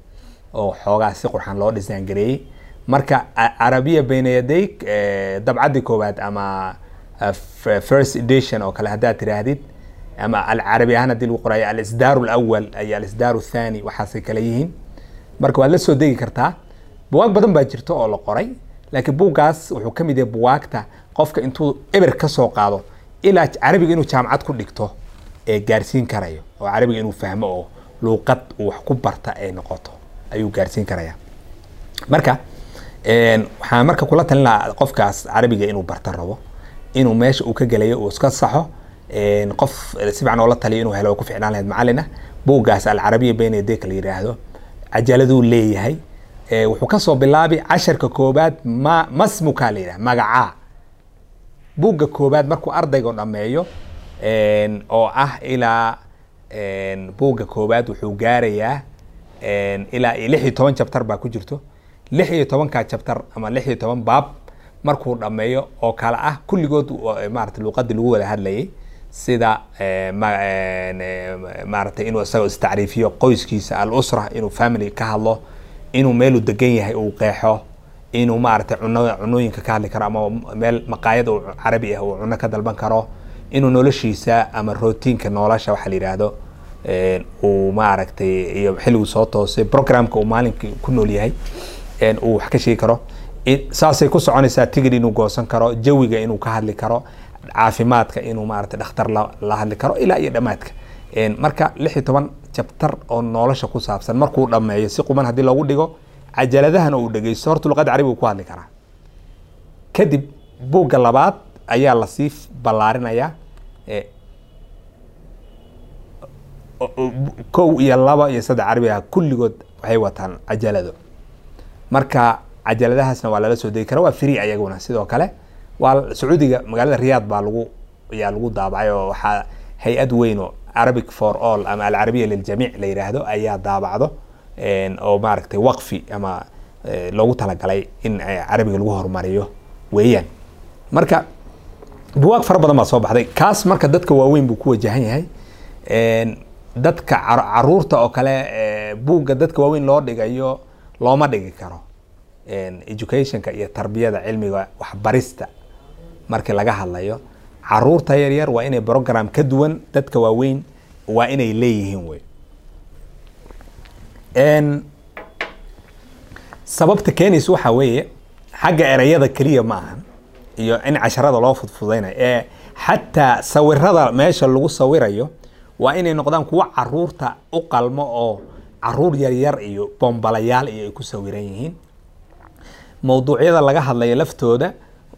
Oo xoogaa si qurxan loo dhisaan gareeyey marka a- arabiya bayna yadayk eh, dabcaddii koowaad ama f- first edition oo kale haddaad tiraahdid ama alcarabi ahaan haddii lagu qorayo alisdaaru alawal iyo alisdaaru athani waxaasay kale yihiin. Marka waad la soo degi kartaa. Buwaag badan baa jirta oo la qoray laakiin buuggaas wuxuu ka mid yahay buwaagta qofka intuu eber ka soo qaado ilaa carabiga inuu jaamacad ku dhigto ee gaarsiin karayo oo carabiga inuu fahmo oo luuqad uu wax ku barta ay noqoto ayuu gaarsiin karaya marka en, waxaan marka kula talin lahaa qofkaas carabiga inuu barta rabo inuu meesha uu ka gelayo uu iska saxo. Qof si fiican oola taliyo inuu helo ku ficnaan lahayd macalin ah buuggaas alcarabiya bayna yadayka la yidhaahdo. Cajaladuu leeyahay. Eh, wuxuu ka soo bilaabi casharka koobaad ma masmuka la yidhaha magacaa. Buugga koobaad markuu ardayga dhameeyo oo ah ilaa buugga koobaad wuxuu gaarayaa ilaa lix iyo toban jabtar baa ku jirto lix iyo tobankaa jabtar ama lix iyo toban baab markuu dhameeyo oo kale ah kulligood oo, eh, maarata luuqadii lagu wada hadlayay sida eh, eh, maaragtay inuu isagoo istacriifiyo qoyskiisa al usra inuu family ka hadlo inuu meeluu degan yahay uu qeexo inuu maaragtay cuno cunooyinka ka hadli karo ama meel maqaayad uu carabi ah uu cuno ka dalban karo inuu noloshiisa ama rootiinka nolosha waxaa la yidhaahdo uu maaragtay iyo xilliguu soo toosay programka uu maalinkii ku nool yahay uu wax ka sheegi karo. Saasay ku soconaysaa tigid inuu goosan karo jawiga inuu ka hadli karo caafimaadka inuu maaragtay dhakhtar la hadli karo ilaa iyo dhammaadka. Marka lix iyo toban jabtar oo nolosha ku saabsan markuu dhameeyo si quman haddii loogu dhigo cajaladahana uu dhegeysto horta luqadda carabiga ku hadli karaa. Kadib buugga labaad ayaa la sii ballaarinayaa kow iyo laba iyo saddex carabiga kulligood waxay wataan cajalado marka cajaladahaasna waa lala soo degi kara waa free ayaguna. Sidoo kale waa sacuudiga magaalada riyaad baa lagu ayaa lagu daabacay oo waxaa hay'ad weyn oo arabic for all ama alcarabiya liljamiic la yidhaahdo ayaa daabacdo oo maaragtay waqfi ama loogu talagalay in carabiga lagu horumariyo weeyaan. Marka buwaag fara badan baa soo baxday. Kaas marka dadka waaweyn buu ku wajahan yahay. Dadka carruurta oo kale buugga dadka waaweyn loo dhigayo looma dhigi karo educationka iyo tarbiyada cilmiga waxbarista. Markii laga hadlayo carruurta yaryar waa inay program ka duwan dadka waaweyn waa inay leeyihiin wey. Sababta keenaysa waxaa weeye xagga ereyada keliya ma ahan iyo in casharada loo fudfudaynayo ee xataa sawirada meesha lagu sawirayo waa inay noqdaan kuwo carruurta u qalmo oo carruur yaryar iyo bombalayaal iyo ay ku sawiran yihiin. Mawduucyada laga hadlayo laftooda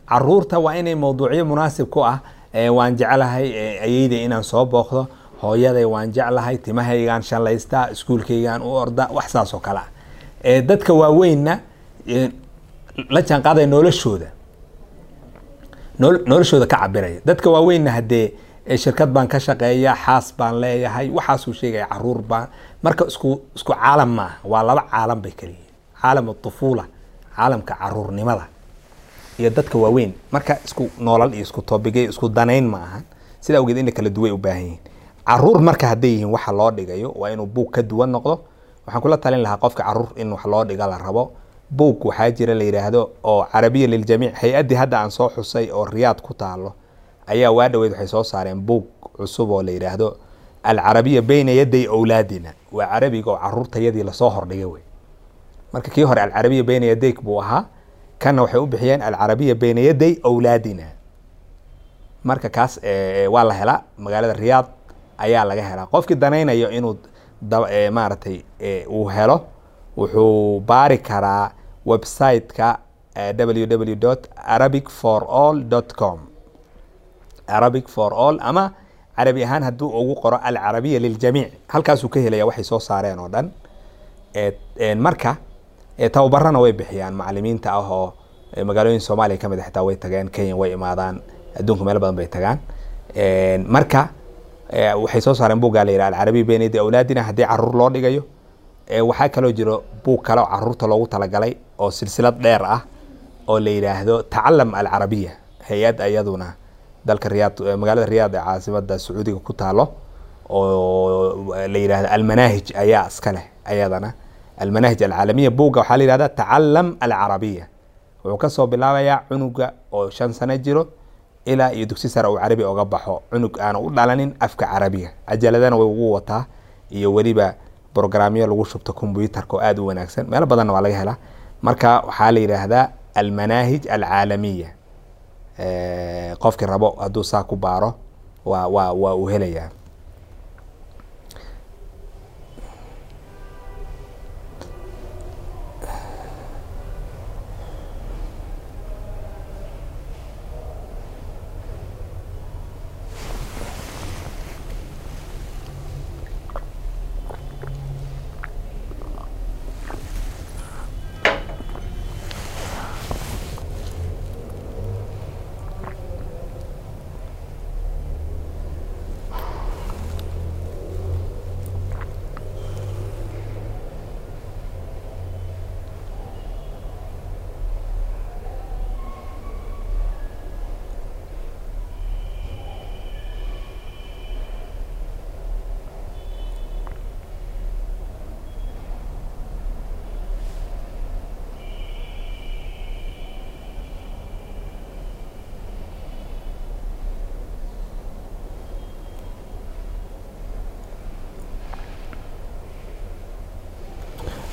carruurta waa inay mawduucyo munaasib ku ah waan jeclahay ayeyda inaan soo booqdo hooyaday waan jeclahay timahaygaan shallaysta iskuulkaygaan u orda wax saas oo kale ah. Dadka waaweynna la jaanqaadaya noloshooda noloshooda ka cabiraya dadka waaweynna haddee shirkad baan ka shaqeeya xaas baan leeyahay waxaasuu sheegaya carruur baan. Marka isku isku caalam maaha waa laba caalam bay kala yihiin caalam aطufuula caalamka caruurnimada iyo dadka waaweyn. Marka isku noolal iyo isku toobigay isku danayn ma ahan. Sida awgeed in la kala duway u baahan yihiin. Caruur marka hadday yihiin waxa loo dhigayo waa inuu buug ka duwan noqdo. Waxaan kula talin lahaa qofka carruur in wax loo dhiga la rabo. Buug waxaa jira la yidhaahdo oo carabiya liljamiic hay'addii hadda aan soo xusay oo riyaad ku taalo ayaa waa dhaweyd waxay soo saareen buug cusub oo la yidhaahdo alcarabiya bayna yaday owlaadina waa carabiga oo caruurtayadii la soo hordhigay wey. Marka kii hore alcarabiya bayna yadayk buu ahaa. Kanna waxay u bixiyeen alcarabiya bayna yaday owlaadina marka kaas waa la helaa. Magaalada riyaad ayaa laga helaa. Qofkii danaynayo inuu maaragtay uu helo wuxuu baari karaa website-ka www arabic for all com arabic for all. Ama carabi ahaan hadduu ugu qoro alcarabiya liljamiic. Halkaasuu ka helaya waxay soo saareen oo dhan. Marka tababarana way bixiyaan macalimiinta ah oo magaalooyin soomaaliya ka mid a xitaa way tageen kenya way imaadaan adduunka meel badan bay tagaan. Marka waxay soo saareen buuggaa la yidhaha beenadi awlaadina haddii carruur loo dhigayo. Waxaa kaloo jiro buug kale oo carruurta loogu talagalay oo silsilad dheer ah oo la yidhaahdo tacalam alcarabiya hay'ad iyaduna dalka riyaad magaalada riyaad ee caasimada sacuudiga ku taalo oo la yidhahdo almanaahij ayaa iska leh ayadana. Almanaahij alcaalamiya buugga waxaa la yidhahda tacalam alcarabiya. Wuxuu ka soo bilaabayaa cunuga oo shan sano jiro ilaa iyo dugsi sare uu carabi oga baxo. Cunug aana u dhalanin afka carabiga. Cajaladana way ugu wataa iyo weliba brograamyo lagu shubto combyutarka oo aada u wanaagsan. Meelo badanna waa laga helaa. Marka waxaa la yidhaahdaa almanaahij alcaalamiya qofkii rabo hadduu saa ku baaro waa waa waa uu helayaa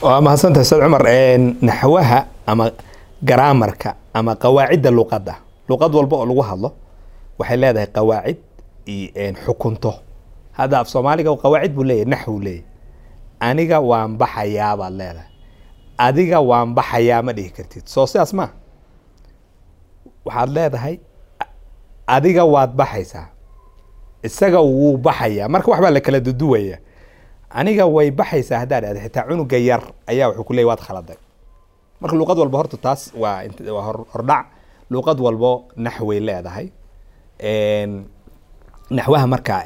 waa mahadsantahay ustaad cumar naxwaha ama garaamarka ama qawaacidda luqadda. Luqad walba oo lagu hadlo waxay leedahay qawaacid iyo xukunto. Hadda af soomaaliga qawaacid buu leeyahy naxwu leeyahy aniga waan baxayaa baad leedahay. Adiga waan baxayaa ma dhihi kartid. Soo sidaas ma waxaad leedahay adiga waad baxaysaa. Isaga wuu baxayaa. Marka waxbaa la kala duduwaya aniga way baxaysaa haddaad dhahda xitaa cunuga yar ayaa wuxuu ku leeyay waad khaladay. Marka luuqad walba horta taas waa waa hordhac luuqad walbo naxway leedahay. Naxwaha marka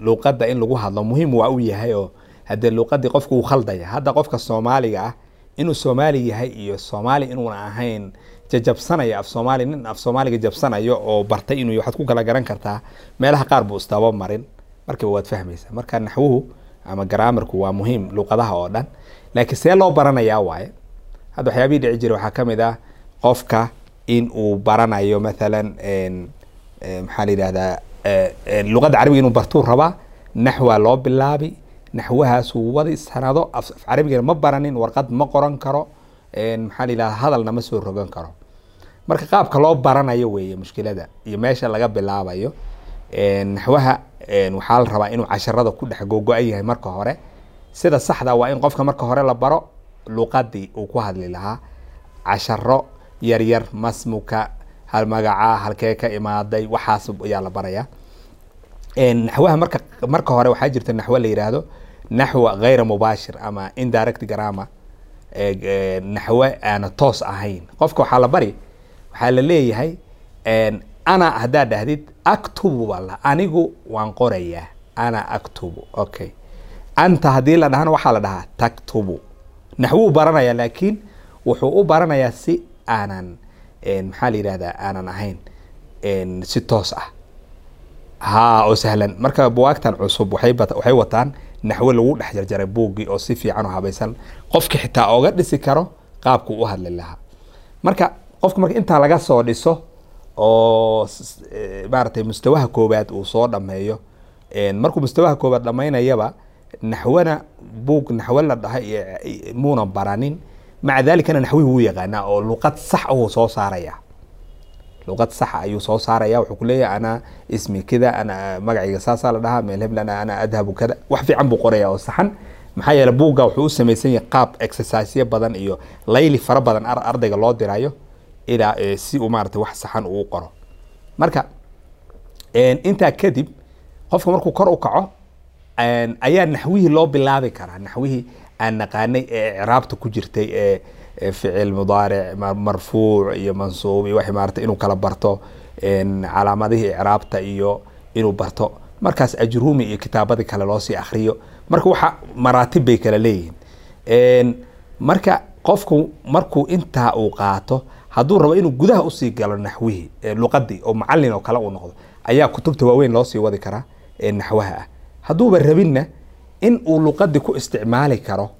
luuqadda in lagu hadlo muhiim waa u yahay oo haddee luuqadii qofku uu khaldaya hadda qofka soomaaliga ah inuu soomaali yahay iyo soomaali inuuna ahayn jajabsanaya af soomaali nin af soomaaliga jabsanayo oo bartay inuu waxaad ku kala garan kartaa meelaha qaar buu istaaba marin. Markiiba waad fahmaysaa. Marka naxwuhu ama garaamarku waa muhiim luuqadaha oo dhan. Laakiin see loo baranayaa waaye? Hadda waxyaabihii dhici jira waxaa ka mid ah qofka in uu baranayo mathalan maxaa la yidhahdaa luqadda carabiga inuu bartuu rabaa naxwaa loo bilaabi naxwahaasuu wadi sanado af carabigana ma baranin warqad ma qoran karo maxaa la yidhahdaa hadalna ma soo rogan karo. Marka qaabka loo baranayo weeye mushkilada iyo meesha laga bilaabayo naxwaha waxaa la rabaa inuu casharada ku dhex gogo-an yahay marka hore. Sida saxda waa in qofka marka hore la baro luqadii uu ku hadli lahaa. Casharo yaryar masmuka hal magacaa halkee ka imaaday waxaas ayaa la barayaa. Naxwaha marka marka hore waxaa jirta naxwo la yidhaahdo naxwa hayra mubaashir ama indirect grammar. Naxwo aana toos ahayn. Qofka waxaa la bari waxaa la leeyahay ana haddaad dhahdid actubu baa la anigu waan qorayaa ana actubu okay anta haddii la dhahana waxaa la dhahaa taktubu naxwuu baranaya laakiin wuxuu u baranayaa si aanan maxaa la yidhahdaa aanan ahayn si toos ah ha oo sahlan marka buwaagtan cusub waxay wataan naxwo lagu dhex jarjaray buuggii oo si fiican oo habaysan qofki xitaa oga dhisi karo qaabku u hadli lahaa marka qofka marka intaa laga soo dhiso oo maaragtay mustawaha koowaad uu soo dhameeyo markuu mustawaha koowaad dhamaynayaba naxwana buug naxwo la dhahay muuna baranin. Maca dalikana naxwihi wuu yaqaanaa oo luqad sax ahuu soo saaraya luqad saxa ayuu soo saaraya wuxuu kuleeyahay ana ismi kida ana magacayga saasaa la dhahaa meel heblan ana adhabu kada wax fiican buu qoraya oo saxan. Maxaa yeele buugga wuxuu u samaysan yahay qaab exerciseyo badan iyo layli fara badan ardayga loo dirayo ilaa si uu wax saxan uu qoro. Marka intaa kadib qofka markuu kor u kaco ayaa naxwihii loo bilaabi karaa. Naxwihii aan naqaanay ee icraabta ku jirtay ee ficil mudaaric marfuuc iyo mansuub iyo waxay maarata inuu kala barto calaamadihii icraabta iyo inuu barto. Markaas ajruumi iyo kitaabadii kale loosii akriyo marka waxa maraatib bay kala leeyihiin. Marka qofku markuu intaa uu qaato hadduu rabo inuu gudaha u sii galo naxwihii luqadii oo macalin oo kale uu noqdo ayaa kutubta waaweyn loosii wadi karaa ee naxwaha ah. Hadduuba rabinna in uu luqadii ku isticmaali karo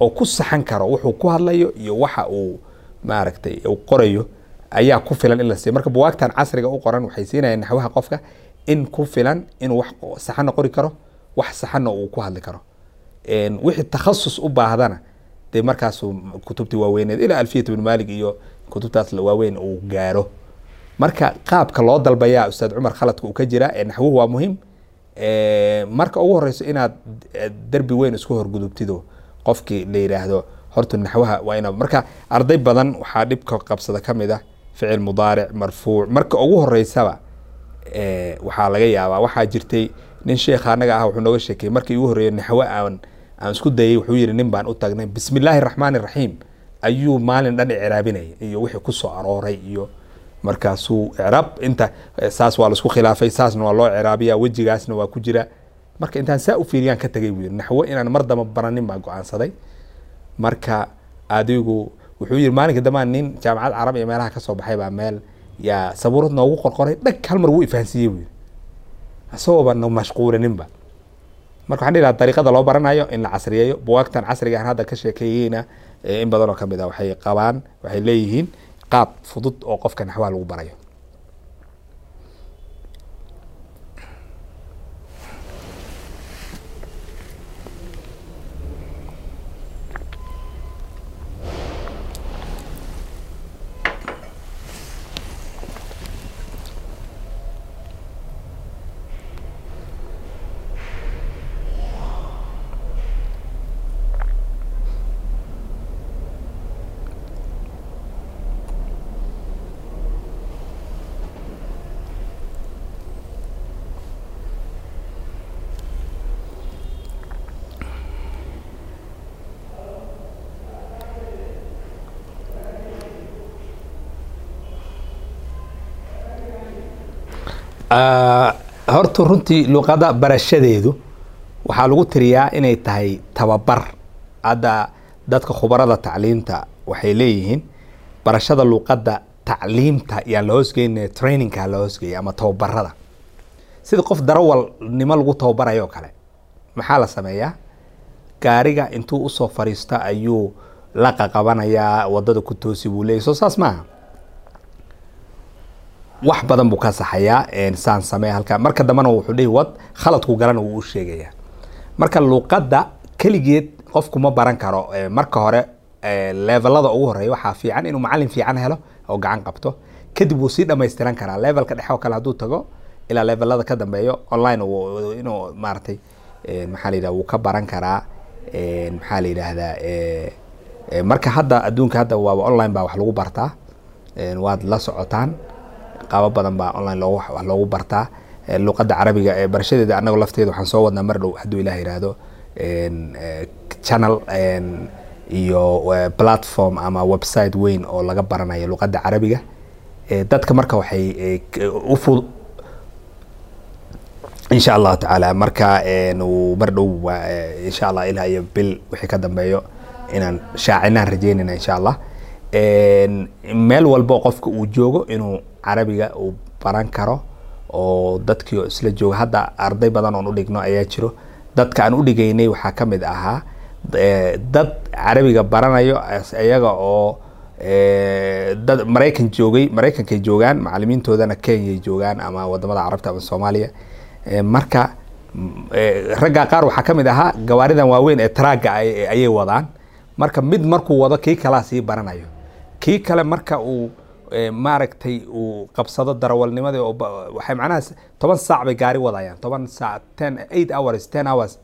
oo ku saxan karo wuxuu ku hadlayo iyo waxa uu maaragtay uu qorayo ayaa ku filan in la siiyo. Marka buwaagtan casriga u qoran waxay siinayaan naxwaha qofka in ku filan inuu wax saxanna qori karo wax saxanna uu ku hadli karo. Wixii takhasus u baahdana dee markaasuu kutubtii waaweyneed ilaa alfiyat ibn malik iyo kutubtaas waaweyn uu gaaro. Marka qaabka loo dalbayaa ustaad cumar khaladka uu ka jiraa ee naxwuhu waa muhiim marka ugu horeyso inaad derbi weyn isku horgudubtido qofkii la yidhaahdo horta naxwaha waa ina marka arday badan waxaa dhibka qabsada ka mid ah ficil mudaaric marfuuc marka ugu horeysaba waxaa laga yaabaa waxaa jirtay nin sheekha anaga ah wuxuu nooga sheekeyey markii ugu horreeya naxwo aan aan isku dayay wuxuu yidhi nin baan u tagnay. Bismi illaahi raxmaani raxiim ayuu maalin dhan icraabinayay iyo wixii ku soo arooray iyo markaasuu icraab inta saas waa la isku khilaafay saasna waa loo icraabiya wejigaasna waa ku jira marka intaan saa u fiiriyaan ka tagay buu yidhi naxwo inaan mar damba baranin baa go'aansaday. Marka adigu wuxuu yidhi maalinka dambaan nin jaamacad carab iyo meelaha ka soo baxay baa meel yaa sabuurad noogu qorqoray. Dhag hal mar wuu ifahansiiyey buu yidhi. Isagooba no mashquulaninba marka waxaan dhihi dariiqada loo baranayo in la casriyeeyo buwaagtan casriga aan hadda ka sheekeeyeyna in badan oo ka mid ah waxay qabaan waxay leeyihiin qaab fudud oo qofka naxwaha lagu barayo horta runtii luqada barashadeedu waxaa lagu tiriyaa inay tahay tababar. Hadda dadka khubarada tacliinta waxay leeyihiin barashada luqadda tacliimta yaa la hoosgeynaya trainingka la hoosgeeya ama tababarada sida qof darawalnimo lagu tababarayo kale maxaa la sameeyaa? Gaariga intuu u soo fariisto ayuu la qaqabanayaa waddada ku toosi buu leeyahy soo saas maaha wax badan buu ka saxayaa saan samee halkaa marka dambena wuxuu dhihi wad khaladku galana wuu u sheegayaa marka luqadda keligeed qofku baran karo marka hore levelada ugu horreeya waxaa fiican inuu macalin fiican helo oo gacan qabto. Kadib wuu sii dhamaystiran karaa levelka dhexe oo kale hadduu tago ilaa levelada ka dambeeyo online inuu maaragtay maxaa la yidhaha wuu ka baran karaa. Maxaa la yidhaahdaa marka hadda adduunka hadda waaba online baa wax lagu bartaa. Waad la socotaan qaabo badan baa online loogu loogu bartaa. Eh, luqadda carabiga ee barashadeeda annaga lafteeda waxaan soo wadnaa mar dhow hadduu ilaah yidhaahdo eh, channel iyo eh, platform ama website weyn oo laga baranayo luqadda carabiga. Dadka marka waxay u fud insha allahu tacaala marka mar dhow insha allah ilaa iyo bil wixii ka dambeeyo inaan shaacinaan rajeynayna insha allah meel walbo qofka uu joogo inuu carabiga uu baran karo oo dadkii isla jooga. Hadda arday badan oon u dhigno ayaa jiro. Dadka aan u dhigaynay waxaa ka mid ahaa eh, dad carabiga baranayo iyaga oo eh, dad maraykan joogay maraykankay joogaan macalimiintoodana kenyay joogaan ama waddamada carabta ama soomaaliya. Eh, marka mm, eh, ragga qaar waxaa ka mid ahaa gawaaridan waaweyn ee traaga ay- ayay wadaan. Marka mid markuu wado kii kalaa sii baranayo. Kii kale marka uu maaragtay uu qabsado darawalnimadii waxay macnaha toban saac bay gaari wadayaan. Toban saac ten eight hours ten hours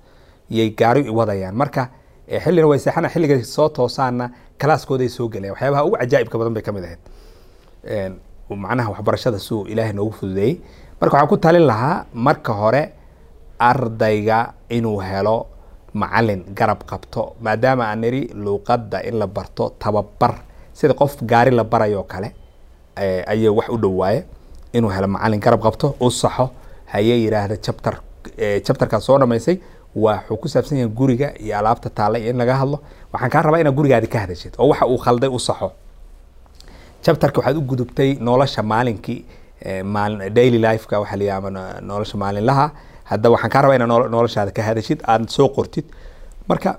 yay gaari wadayaan. Marka xillina way seexana xilligay soo toosaana kalaaskooday soo gelayaan waxyaabaha ugu cajaa'ibka badan bay ka ahayd. Macnaha waxbarashada suu ilaahay noogu fududeeyey. Marka waxaan ku talin lahaa marka hore ardayga inuu helo macalin garab qabto maadaama aan niri luuqadda in la barto tababar sida qof gaari la barayo kale ayay wax u dhowaaye inuu helo macalin garab qabto u saxo hayee yidhaahda eh, chapterkaa soo dhamaysay waxuu ku saabsan yahay guriga iyo alaabta taalla iyo in laga hadlo. Waxaan kaa rabaa inaad gurigaadi ka hadashid oo waxa uu khalday u saxo. Chapterka waxaad u gudubtay nolosha maalinkii maalin daily lifeka waxaa la yidhaha ama no- nolosha maalinlaha. Hadda waxaan kaa rabaa inaad nolo- noloshaada ka hadashid aad soo qortid. Marka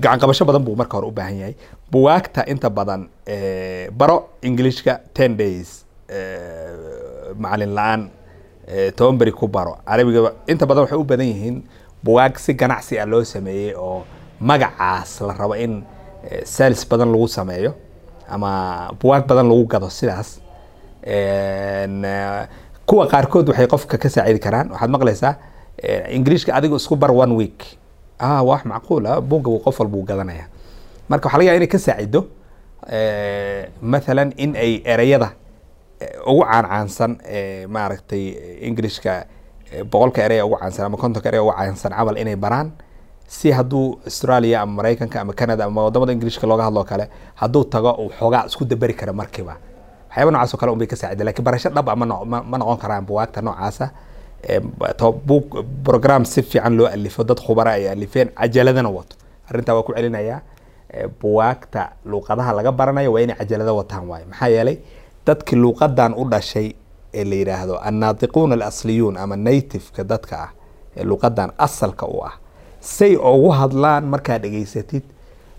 gacan badan buu marka hore u baahan yahay. Buwaagta inta badan eh, baro englishka ten days eh, macalin la'aan eh, toban ku baro. Carabiga inta badan waxay u badan yihiin buwaag si ganacsi ah loo sameeyey oo magacaas la rabo in sales badan lagu sameeyo ama buwaag badan lagu gado sidaas. Kuwa qaarkood waxay qofka ka saacidi karaan. Waxaad maqlaysaa ingiriishka adiga isku bar one week ah waa wax macquul ah buu qof walbuu gadanaya. Marka waxaa laga yaaba inay ka saacido eh, mathalan in ay ereyada eh, ugu caancaansan eh, maaragtay ingiriishka eh, boqolka erey ugu caansan ama kontonka erey ugu caansan camal inay baraan. Si hadduu australia ama maraykanka ama canada ama waddamada ingiriishka looga hadlo kale hadduu tago uu xoogaa isku daberi kara markiiba. Waxyaaba noocaas oo kale un bay ka saacida laakiin barasho dhab ah ma ma noqon karaan buwaagta noocaasa Buug program si fiican loo alifo. Dad khubara ay alifeen cajaladana wato. Arrintaa waa ku celinayaa buwaagta luuqadaha laga baranayo waa inay cajalada wataan waaye maxaa yeelay dadkii luuqadan u dhashay ee la yidhaahdo annaatiquuna alasliyuun ama nativeka dadka ah ee luuqadan asalka u ah. Say ugu hadlaan markaad dhegaysatid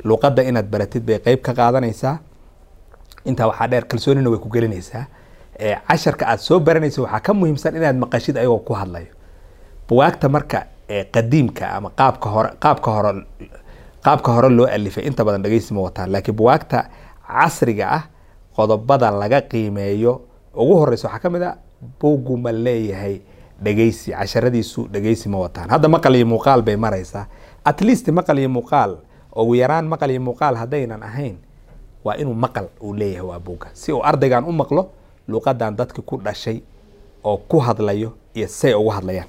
luuqadda inaad baratid bay qeyb ka qaadanaysaa. Intaa waxaa dheer kalsoonina way ku gelinaysaa casharka aad soo baranaysa waxaa ka muhiimsan inaad maqashid ayagoo ku hadlayo. Buwaagta marka qadiimka ama qaabka hore qaabka hore qaabka hore loo alifay inta badan dhegeysi ma wataan laakiin buwaagta casriga ah qodobada laga qiimeeyo ugu horeysa waxaa ka mid a buuggu ma leeyahay dhegeysi casharadiisu dhegeysi ma wataan. Hadda maqal iyo muuqaal bay maraysaa. At least maqal iyo muuqaal ugu yaraan maqal iyo muuqaal haddaynan ahayn waa inuu maqal uu leeyahay waa buugga si uu ardaygan u maqlo luuqadan dadki ku dhashay oo ku hadlayo iyo say ugu hadlayaan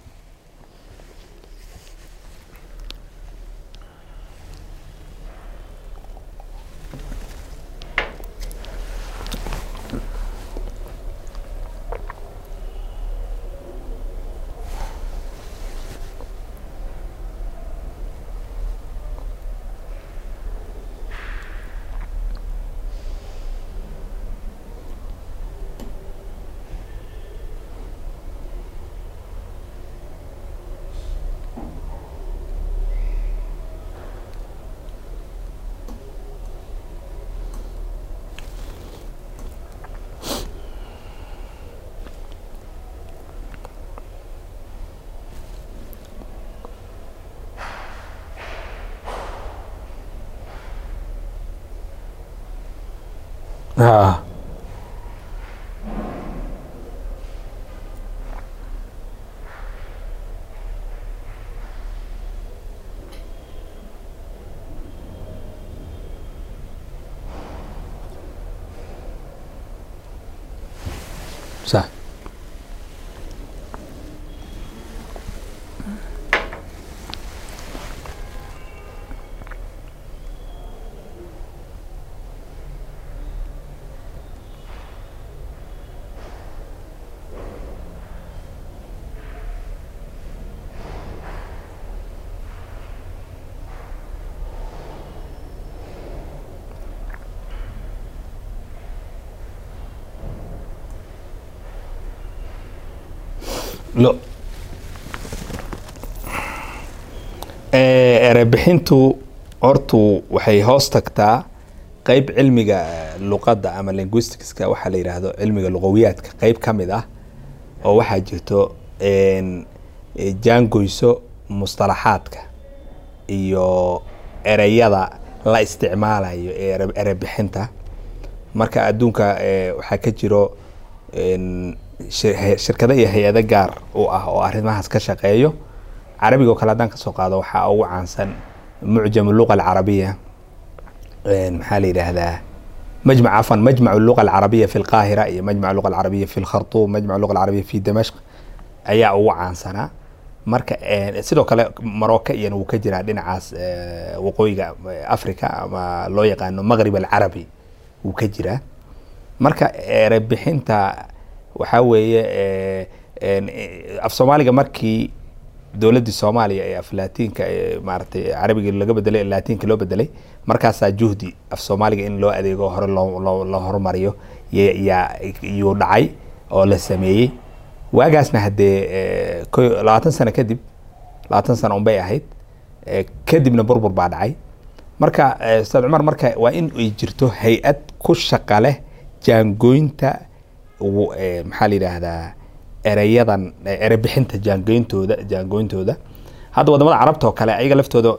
ha صح lo. Erebixintu hortu waxay hoos tagtaa qeyb cilmiga luqadda ama linguisticska waxaa la yidhaahdo cilmiga luqawiyaadka. Qeyb ka mid ah oo waxaa jirto jaangoyso mustalaxaadka iyo ereyada la isticmaalayo ee erebixinta. Marka adduunka waxaa ka jiro shirkado iyo hay'ado gaar u ah oo arrimahaas ka shaqeeyo carabiga oo kale haddaan ka soo qaado waxaa ugu caansan mucjam luqa alcarabiya. Maxaa la yidhaahdaa? Majmac afan majmac luqa alcarabiya fi lqaahira iyo majmac luqa alcarabiya fi lkhartuum majmac luqa alcarabiya fi damashq ayaa ugu caansanaa marka sidoo kale marocco iyana wuu ka jiraa dhinacaas waqooyiga africa ama loo yaqaano maqrib alcarabi wuu ka jiraa. Marka erebixinta waxaa weeye af soomaaliga markii dowladdii soomaaliya ee af laatiinka maaratay carabiga laga bedelay laatiinka loo bedelay markaasaa juhdi af soomaaliga in loo adeego hore loo horumariyo yaa yuu dhacay oo la sameeyey. Waagaasna haddee labaatan sano kadib labaatan sano unbay ahayd kadibna burbur baa dhacay. Marka ustaad cumar marka waa in ay jirto hay'ad ku shaqa leh jaangooynta maxaa la yidhaahdaa ereyadan erebixinta jaangooyntooda jaangooyntooda. Hadda waddamada carabta oo kale ayaga laftooda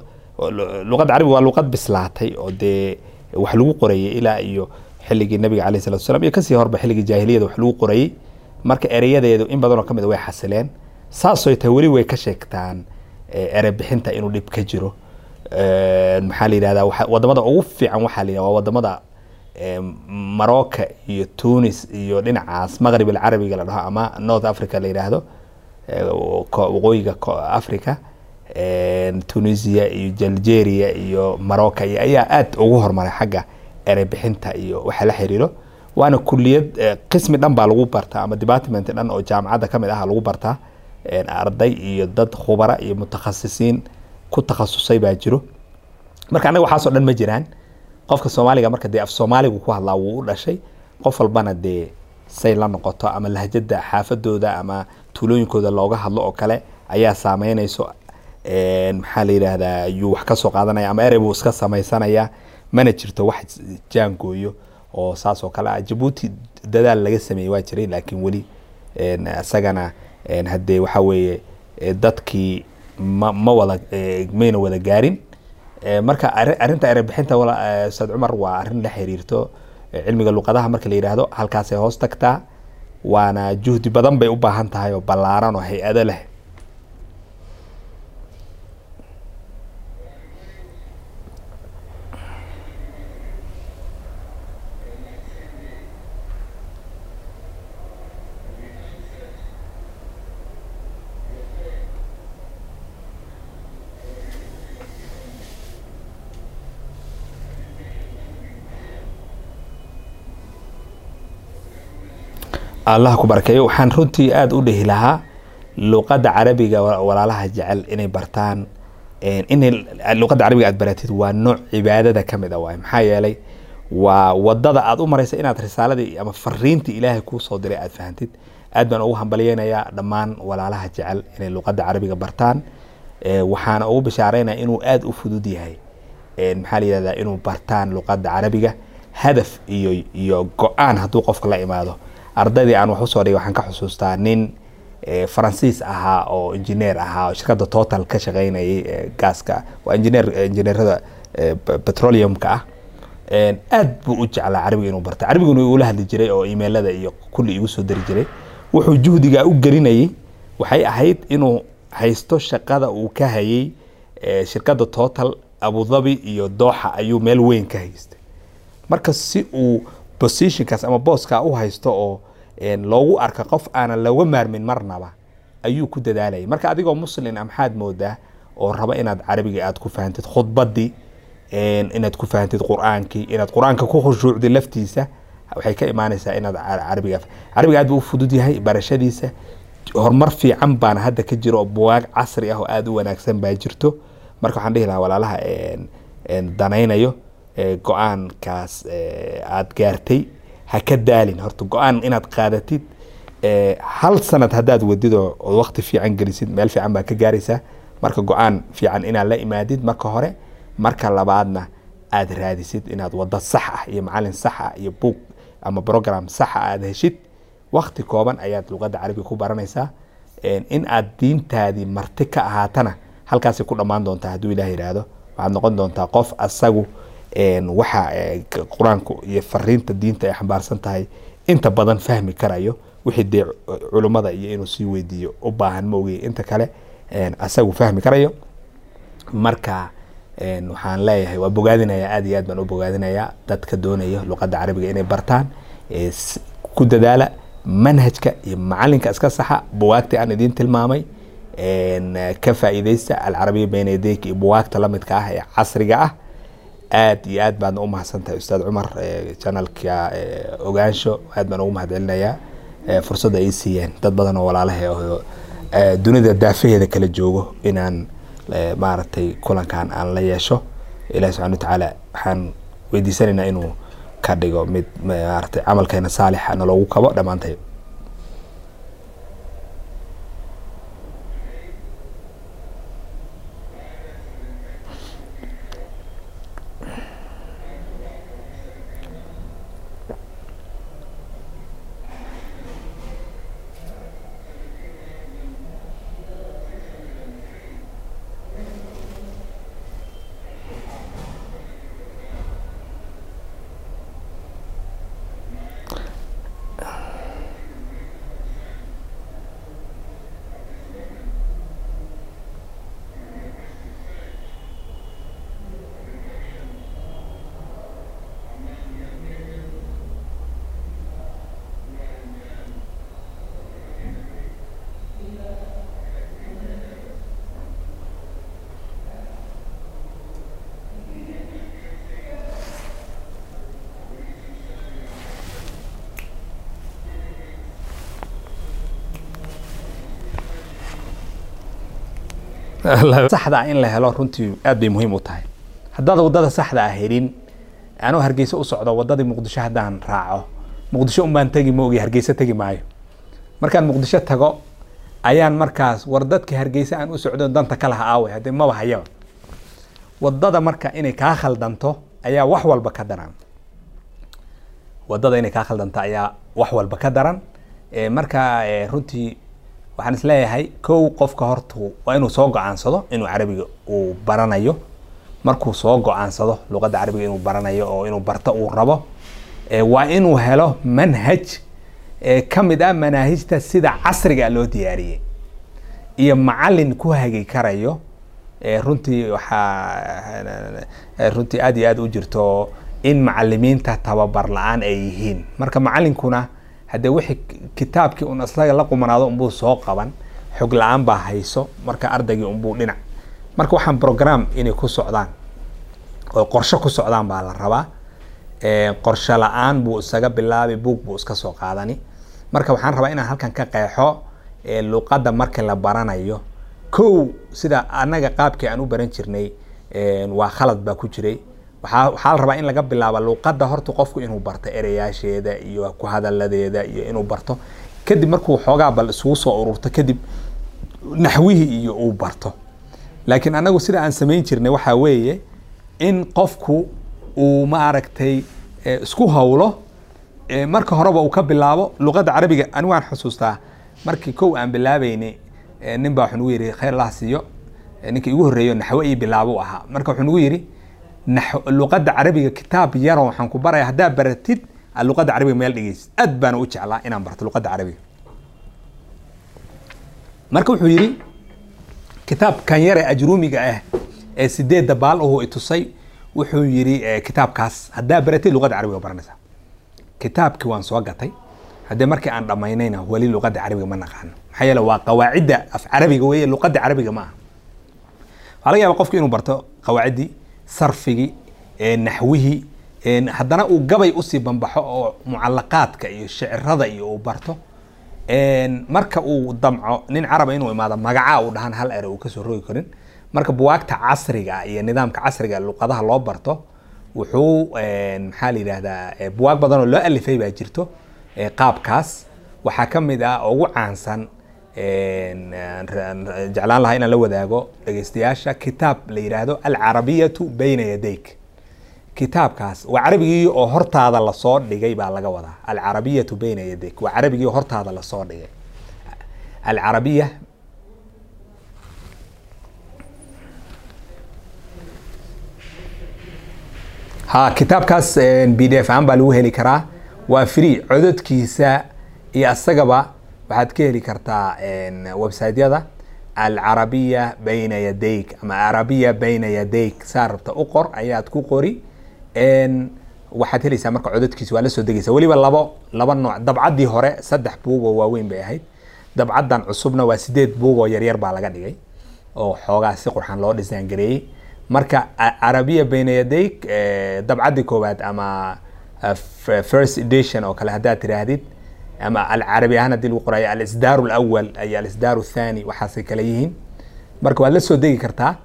luqadda carabiga waa luqad bislaatay oo dee wax lagu qorayay ilaa iyo xilligii nabiga alayh salatu salam iyo ka sii horba xilligii jaahiliyada wax lagu qorayay. Marka ereyadeedu in badanoo ka mid way xasileen. Saasoo tahay weli way ka sheegtaan erebixinta inuu dhib ka jiro. Maxaa la yidhahdaa waddamada ugu fiican waxaa la yidhahda waa waddamada marocco iyo tunis iyo dhinacaas maqrib alcarabiga la dhaho ama north africa la yidhaahdo waqooyiga africa tunisia iyo algeria iyo marocco iyo ayaa aad ugu horumaray xagga erebixinta iyo waxa la xiriiro. Waana kuliyad qismi dhan baa lagu bartaa ama department dhan oo jaamacadda ka mid ah lagu bartaa arday iyo dad khubara iyo mutakhasisiin ku takhasusay baa jiro. Marka anaga waxaasoo dhan ma jiraan qofka soomaaliga marka dee af soomaaligu ku hadlaa wuu u dhashay qof walbana dee say la noqoto ama lahjada xaafadooda ama tuulooyinkooda looga hadlo oo kale ayaa saameynayso. Maxaa la yidhaahdaa yuu wax ka soo qaadanaya ama erey buu iska samaysanaya mana jirto wax jaangooyo oo saas oo kale ah. Jabuuti dadaal laga sameeyey waa jiray laakiin weli isagana haddee waxaa weeye dadkii ma ma wada mayna wada gaarin marka arrinta erebixinta ustaad cumar waa arrin la xiriirto cilmiga luqadaha marka la yidhaahdo halkaasay hoos tagtaa waana juhdi badan bay u baahan tahay oo ballaaran oo hay'ado leh allah ku barakeeyo waxaan runtii aada u dhihi lahaa luqadda carabiga walaalaha jecel inay bartaan inay luqadda carabiga aad baratid waa nooc cibaadada ka mid a waay. Maxaa yeelay waa waddada aad u maraysa inaad risaaladii ama fariintii ilaahay kuu diray aad fahantid aad baan ugu hambalyeynayaa dhammaan walaalaha jecel inay luqadda carabiga bartaan. Waxaana ugu bishaareynaya inuu aada u fudud yahay maxaa la yihahdaa inuu bartaan luqadda carabiga hadaf iyo iyo go'aan hadduu qofka la imaado ardaydii aan wax u soo dhigay waxaan ka xusuustaa nin faransiis ahaa oo injineer ahaa oo shirkadda total ka shaqeynayay gaaska. Waa injineer injineerada petroleumka ah. Aad buu u jeclaa carabiga inuu barta carabiguna ula hadli jiray oo imailada iyo kulli igu soo dari jiray. Wuxuu juhdiga u gelinayay waxay ahayd inuu haysto shaqada uu ka hayay shirkadda total abudabi iyo dooxa ayuu meel weyn ka haystay. Marka si uu positionkaas ama booskaa u haysto oo loogu arka qof aanan looga maarmin marnaba ayuu ku dadaalayay. Marka adigoo muslin a maxaad moodaa oo raba inaad carabiga aad ku fahantid khudbadii inaad ku fahantid qur'aankii inaad qur'aanka ku khushuucday laftiisa waxay ka imaanaysaa inaad carabiga carabiga aad buu u fudud yahay barashadiisa horumar fiican baana hadda ka jiro buwaag casri ah oo aada u wanaagsan baa jirto. Marka waxaan dhihi lahaa walaalaha danaynayo go'aankaas aad gaartay ha ka daalin. Horta go'aan inaad qaadatid hal sanad haddaad wadid oo waqti fiican gelisid meel fiican baa ka gaaraysaa marka go'aan fiican inaad la imaadid marka hore marka labaadna aad raadisid inaad wado sax ah iyo macalin sax ah iyo book ama program saxa aad heshid. Wakti kooban ayaad luqadda carabiga ku baranaysaa. In aad diintaadii marti ka ahaatana halkaasay ku dhammaan doontaa hadduu ilah yidhaahdo waxaad noqon doontaa qof asagu waxa qur'aanku iyo fariinta diinta ay xambaarsan tahay inta badan fahmi karayo wixii dee culummada iyo inuu sii weydiiyo u baahan ma ogey inta kale asagu fahmi karayo. Marka waxaan leeyahay waa bogaadinayaa aad iyo aad baan u bogaadinayaa dadka doonaya luqadda carabiga inay bartaan ku dadaala manhajka iyo macalinka iska saxa. Buwaagtii aan idiin tilmaamay ka faa'iideysta alcarabiya yadayka iyo buwaagta lamidka ah ee casriga ah aad iyo aad baadna u mahadsantahay ustaad cumar janalka ogaansho aad baan ugu mahad celinayaa fursadda ay siiyeen dad badan oo walaalaha oo dunida daafaheeda kala joogo inaan maaragtay kulankan aan la yeesho. Ilahi subxana watacaala waxaan weydiisanaynaa inuu ka dhigo mid maaragtay camalkeena saalixa naloogu kabo. Dhammaantay [LAUGHS] saxda in la helo runtii aad bay muhiim u tahay. Haddaad waddada saxda ah helin anuu hargeysa u socdo wadadii muqdisho haddaan raaco muqdisho unbaan tegi ma ogi hargeysa tegi maayo. Markaan muqdisho tago ayaan markaas war dadka hargeysa aan u socdo danta ka laha haddii maba hayaba waddada marka inay kaa khaldanto ayaa wax walba ka daran. Wadada inay kaa khaldanto ayaa wax walba ka daran. Marka runtii waxaan is leeyahay kow qofka hortu waa inuu soo go'aansado inuu carabiga uu baranayo. Markuu soo go'aansado luqadda carabiga inuu baranayo oo inuu barto uu rabo waa inuu helo manhaj ka mid ah manaahijta sida casriga loo diyaariyey. Iyo macalin ku hagi karayo runtii waxaa runtii aad iyo aad u jirto in macalimiinta tababar la'aan ay yihiin. Marka macalinkuna haddee wixii kitaabkii un isaga la qumanaado unbuu soo qaban xog la'aan baa hayso marka ardaygii unbuu dhinac. Marka waxaan program inay ku socdaan oo qorsho ku socdaan baa la rabaa. Qorsho la'aan buu isaga bilaabi buug buu iska soo qaadani. Marka waxaan rabaa inaan halkan ka qeexo luqadda marka la baranayo. Kow sida annaga qaabkii aan u baran jirnay waa khalad baa ku jiray waxaa la rabaa in laga bilaabo luqadda horta qofku inuu barto ereyaasheeda iyo ku hadaladeeda iyo inuu barto. Kadib markuu xoogaa bal isugu soo ururto kadib naxwihii iyo uu barto. Laakiin anagu sida aan samayn jirnay waxaa weeye in qofku uu maaragtay isku hawlo marka horeba uu ka bilaabo luqadda carabiga. Anigu waan xusuustaa markii kow aan bilaabeynay nin baa wuxuu nagu yidhi khayr allah siiyo ninka igu horreeyo naxwo ii bilaabo ahaa. Marka wuxuu nagu yidhi luqadda carabiga kitaab yaro waxaan ku baraya haddaa baratid aad luqadda carabiga meel dhigaysid aad baana u jeclaa inaan barto luqadda carabiga marka wuxuu yidhi kitaabkan yare ajruumiga ah ee sideedda baal uhu itusay wuxuu yidhi kitaabkaas haddaa baratid luqadda carabiga baranaysaa kitaabkii waan soo gatay haddee markii aan dhammaynayna weli luqadda carabiga ma naqaano maxaa yeele waa qawaacidda af carabiga weeye luqadda carabiga ma aha waxaa laga yaaba qofku inuu barto qawaaciddii sarfigii naxwihii haddana uu gabay u sii bambaxo oo mucalaqaadka iyo shicirada iyo uu barto marka uu damco nin caraba inuu imaado magacaa uu dhahan hal ere uu ka soo rogi karin. Marka buwaagta casriga ah iyo nidaamka casriga ah luqadaha loo barto wuxuu maxaa la yidhahdaa eh, buwaag badan oo loo alifay baa jirto qaabkaas. Waxaa ka mid ah ugu caansan jeclaan lahaa inaan la wadaago. Dhegeystayaasha kitaab la yidhaahdo alcarabiyatu bayna yadayk. Kitaabkaas waa carabigii oo hortaada la soo dhigay baa laga wadaa. Alcarabiyatu bayna yadayk. Waa carabigii oo hortaada la soo dhigay. Alcarabiya. Ha kitaabkaas b d f aan baa lagu heli karaa. Waa free. Cododkiisa iyo asagaba waxaad ka heli kartaa websiteyada alcarabiya bayna yadayk ama arabiya bayna yadayk. Saa rabta u qor ayaad ku qori. Waxaad helaysaa marka cododkiisa waa la soo degaysa. Weliba labo laba nooc. Dabcaddii hore saddex buug oo waaweyn bay ahayd. Dabcaddan cusubna waa sideed buug oo yaryar baa laga dhigay oo xoogaa si qurxan loo dhisaan gareeyey marka a- arabiya bayna yadayk dabcaddii koowaad ama f- first edition oo kale haddaad tiraahdid ama alcarabi ahaan haddii lagu qorayo alisdaaru alawal iyo alisdaaru athani waxaasay kale yihiin. Marka waad la soo degi kartaa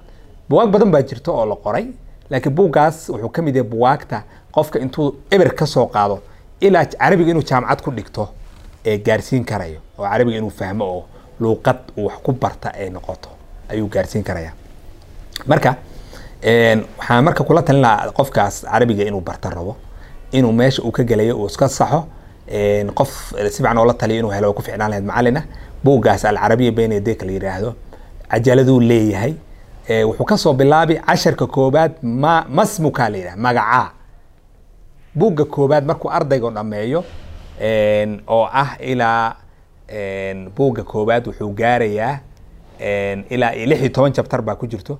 buwaag badan baa jirta oo la qoray laakiin buuggaas wuxuu ka mid yahay buwaagta qofka intuu eber ka soo qaado ilaa carabiga inuu jaamacad ku dhigto ee gaarsiin karayo oo carabiga inuu fahmo oo luuqad uu wax ku barta ay noqoto ayuu gaarsiin karaya marka waxaan marka kula talin lahaa qofkaas carabiga inuu barta rabo inuu meesha uu ka gelayo uu iska saxo qof si fiican oola taliyo inuu helo oo ku ficnaan lahayd macalin ah buuggaas alcarabiya bayna yadayka la yidhaahdo cajaladuu leeyahay ee, wuxuu ka soo bilaabi casharka koobaad ma masmuka la yidhaha magacaa. Buugga koobaad markuu ardayga dhammeeyo een, oo ah ilaa buugga koobaad wuxuu gaarayaa ilaa lix iyo toban jabtar baa ku jirto.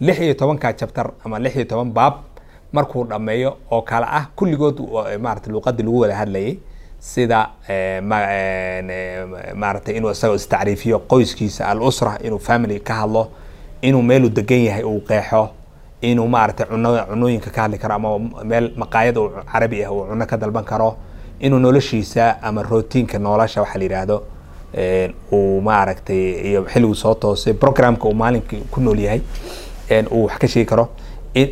Lix iyo tobankaa jabtar ama lix iyo toban baab markuu dhammeeyo oo kale ah kulligood oo, maarata luuqadii lagu wada hadlayay sida eh, eh, maaragtay inuu isagoo istacriifiyo qoyskiisa al usra inuu family ka hadlo inuu meeluu degan yahay uu qeexo inuu maaragtay cuno cunooyinka ka hadli karo ama meel maqaayad uu carabi ah uu cuno ka dalban karo inuu noloshiisa ama rootiinka nolosha waxa la yidhaahdo uu maaragtay iyo xilliguu soo toosay programka uu maalinkii ku nool yahay uu wax ka sheegi karo.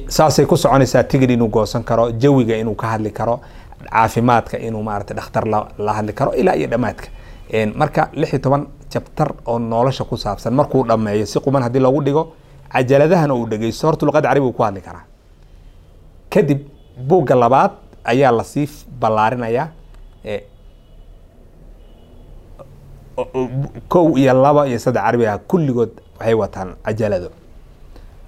Saasay ku soconaysaa tigid inuu goosan karo jawiga inuu ka hadli karo caafimaadka inuu maaragtay dhakhtar la, hadli karo ilaa iyo dhammaadka. Een, marka lix iyo toban jabtar oo nolosha ku saabsan markuu dhammeeyo si quman haddii loogu dhigo cajaladahana uu dhegeysto horta luqadda carabiga ku hadli karaa. Kadib buugga labaad ayaa la sii ballaarinayaa kow iyo laba iyo saddex carabiga kulligood waxay wataan cajalado.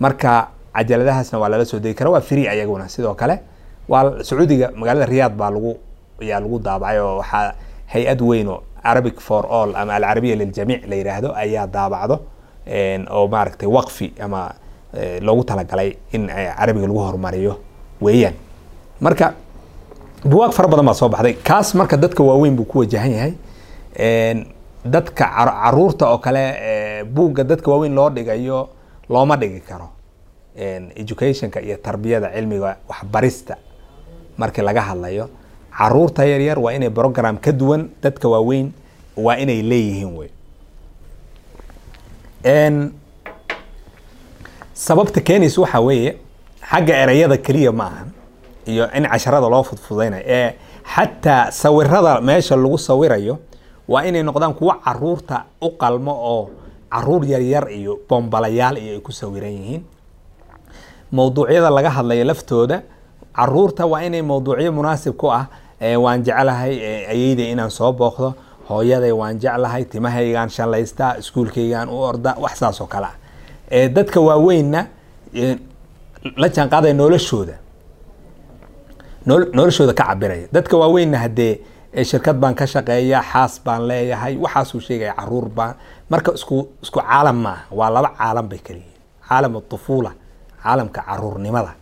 Marka cajaladahaasna waa lala soo degi karaa waa free ayaguna. Sidoo kale waa sacuudiga magaalada riyaad baa lagu ayaa lagu daabacay oo waxaa hay'ad weyn arabic for all ama alcarabiya liljamiic la yidhaahdo ayaa daabacdo oo maaragtay waqfi ama loogu talagalay in carabiga lagu horumariyo weeyaan. Marka buwaag fara badan baa soo baxday. Kaas marka dadka waaweyn buu ku wajahan yahay. Dadka car- carruurta oo kale buugga dadka waaweyn loo dhigayo looma dhigi karo. Educationka iyo tarbiyada cilmiga waxbarista markii laga hadlayo. Caruurta yaryar waa inay program ka duwan dadka waaweyn waa inay leeyihiin wey sababta keenaysa waxaa weeye xagga erayada keliya ma ahan iyo in casharada loo fudfudaynayo ee xataa sawirada meesha lagu sawirayo waa inay noqdaan kuwo carruurta u qalmo oo carruur yaryar iyo bombalayaal iyo ay ku sawiran yihiin. Mawduucyada laga hadlayo laftooda carruurta waa inay mawduucyo munaasib ku ah waan jeclahay ee ayeyday inaan soo booqdo. Hooyaday waan jeclahay timahaygaan shanlaystaa iskuulkaygaan u orda wax saas kale. Ah dadka waaweynna la jaan qaadaya noloshooda. Nol- noloshooda ka cabiraya dadka waaweynna haddee shirkad baan ka shaqeeya xaas baan leeyahay waxaasuu sheegaya carruur baan. Marka isku isku caalam maaha waa laba caalam bay kala yihiin caalam tufuula caalamka caruurnimada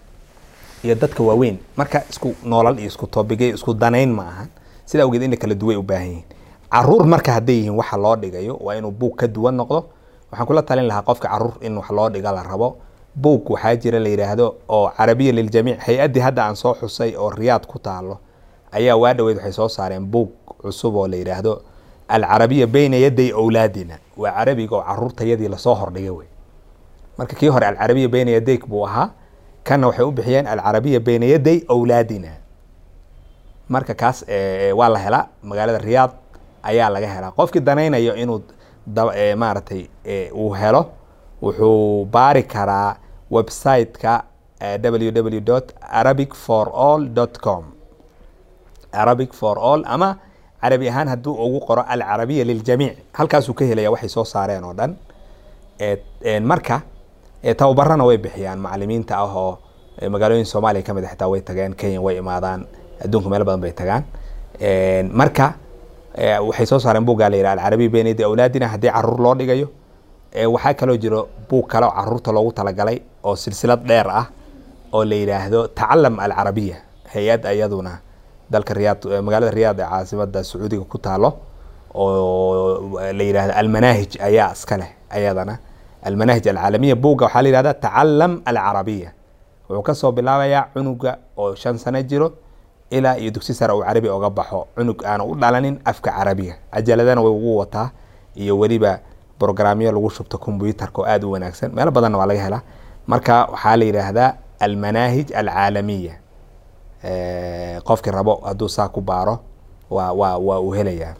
iyo dadka waaweyn. Marka isku noolal iyo isku toobigay isku danayn ma ahan. Sida awgeed inay kala duway u baahan yihiin. Caruur marka hadday yihiin waxa loo dhigayo waa inuu buug ka duwan noqdo. Waxaan kula talin lahaa qofka carruur in wax loo dhiga la rabo. Buug waxaa jira la yidhaahdo oo carabiya liljamiic hay'addii hadda aan soo xusay oo riyaad ku taalo ayaa waa dhaweyd waxay soo saareen buug cusub oo la yidhaahdo alcarabiya bayna yaday owlaadina waa carabiga oo caruurtayadii la soo hordhigay wey. Marka kii hore alcarabiya bayna yadayk buu ahaa kanna waxay u bixiyeen alcarabiya bayna yaday owlaadina marka kaas waa la helaa. Magaalada riyaad ayaa laga helaa. Qofkii danaynayo inuu eh, uu helo wuxuu baari karaa website-ka www arabic for all com. Arabic for all ama carabi ahaan hadduu ugu qoro alcarabiya liljamiic halkaasuu ka helaya waxay soo saareen oo dhan. Marka tababarana way bixiyaan macalimiinta ah oo magaalooyin soomaaliya ka mid a xitaa way tageen kenya way imaadaan adduunka meelo badan bay tagaan. Marka waxay soo saareen buuggaa la yidhaha alcarabiya beynadi awlaadina haddii carruur loo dhigayo waxaa kaloo jiro buug kale oo carruurta loogu talagalay oo silsilad dheer ah oo la yidhaahdo tacalam alcarabiya hay'ad ayaduna dalka riyaad magaalada riyaad ee caasimada sacuudiga ku taalo oo la yidhahdo almanaahij ayaa iska leh ayadana almanaahij alcaalamiya buugga waxaa la yidhahda tacalam alcarabiya. Wuxuu ka soo bilaabayaa cunuga oo shan sano jiro ilaa iyo dugsi sare uu carabi oga baxo. Cunug aana u dhalanin afka carabiga. Cajaladana way ugu wataa iyo weliba brograamyo lagu shubto combyutarka oo aada u wanaagsan. Meelo badanna waa laga helaa. Marka waxaa la yidhaahdaa almanaahij alcaalamiya. Qofkii rabo hadduu saa ku baaro waa waa waa uu helayaa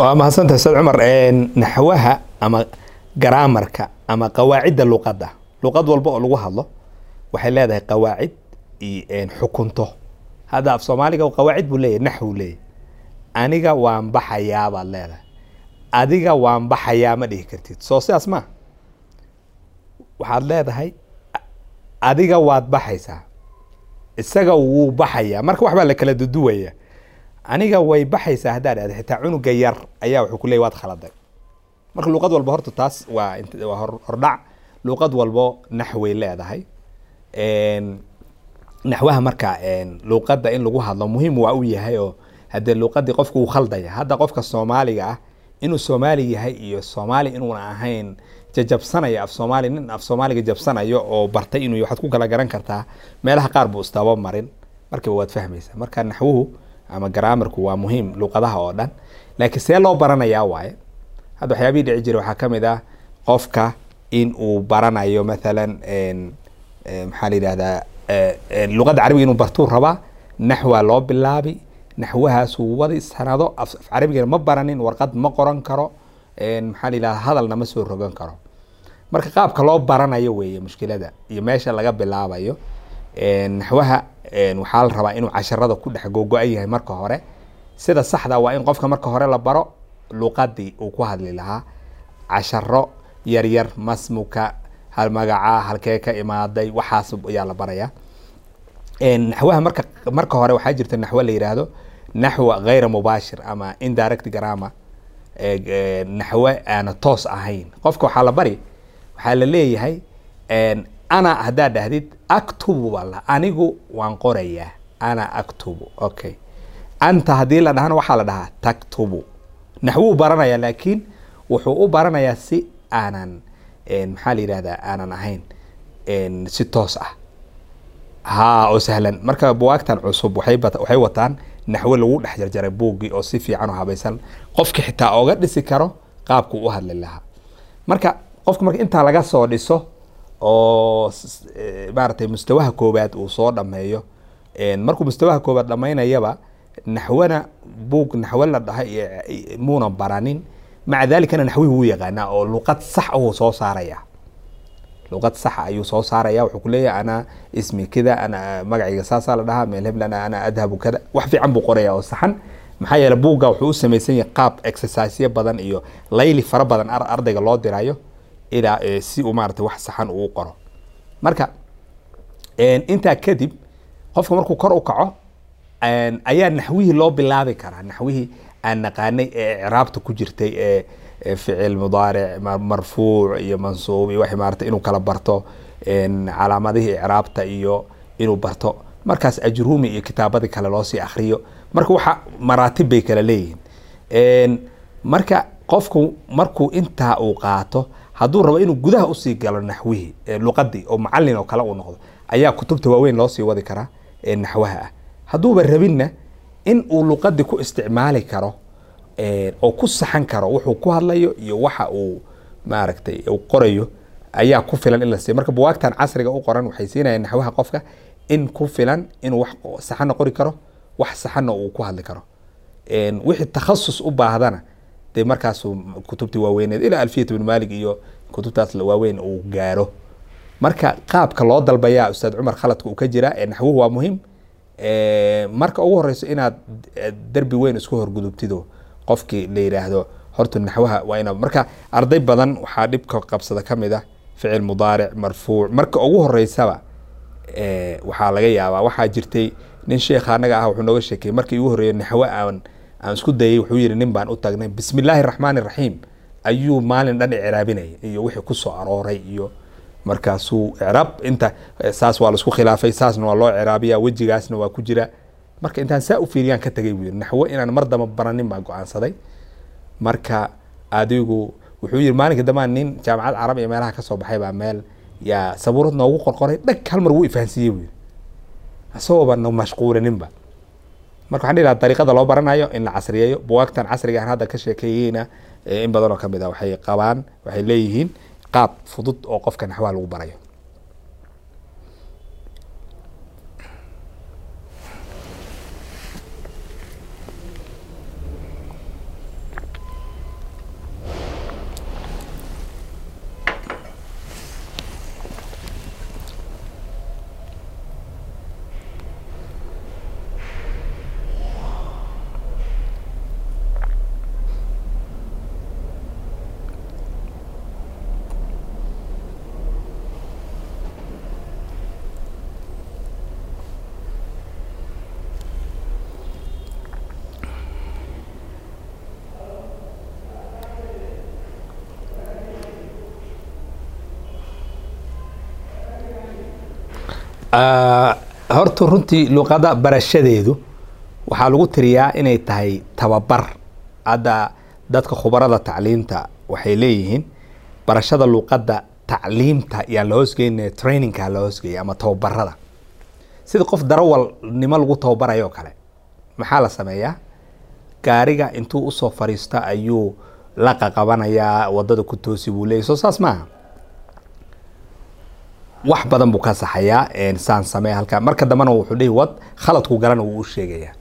waa mahadsantahay ustaad cumar naxwaha ama garaamarka ama qawaacidda luqadda. Luqad walba oo lagu hadlo waxay leedahay qawaacid iyo xukunto. Hadda af soomaaliga qawaacid buu leeyahay naxwu leeyahay. Aniga waan baxayaa baad leedahay. Adiga waan baxayaa ma dhihi kartid. Soo sidaas ma waxaad leedahay adiga waad baxaysaa. Isaga wuu baxayaa. Marka waxbaa la kala duduwaya aniga way baxaysaa haddaad dhahda xitaa cunuga yar ayaa wuxuu ku leeyay waad khaladay. Marka luuqad walba horta taas waa waa hor- hordhac. Luuqad walbo naxway leedahay. Naxwaha marka luuqadda in lagu hadlo muhiim waa u yahay oo haddee luuqadii qofku uu khaldaya hadda qofka soomaaliga ah inuu soomaali yahay iyo soomaali inuuna ahayn jajabsanayo af soomaali nin af soomaaliga jabsanayo oo bartay inuu waxaad ku kala garan kartaa meelaha qaar buu istaba marin. Markiiba waad fahmaysaa. Marka naxwuhu ama garaamarku waa muhiim luuqadaha oo dhan. Laakiin see loo baranayaa waaye hadda waxyaabihii dhici jiray waxaa ka mid ah qofka in uu baranayo mathalan maxaa la yidhahdaa luqadda carabiga inuu bartuu rabaa naxwaa loo bilaabi naxwahaasuu wadi sanado af carabigana ma baranin warqad ma qoran karo maxaa la yidhahdaa hadalna ma soo rogan karo. Marka qaabka loo baranayo weeye mushkilada iyo meesha laga bilaabayo naxwaha waxaa la rabaa inuu casharada ku dhex gogo-an yahay marka hore. Sida saxda waa in qofka marka hore la baro luqadii uu ku hadli lahaa. Casharo yaryar masmuka hal magacaa halkee ka imaaday waxaas ayaa la barayaa naxwaha marka marka hore waxaa jirta naxwo la yidhaahdo naxwa gayra mubaashir ama indirect grammar. Naxwe aana toos ahayn. Qofka waxaa la bari waxaa la leeyahay ana haddaad dhahdid aktubu baa la anigu waan qorayaa ana aktubu okay anta haddii la dhahana waxaa la dhahaa taktubu. Naxwuu baranaya laakiin wuxuu u baranayaa si aanan maxaa la yidhahdaa aanan ahayn si toos ah. Ha oo sahlan. Marka buwaagtan cusub waxay wataan naxwe lagu dhex jarjaray buuggii oo si fiican oo habaysan. Qofki xitaa ooga dhisi karo qaabku u hadli lahaa. Marka qofka marka intaa laga soo dhiso oo maaragtay mustawaha koowaad uu soo dhameeyo markuu mustawaha koowaad dhamaynayaba naxwana buug naxwe la dhahay muuna baranin. Maca dalikana naxwihii wuu yaqaanaa oo luqad sax ahuu soo saaraya. Luqad saxa ayuu soo saaraya wuxuu kuleeyahay ana ismi kida ana magacayga saasaa la dhahaa meel heblan ana adhabu kada wax fiican buu qoraya oo saxan. Maxaa yeele buugga wuxuu u samaysan yahay qaab exerciseyo badan iyo layli fara badan ardayga loo dirayo ilaa si uu maarata wax saxan uu qoro. Marka intaa kadib qofka markuu kor u kaco ayaa naxwihii loo bilaabi karaa. Naxwihii aan naqaanay ee icraabta ku jirtay ee ficil mudaaric marfuuc iyo mansuub iyo wax maarata inuu kala barto calaamadihii icraabta iyo inuu barto. Markaas ajruumi iyo kitaabadii kale loosii akriyo marka waxa maraatib bay kala leeyihiin. Marka qofku markuu intaa uu qaato hadduu rabo inuu gudaha u sii galo naxwihii luqadii oo macalin oo kale uu noqdo ayaa kutubta waaweyn loosii wadi karaa ee naxwaha ah. Hadduuba rabinna in uu luqadii ku isticmaali karo oo ku saxan karo wuxuu ku hadlayo iyo waxa uu maaragtay uu qorayo ayaa ku filan in la siiyo. Marka buwaagtan casriga u qoran waxay siinayaan naxwaha qofka in ku filan inuu wax saxanna qori karo wax saxanna uu ku hadli karo. Wixii takhasus u baahdana dee markaasuu kutubtii waaweyneed ilaa alfiyat ibn malik iyo kutubtaas waaweyn uu gaaro. Marka qaabka loo dalbayaa ustaad cumar khaladka uu ka jira ee naxwuhu waa muhiim. Marka ugu horeyso inaad derbi weyn isku horgudubtido qofkii la yidhaahdo horta naxwaha waa ina marka arday badan waxaa dhibka qabsada ka mid ah ficil mudaaric marfuuc. Marka ugu horeysaba waxaa laga yaabaa waxaa jirtay nin sheekha anaga ah wuxuu nooga sheekeyey markii ugu horreeya naxwe aan aan isku dayay wuxuu yihi nin baan u tagnay. Bismi raxmaani raxiim ayuu maalin dhan icraabinayay iyo wixii ku soo arooray iyo markaasuu icraab inta saas waa la isku khilaafay saasna waa loo icraabiya wejigaasna waa ku jira. Marka intaan saa u fiiriyaan ka tagay buu yiri naxwo inaan mar damba baranin baa go'aansaday. Marka adigu wuxuu yiri maalinka dambaan nin jaamacad carab iyo meelaha ka soo baxay baa meel yaa sabuurad noogu qorqoray dhag hal mar wuu ifahansiiyey buu yiri isagooba no mashquulaninba marka waxaan dhihi lahaa dariiqada loo baranayo in la casriyeeyo buwaagtan casriga aan hadda ka sheekeeyeyna in badan oo ka mid ah waxay qabaan waxay leeyihiin qaab fudud oo qofka naxwaha lagu barayo horta runtii luqada barashadeedu waxaa lagu tiriyaa inay tahay tababar. Hadda dadka khubarada tacliimta waxay leeyihiin barashada luqadda tacliimta yaa la hoosgeynaya trainingka la hoosgeeya ama tababarada sida qof darawalnimo lagu tababarayo kale maxaa la sameeyaa? Gaariga intuu u soo fariisto ayuu la qaqabanayaa waddada ku toosi buu leeyay soo saas maaha wax badan buu ka saxayaa saan samee halka marka dambena wuxuu dhihi wad khaladku galana wuu u sheegayaa.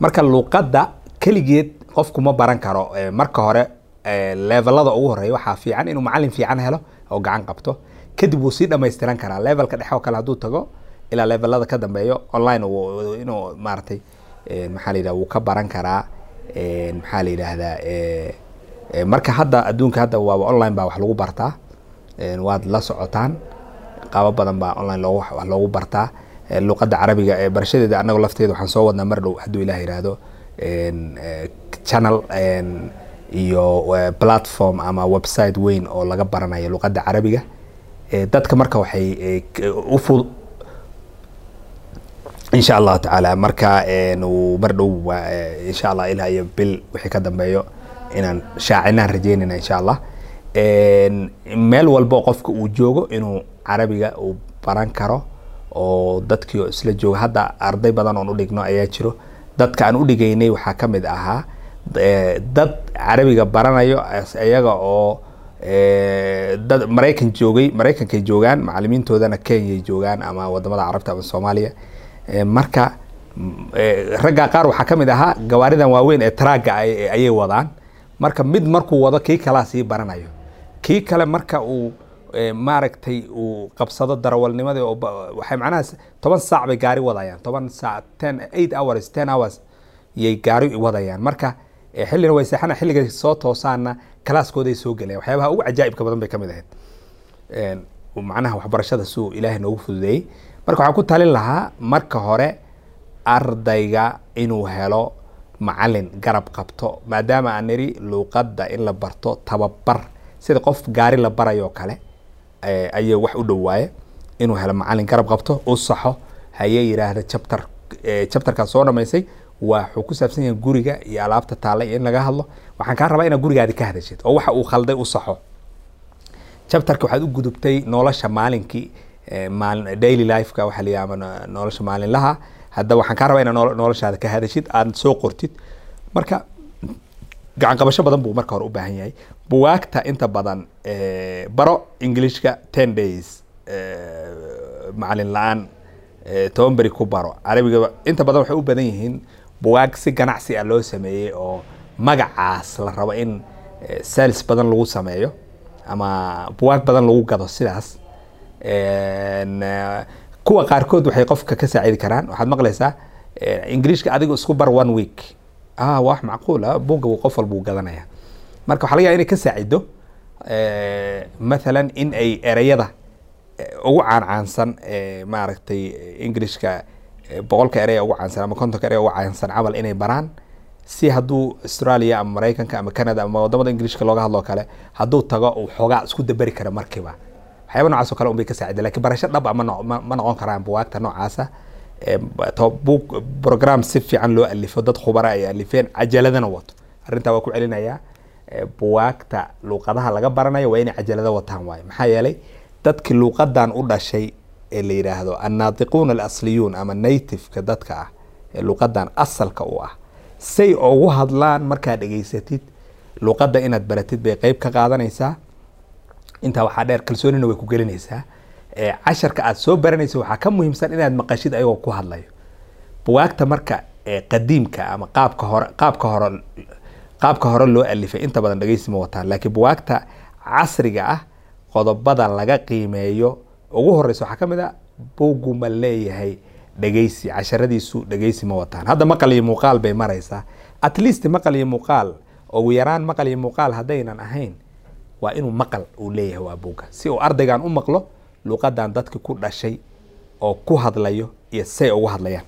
Marka luqadda keligeed qofku baran karo marka hore levelada ugu horreeya waxaa fiican inuu macalin fiican helo oo gacan qabto. Kadib wuu sii dhamaystiran karaa levelka dhexe oo kale hadduu tago ilaa levelada ka dambeeyo online inuu maaragtay maxaa la wuu ka baran karaa. Maxaa la yidhaahdaa marka hadda adduunka hadda waaba online baa wax lagu bartaa. Waad la socotaan qaabo badan baa online loogu wax loogu bartaa. Luqadda carabiga ee barashadeeda annago lafteeda waxaan soo wadnaa mar dhow hadduu ilaah yidhaahdo channel iyo eh, platform ama website weyn oo laga baranayo luqadda carabiga. Eh, dadka marka waxay eh, k- u fud insha allahu tacaala marka mar dhow eh, insha allah ilaa iyo bil wixii ka dambeeyo inaan shaacinaan rajeynayna insha allah. Meel walbo qofka uu joogo inuu carabiga uu baran karo oo dadkii isla jooga. Hadda arday badan oon u dhigno ayaa jiro. Dadka aan u dhigaynay waxaa ka mid ahaa dad carabiga baranayo iyaga oo dad maraykan joogay maraykankay joogaan macalimiintoodana kenyay joogaan ama waddamada carabta ama soomaaliya. Marka mm, eh, ragga qaar waxaa ka mid ahaa gawaaridan waaweyn ee traaga ay- ayay wadaan. Marka mid markuu wado kii kalaa sii baranayo. Kii kale marka uu maaragtay uu qabsado darawalnimadii waxay macnaha toban saac bay gaari wadayaan. Toban saac ten eight hours ten hours yay gaari wadayaan. Marka xillina way seexana xilligay soo toosaana kalaaskooday soo gelayaan waxyaabaha ugu cajaa'ibka badan bay ka ahayd. Macnaha waxbarashada suu ilaahay noogu fududeeyey. Marka waxaan ku talin lahaa marka hore ardayga inuu helo macalin garab qabto maadaama aan niri luuqadda in la barto tababar sida qof gaari la barayo kale ayay wax u dhowaaye inuu helo macalin garab qabto u saxo hayee yidhaahda eh, chapterkaa soo dhamaysay waa wuxuu ku saabsan yahay guriga iyo alaabta taalla iyo in laga hadlo. Waxaan kaa rabaa inaad gurigaadi ka hadashid oo waxa uu khalday u saxo. Chapterka waxaad u gudubtay nolosha maalinkii maal- daily lifeka waxa la ama no- nolosha maalinlaha. Hadda waxaan kaa rabaa inaad nolo- noloshaada ka hadashid aad soo qortid. Marka gacan qabasho badan buu marka hore u baahan yahay. Buwaagta inta badan eh, baro englishka ten days eh, macalin la'aan eh, toban beri ku baro. Carabiga inta badan waxay u badan yihiin buwaag si ganacsi ah loo sameeyey oo magacaas la rabo in sales badan lagu sameeyo ama buwaag badan lagu gado sidaas. Kuwa qaarkood waxay qofka ka saacidi karaan. Waxaad maqlaysaa ingiriishka adiga isku bar one week wax macquul ah buu qof walba uu gadanaya marka waxaa laga yaaba inay ka saacido eh, mathalan in ay ereyada eh, ugu caancaansan eh, maaragtay ingiriishka eh, boqolka erey ugu caansan ama kontonka erey ugu caansan camal inay baraan. Si hadduu australia ama maraykanka ama canada ama waddamada ingiriishka looga hadloo kale hadduu tago uu xoogaa isku daberi kara markiiba. Waxyaaba noocaas oo kale unbay ka saacida laakiin barasho dhab ah ma ma noqon karaan buwaagta noocaasa Buug program si fiican loo alifo dad khubara ay alifeen cajaladana wato. Arrintaa waa ku celinayaa buwaagta luuqadaha laga baranayo waa inay cajalado wataan waaye maxaa yeelay dadkii luuqadan u dhashay ee la yidhaahdo annaatiquuna alasliyuun ama nativeka dadka ah ee luuqadan asalka u ah say ugu hadlaan markaad dhegaysatid luuqadda inaad baratid bay qeyb ka qaadanaysaa. Intaa waxaa dheer kalsoonina way ku gelinaysaa casharka aad soo baranaysa waxaa ka muhiimsan inaad maqashid ayagoo ku hadlayo. Buwaagta marka qadiimka ama qaabka hore qaabka hore qaabka hore loo alifay inta badan dhegeysi ma wataan. Laakiin buwaagta casriga ah qodobada laga qiimeeyo ugu horeysa waxaa ka mid a buuggu ma leeyahay dhegeysi casharadiisu dhegeysi ma wataan. Hadda maqal iyo muuqaal bay maraysaa. At least maqal iyo muuqaal ugu yaraan maqal iyo muuqaal haddaynan ahayn waa inuu maqal uu leeyahay waa buugga si uu ardaygan u maqlo luuqadan dadki ku dhashay oo ku hadlayo iyo say ugu hadlayaan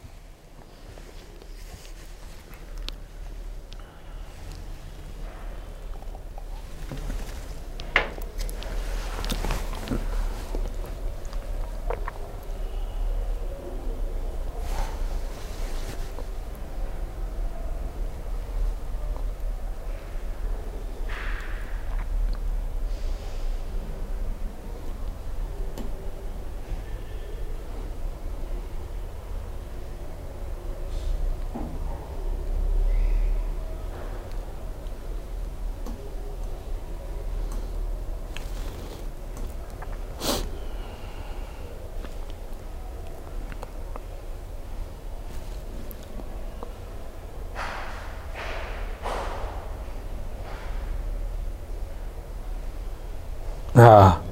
Ah.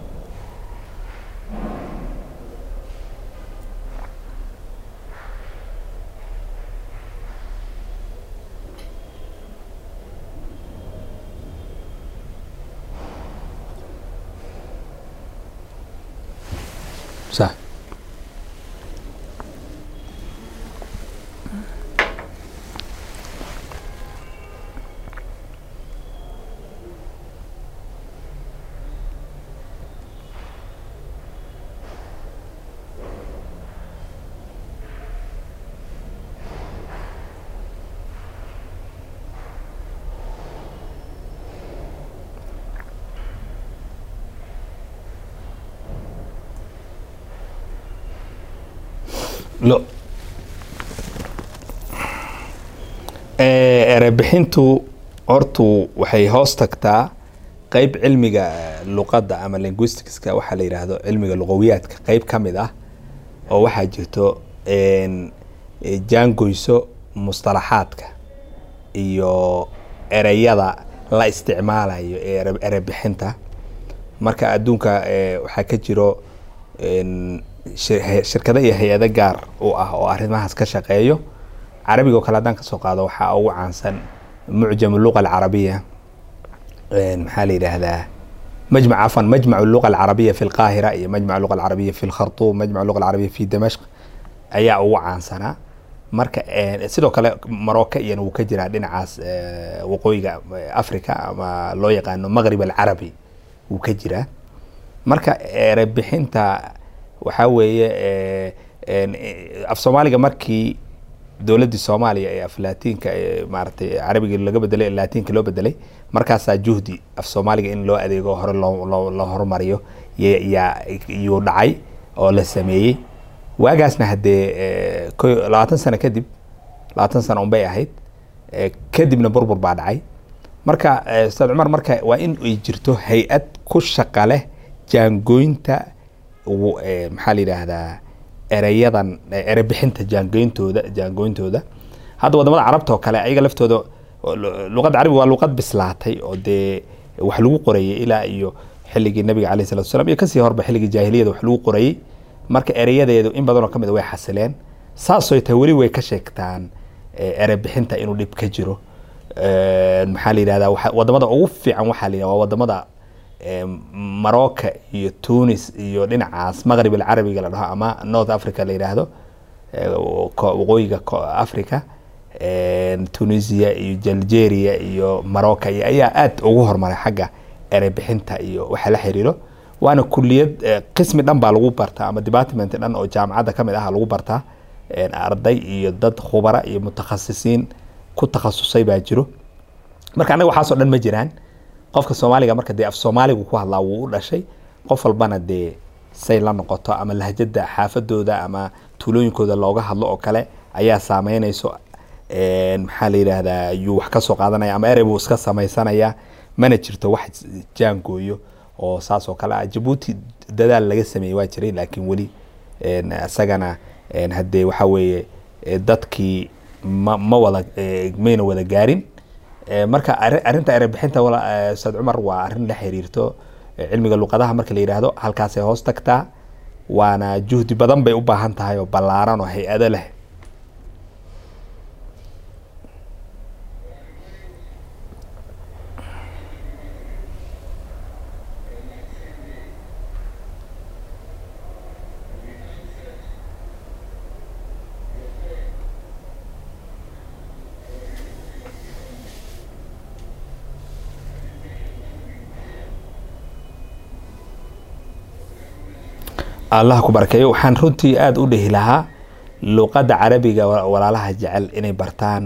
صح lo. Erebixintu hortu waxay hoos tagtaa qeyb cilmiga luqadda ama linguisticska waxaa la yidhaahdo cilmiga luqawiyaadka. Qeyb ka mid ah oo waxaa jirto jaangoyso mustalaxaadka iyo ereyada la isticmaalayo ee erebixinta. Marka adduunka waxaa ka jiro shirkado iyo hay'ado gaar u ah oo arrimahaas ka shaqeeyo carabiga oo kale haddaan ka soo qaado waxaa ugu caansan mucjam luqa alcarabiya. Maxaa la yidhaahdaa? Majmac afan majmac luqa alcarabiya fi lqaahira iyo majmac luqa alcarabiya fi lkhartuum majmac luqa alcarabiya fi damashq ayaa ugu caansanaa marka sidoo kale marocco iyana wuu ka jiraa dhinacaas waqooyiga africa ama loo yaqaano maqrib alcarabi wuu ka jiraa. Marka erebixinta waxaa weeye af soomaaliga markii dowladdii soomaaliya ee af laatiinka maaratay carabiga laga bedelay laatiinka loo bedelay markaasaa juhdi af soomaaliga in loo adeego hore loo la horumariyo yaa yuu dhacay oo la sameeyey. Waagaasna haddee ko labaatan sano kadib labaatan sano unbay ahayd kadibna burbur baa dhacay. Marka ustaad cumar marka waa in ay jirto hay'ad ku shaqa leh jaangooynta maxaa la yidhaahdaa ereyadan erebixinta jaangooyntooda jaangooyntooda. Hadda waddamada carabta oo kale ayaga laftooda luqadda carabiga waa luqad bislaatay oo dee wax lagu qorayay ilaa iyo xilligii nabiga alayh salatu wasalaam iyo ka sii horba xilligii jaahiliyada wax lagu qorayay marka ereyadeedu in badan oo ka mid a way xasileen. Saasooy tahay weli way ka sheegtaan erebixinta inuu dhib ka jiro. Maxaa la yidhahdaa waddamada ugu fiican waxaa la yidhahda waa waddamada marocco iyo tunis iyo dhinacaas maqrib alcarabiga la dhaho ama north africa la yidhaahdo waqooyiga africa tunisia iyo algeria iyo marocco iyo ayaa aad ugu horumaray xagga erebixinta iyo waxa la xiriiro. Waana kuliyad qismi dhan baa lagu bartaa ama department dhan oo jaamacadda ka mid ah lagu bartaa arday iyo dad khubara iyo mutakhasisiin ku takhasusay baa jiro. Marka annaga waxaasoo dhan ma jiraan qofka soomaaliga marka dee af soomaaligu ku hadlaa wuu u dhashay qof walbana dee say la noqoto ama lahjada xaafadooda ama tuulooyinkooda looga hadlo oo kale ayaa saameynayso maxaa la yidhaahdaa yuu wax ka soo qaadanaya ama erey buu iska samaysanaya mana jirto wax jaangooyo oo saas oo kale ah. Jabuuti dadaal laga sameeyey waa jiray laakiin weli isagana haddee waxaa weeye dadkii ma ma wada mayna wada gaarin marka arrinta erebixinta ustaad cumar waa arrin la xiriirto cilmiga luqadaha marka la yidhaahdo halkaasay hoos tagtaa waana juhdi badan bay u baahan tahay oo ballaaran oo hay'ado leh allah ku barakeeyo waxaan runtii aada u dhehi lahaa luqadda carabiga walaalaha jecel inay bartaan.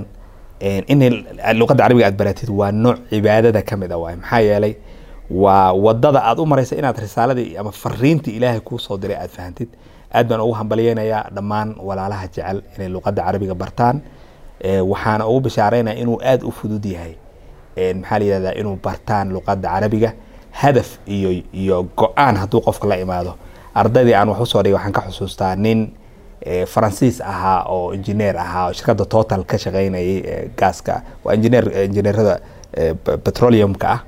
Inay luqadda carabiga aad baratid waa nooc cibaadada ka mid waay. Maxaa yeelay waa waddada aad u maraysa inaad risaaladii ama fariintii ilaahay kuu soo diray aad fahantid aad baan ugu hambalyeynayaa dhammaan walaalaha jecel inay luqadda carabiga bartaan. Waxaana ugu bishaareynaya inuu aada u fudud yahay. Maxaa la yidhahdaa inuu bartaan luqadda carabiga hadaf iyo iyo go'aan hadduu qofka la imaado ardaydii aan wax u soo dhigay waxaan ka xusuustaa nin faransiis ahaa oo injineer ahaa oo shirkadda total ka shaqeynayay gaaska. Waa injineer injineerada petroleumka ah.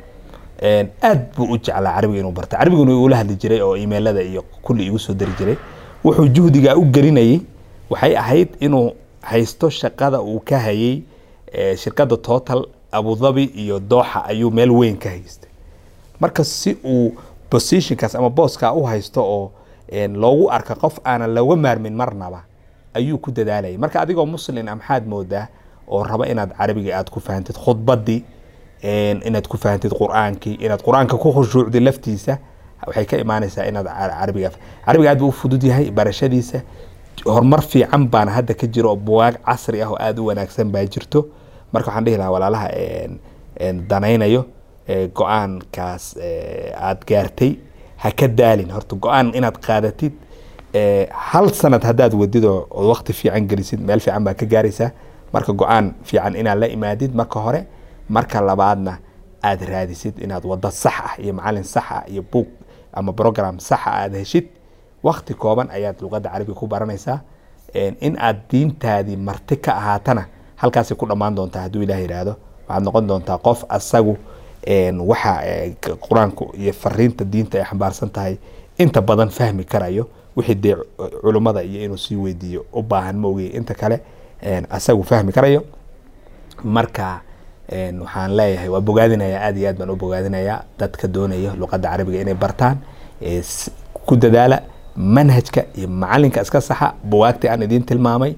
Aad buu u jeclaa carabiga inuu barta. Carabiguna ula hadli jiray oo emailada iyo kulli igu soo dari jiray. Wuxuu juhdigaa u gelinayay. Waxay ahayd inuu haysto shaqada uu ka hayay shirkadda total abudabi iyo dooxa ayuu meel weyn ka haystay. Marka si uu positionkaas ama booskaa u haysto oo loogu arka qof aanan looga maarmin marnaba ayuu ku dadaalayay. Marka adigoo muslin a maxaad moodaa oo raba inaad carabiga aad ku fahantid khudbadii inaad ku fahantid qur'aankii inaad qur'aanka ku khushuucdi laftiisa waxay ka imaanaysaa inaad carabiga carabiga aad buu u fudud yahay barashadiisa. Horumar fiican baana hadda ka jiro oo bugaag casri ah oo aada u wanaagsan baa jirto. Marka waxaan dhihi lahaa walaalaha danaynayo go'aankaas aada gaartay. Ha ka daalin horta go'aan inaad qaadatid hal sanad haddaad wadid oo oo waqti fiican gelisid meel fiican baa ka gaaraysaa. Marka go'aan fiican inaad la imaadid marka hore marka labaadna aad raadisid inaad wado sax ah iyo macalin sax ah iyo buug ama program sax ah aad heshid. Waqti kooban ayaad luqadda carabiga ku baranaysaa. In aad diintaadii marti ka ahaatana halkaasay ku dhammaan doontaa hadduu ilaah yidhaahdo waxaad noqon doontaa qof asagu en, waxa eh, qur'aanku iyo fariinta diinta ay xambaarsan tahay inta badan fahmi karayo wixii dee cu- culummada iyo inuu sii weydiiyo u baahan ma ogiye inta kale asagu fahmi karayo. Marka waxaan leeyahay waa bogaadinayaa aad iyo aad baan u bogaadinayaa dadka doonaya luqadda carabiga inay bartaan ku dadaala manhajka iyo macalinka iska saxa. Buwaagta aan idiin tilmaamay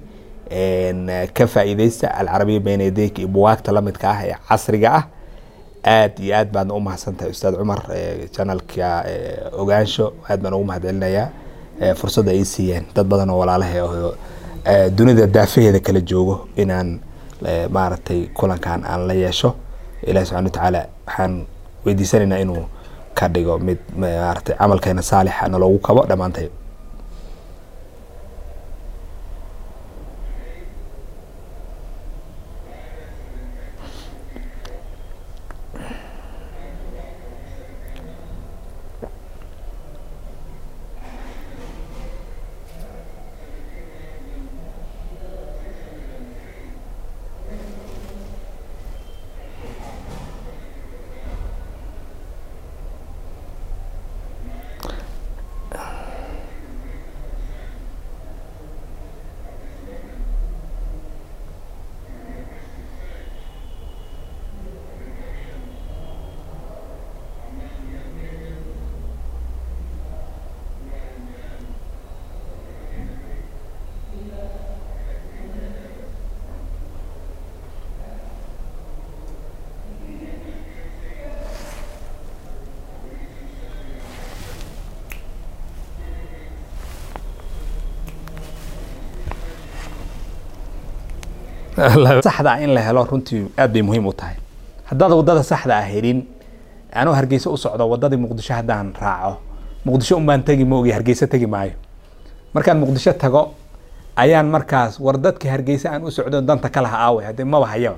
ka faa'iidaysta alcarabiya bayna yadayka iyo buwaagta lamidka ah ee casriga ah aad iyo aad baadna u mahadsantahay ustaad cumar eh, ogaansho. Aad baan ugu mahadcelinayaa fursadda ay siiyeen dad badan oo walaalaha oo dunida daafaheeda kala joogo inaan maaragtay kulankan aan la yeesho. Ilahi subxana watacaala waxaan weydiisanaynaa inuu ka dhigo mid maaragtay camalkeena saalixa naloogu kabo. Dhammaantay [LAUGHS] saxda in la helo runtii aad bay muhiim u tahay. Haddaad waddada saxda ah helin anuu hargeysa u socdo wadadii muqdisho haddaan raaco. Muqdisho unbaan tegi ma ogi hargeysa tegi maayo. Markaan muqdisho tago ayaan markaas war dadkii hargeysa aan u socdo danta ka aaway haddee maba hayaba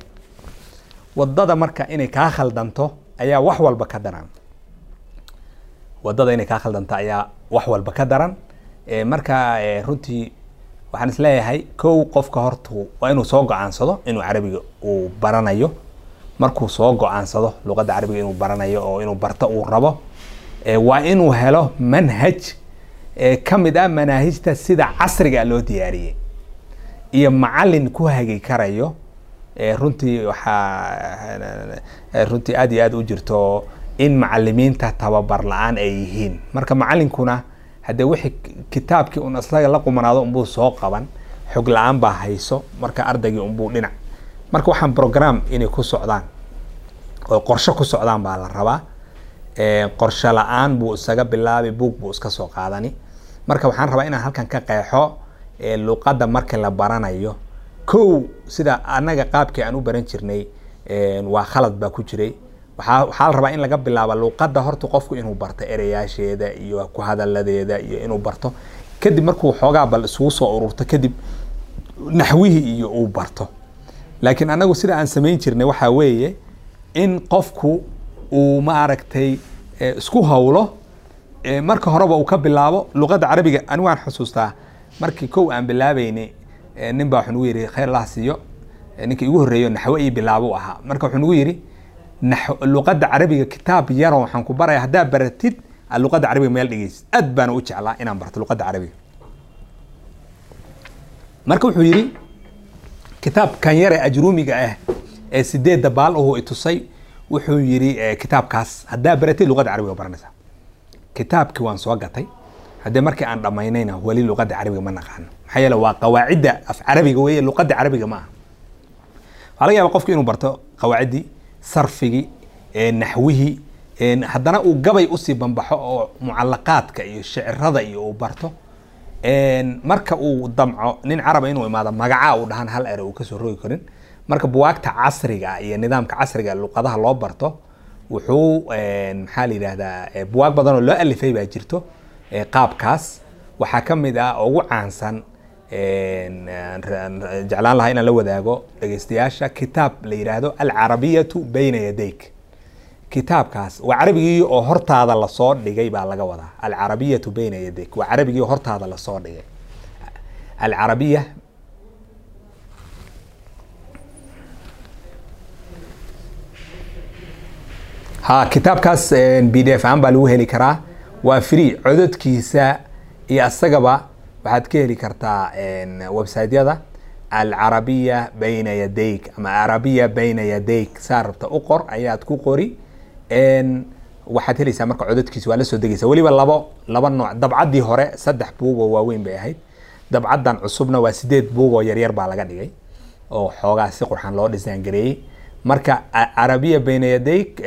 waddada marka inay kaa khaldanto ayaa wax walba ka daran. Wadada inay kaa khaldanto ayaa wax walba ka daran. Marka runtii waxaan is leeyahay kow qofka hortu waa inuu soo go'aansado inuu carabiga uu baranayo. Markuu soo go'aansado luqadda carabiga inuu baranayo oo inuu barto uu rabo waa inuu helo manhaj ka mid ah manaahijta sida casriga loo diyaariyey. Iyo macalin ku hagi karayo runtii waxaa runtii aad iyo aad u jirto in macalimiinta tababar la'aan ay yihiin. Marka macalinkuna haddee wixii kitaabkii un isaga la qumanaado unbuu soo qaban xog la'aan baa hayso marka ardaygii unbuu dhinac. Marka waxaan program inay ku socdaan oo qorshe ku socdaan baa la rabaa. Qorshe la'aan buu isaga bilaabi buug buu iska soo qaadani. Marka waxaan rabaa inaan halkan ka qeexo luqadda marka la baranayo. Kow sida anaga qaabkii aan u baran jirnay waa khalad baa ku jiray waxaa la rabaa in laga bilaabo luqadda horta qofku inuu barto ereyaasheeda iyo ku hadaladeeda iyo inuu barto. Kadib markuu xoogaa bal isugu soo ururto kadib naxwihii iyo uu barto. Laakiin anagu sida aan samayn jirnay waxaa weeye in qofku uu maaragtay eh, isku hawlo eh, marka horeba uu ka bilaabo luqadda carabiga. Ani waan xusuustaa markii kow aan bilaabeynay eh, nin baa wuxuu nagu yidhi khayr allah siiyo ninkii igu horreeyo naxwe ii bilaabo u ahaa. Marka wuxuu nagu yidhi luqadda carabiga kitaab yaro waxaan ku baraya haddaad baratid aad luqadda carabiga meel dhigaysid aad baana u jeclaa inaan barto luqadda carabiga marka wuxuu yidhi kitaabkan yare ajruumiga ah ee sideedda baal uhu itusay wuxuu yidhi kitaabkaas haddaa baratid luqadda carabiga baranaysaa kitaabkii waan soo gatay haddee markii aan dhammaynayna weli luqadda carabiga ma naqaano maxaa yeele waa qawaacidda af carabiga weeye luqadda carabiga ma aha waxaa laga yaaba qofku inuu barto qawaaciddii sarfigii naxwihii haddana uu gabay u sii bambaxo oo mucalaqaadka iyo shicirada iyo uu barto marka uu damco nin caraba inuu imaado magacaa uu dhahan hal ere uu ka soo rogi karin. Marka buwaagta casriga ah iyo nidaamka casriga luqadaha loo barto wuxuu maxaa la yidhahdaa buwaag badan oo loo alifay baa jirto qaabkaas. Waxaa ka mid ah ugu caansan jeclaan lahaa inaan la wadaago. Dhegeystayaasha kitaab la yidhaahdo alcarabiyatu bayna yadayk. Kitaabkaas waa carabigii oo hortaada la soo dhigay baa laga wadaa. Alcarabiyatu bayna yadayk. Waa carabigii oo hortaada la soo dhigay. Alcarabiya. Ha kitaabkaas b d f aan baa lagu heli karaa. Waa free. Cododkiisa iyo asagaba waxaad ka heli kartaa website-yada alcarabiya bayna yadayk ama arabiya bayna yadayk. Saa rabta u qor ayaad ku qori. Waxaad helaysaa marka cododkiisa waa la soo degaysa. Weliba labo laba nooc. Dabcaddii hore saddex buug oo waaweyn bay ahayd. Dabcaddan cusubna waa sideed buug oo yaryar baa laga dhigay oo xoogaa si qurxan loo dhisaan gareeyey marka a- arabiya bayna yadayk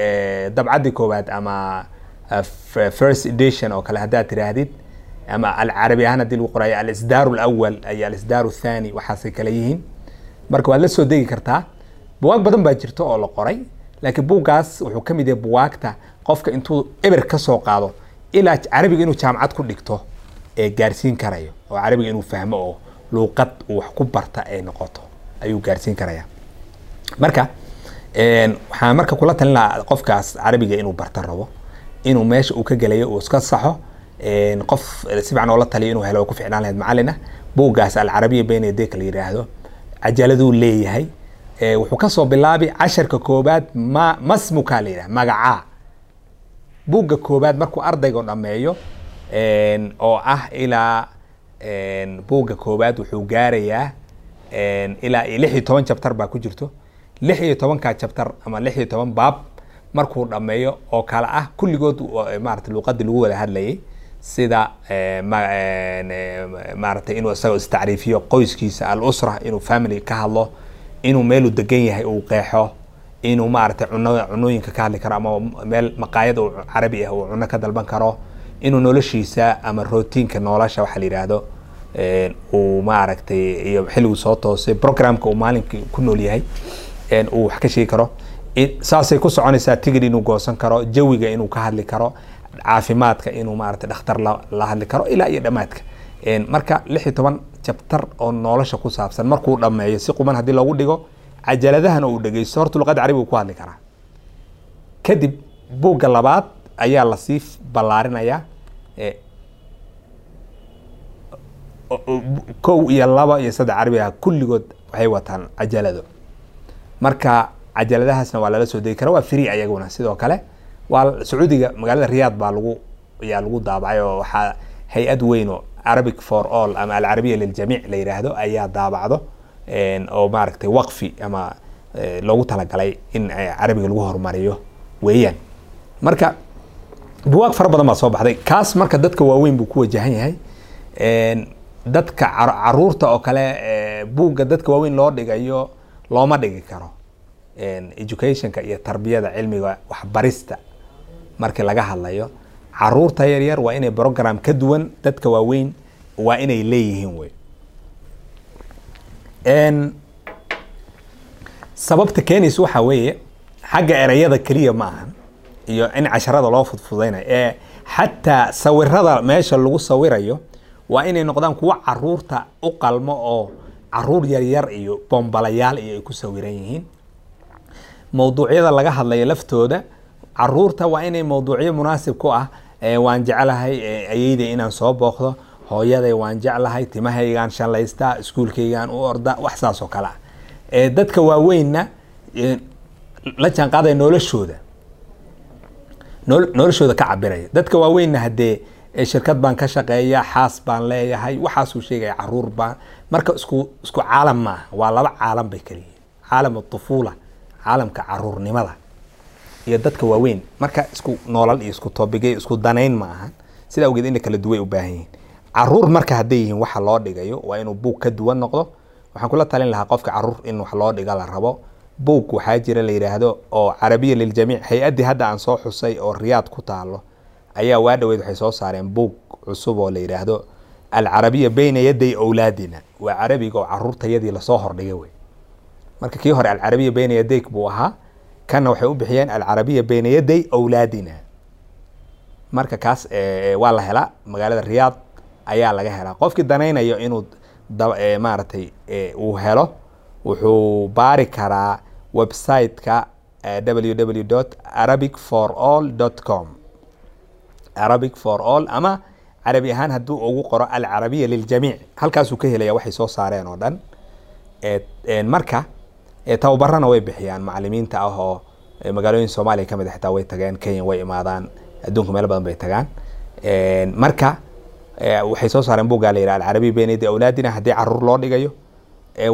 dabcaddii koowaad ama f- first edition oo kale haddaad tiraahdid ama alcarabi ahaan haddii lagu qorayo alisdaaru alawal iyo alisdaaru athani waxaasay kale yihiin marka waad la soo degi kartaa buwaag badan baa jirta oo la qoray laakiin buuggaas wuxuu ka mid yahay buwaagta qofka intuu eber ka soo qaado ilaa carabiga inuu jaamacad ku dhigto ee gaarsiin karayo oo carabiga inuu fahmo oo luuqad uu wax ku barta ay noqoto ayuu gaarsiin karaya marka waxaan marka kula talin lahaa qofkaas carabiga inuu barta rabo inuu meesha uu ka gelayo uu iska saxo qof si fiican oola taliyo inuu helo oo ku ficnaan lahayd macalina buuggaas alcarabiya bayna yadayka la yidhaahdo cajaladuu leeyahay. Ee, wuxuu ka soo bilaabi casharka koobaad ma masmuka la yidhaha magacaa. Buugga koobaad markuu ardayga dhameeyo oo ah ilaa buugga koobaad wuxuu gaarayaa ilaa lix iyo toban jabtar baa ku jirto. Lix iyo tobankaa jabtar ama lix iyo toban baab markuu dhameeyo oo kale ah kulligood wa- maarata luuqadii lagu wada hadlayay sida eh, eh, maaragtay inuu isagoo istacriifiyo qoyskiisa al-usra inuu family ka hadlo inuu meeluu degan yahay uu qeexo inuu maaragtay cuno cunooyinka ka hadli karo ama meel maqaayad uu carabi ah uu cuno ka dalban karo inuu noloshiisa ama rootiinka nolosha waxa la yidhaahdo een, uu maaragtay iyo xilliguu soo toosay programka uu maalinkii ku nool yahay uu wax ka sheegi karo. Saasay ku soconaysaa tigid inuu goosan karo jawiga inuu ka hadli karo caafimaadka inuu maaragtay dhakhtar la, hadli karo ilaa iyo dhammaadka. Een, marka lix iyo toban jabtar oo nolosha ku saabsan markuu dhammeeyo si quman haddii loogu dhigo cajaladahana uu dhegeysto horta luqadda carabi uu ku hadli karaa. Kadib buugga labaad ayaa la sii ballaarinayaa kow iyo laba iyo saddex carabi ah kulligood waxay wataan cajalado. Marka cajaladahaasna waa lala soo degi kara waa free ayaguna sidoo kale waa sacuudiga magaalada riyaad baa lagu ayaa lagu daabacay oo waxaa hay'ad weyn oo arabic for all ama alcarabiya liljamiic la yidhaahdo ayaa daabacdo oo maaragtay waqfi ama loogu talagalay in carabiga lagu horumariyo weeyaan. Marka buwaag fara badan baa soo baxday. Kaas marka dadka waaweyn buu ku wajahan yahay. Dadka car- carruurta oo kale buugga dadka waaweyn loo dhigayo looma dhigi karo. Educationka iyo tarbiyada cilmiga waxbarista markii laga hadlayo carruurta yaryar waa inay program ka duwan dadka waaweyn waa inay leeyihiin wey sababta keenaysa waxaa weeye xagga ereyada keliya ma ahan iyo in casharada loo fudfudaynayo ee xataa sawirada meesha lagu sawirayo waa inay noqdaan kuwo carruurta u qalmo oo carruur yaryar iyo bombalayaal iyo ay ku sawiran yihiin. Mawduucyada laga hadlayo laftooda carruurta waa inay mawduucyo munaasib ku ah waan jeclahay ee ayeyday inaan soo booqdo. Hooyaday waan jeclahay timahaygaan shanlaystaa iskuulkaygaan u orda wax saas oo kale. Ah dadka waaweynna la jaanqaadaya noloshooda. Nol- noloshooda ka cabiraya dadka waaweynna haddee ee, shirkad baan ka shaqeeya xaas baan leeyahay waxaasuu sheegaya carruur baan. Marka isku isku caalam maaha waa laba caalam bay kala yihiin caalam aطufuula caalamka caruurnimada iyo dadka waaweyn. Marka isku noolal iyo isku toobigay isku danayn ma ahan. Sida awgeed in la kala duway u baahan yihiin. Caruur marka hadday yihiin waxa loo dhigayo waa inuu buug ka duwan noqdo. Waxaan kula talin lahaa qofka carruur in wax loo dhiga la rabo. Buug waxaa jira la yidhaahdo oo carabiya liljamiic hay'addii hadda aan soo xusay oo riyaad ku taalo ayaa waa dhaweyd waxay soo saareen buug cusub oo la yidhaahdo alcarabiya bayna yaday owlaadina waa carabiga oo caruurtayadii la soo hordhigay wey. Marka kii hore alcarabiya bayna yadayk buu ahaa kanna waxay u bixiyeen alcarabiya bayna yaday owlaadina marka kaas waa la helaa. Magaalada riyaad ayaa laga helaa. Qofkii danaynayo inuu maaragtay uu helo wuxuu baari karaa website-ka eh, www arabic for all com. Arabic for all ama carabi ahaan hadduu ugu qoro alcarabiya liljamiic halkaasuu ka helaya waxay soo saareen oo dhan. Marka tababarana way bixiyaan macalimiinta ah oo magaalooyin soomaaliya ka mid a xitaa way tageen kenya way imaadaan adduunka meelo badan bay tagaan. Marka waxay soo saareen buuggaa la yidhaha alcarabiya beenidi awlaadina haddii carruur loo dhigayo.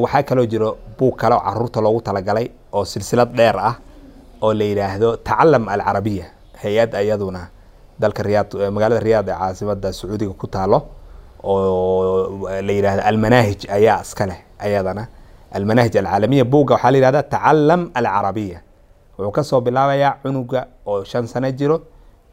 Waxaa kaloo jiro buug kale oo carruurta loogu talagalay oo silsilad dheer ah oo la yidhaahdo tacalam alcarabiya hay'ad iyaduna dalka riyaad magaalada riyaad ee caasimada sacuudiga ku taalo oo la yidhaahdo almanaahij ayaa iska leh ayadana almanaahij alcaalamiya buugga waxaa la yidhahda tacalam alcarabiya. Wuxuu ka soo bilaabayaa cunuga oo shan sano jiro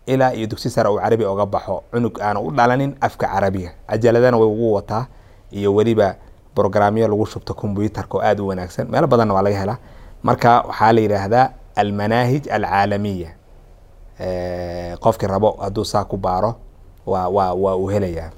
ilaa iyo dugsi sare uu carabi oga baxo. Cunug aanu u dhalanin afka carabiga. Cajaladana way ugu wataa iyo weliba brograamyo lagu shubto kombyuutarka oo aada u wanaagsan. Meelo badanna waa laga helaa. Marka waxaa la yidhaahdaa almanaahij alcaalamiya. Qofkii rabo hadduu saa ku baaro waa waa waa uu helayaa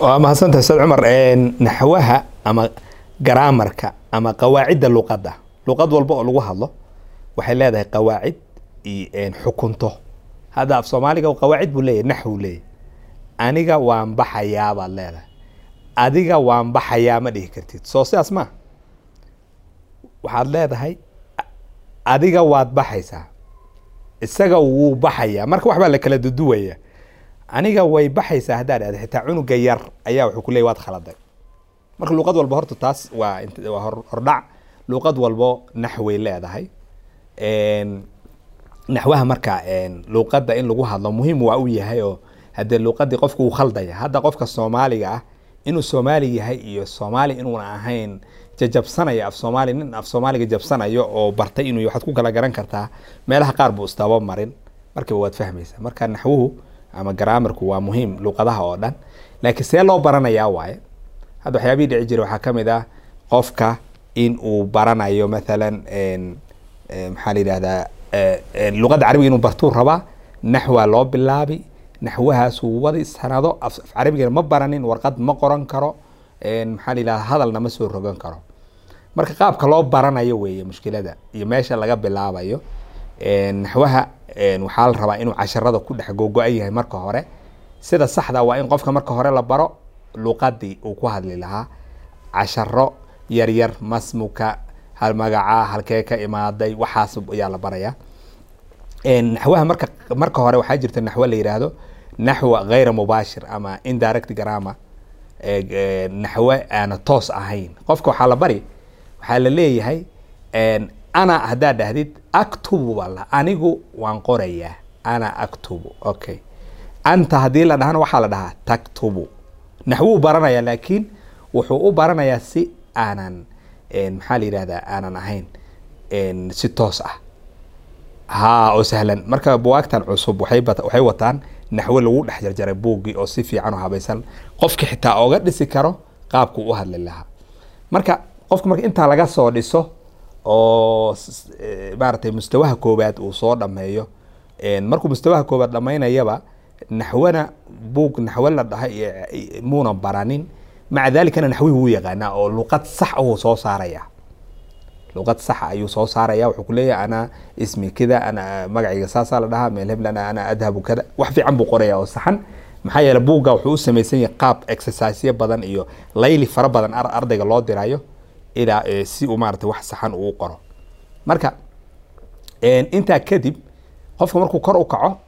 waa mahadsantahay ustaad cumar. Naxwaha ama garaamarka ama qawaacidda luqadda. Luqad walba oo lagu hadlo waxay leedahay qawaacid iyo xukunto. Hadda af soomaaliga qawaacid buu leeyahy naxwu leeyahy aniga waan baxayaa baad leedahay. Adiga waan baxayaa ma dhihi kartid. Soo sidaas ma waxaad leedahay adiga waad baxaysaa. Isaga wuu baxayaa. Marka waxbaa la kala duduwaya aniga way baxaysaa haddaad dhahda xitaa cunuga yar ayaa wuxuu ku leeyay waad khaladay. Marka luuqad walba horta taas waa hordhac. Luuqad walbo naxway leedahay. Naxwaha marka luuqadda in lagu hadlo muhiim waa u yahay oo haddee luuqadii qofku uu khaldaya hadda qofka soomaaliga ah inuu soomaali yahay iyo soomaali inuuna ahayn jajabsanayo af soomaali nin af soomaaliga jabsanayo oo bartay inuu waxaad ku kala garan kartaa meelaha qaar buu istaba marin. Markiiba waad fahmaysaa. Marka naxwuhu ama garaamarku waa muhiim luuqadaha oo dhan. Laakiin see loo baranayaa waaye? Hadda waxyaabihii dhici jira waxaa ka mid ah qofka in uu baranayo mathalan maxaa la yidhahdaa luqadda carabiga inuu bartuu rabaa naxwaa loo bilaabi naxwahaasuu wadi sanado af af carabigana ma baranin warqad ma qoran karo maxaa la yidhahdaa hadalna ma soo rogan karo. Marka qaabka loo baranayo weeye mushkilada iyo meesha laga bilaabayo naxwaha waxaa la rabaa inuu casharada ku dhex gogo-an yahay marka hore. Sida saxda waa in qofka marka hore la baro luqadii uu ku hadli lahaa. Casharo yaryar masmuka hal magacaa halkee ka imaaday waxaas ayaa la barayaa. Naxwaha marka marka hore waxaa jirta naxwo la yidhaahdo naxwa gayra mubaashir ama indirect grammar. Naxwo aana toos ahayn. Qofka waxaa la bari waxaa la leeyahay ana haddaad dhahdid aktubu baa la anigu waan qorayaa ana aktubu okay anta haddii la dhahana waxaa la dhahaa taktubu. Naxwuu baranaya laakiin wuxuu u baranayaa si aanan maxaa la yidhahdaa aanan ahayn si toos ah. Ha oo sahlan. Marka buwaagtan cusub waxay wataan naxwo lagu dhex jarjaray buuggii oo si fiican oo habaysan. Qofki xitaa oga dhisi karo qaabku u hadli lahaa. Marka qofka marka intaa laga soo dhiso oo eh, maaragtay mustawaha koowaad uu soo dhameeyo markuu mustawaha koowaad dhamaynayaba naxwana buug naxwo la iyo- muunan baranin. Maca dalikana naxwihii wuu yaqaanaa oo luqad sax ahuu soo saaraya luqad saxa ayuu soo saaraya wuxuu ku leeyahay ana ismi kida ana magacayga saasaa la dhahaa meel heblan ana adhabu kada. Wax fiican buu qoraya oo saxan. Maxaa yeele buugga wuxuu u samaysan yahay qaab exerciseyo badan iyo layli fara badan ardayga loo dirayo ilaa si uu wax saxan uu qoro. Marka intaa kadib qofka markuu kor u kaco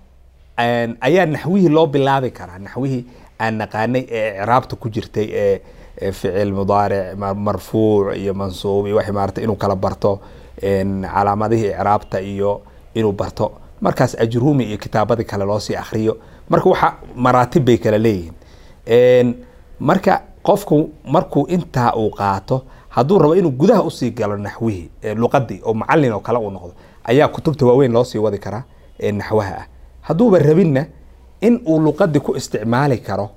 ayaa naxwihii loo bilaabi karaa. Naxwihii aan naqaanay ee icraabta ku jirtay ee ficil mudaaric marfuuc iyo mansuub iyo wax maarata inuu kala barto calaamadihii icraabta iyo inuu barto. Markaas ajrumi iyo kitaabadii kale loosii akriyo marka waxa maraatib bay kala leeyihiin. Marka qofku markuu intaa uu qaato hadduu rabo inuu gudaha u sii galo naxwihii luqadii oo macalin oo kale uu noqdo ayaa kutubta waaweyn loosii wadi karaa ee naxwaha ah. Hadduuba rabinna in uu luqadii ku isticmaali karo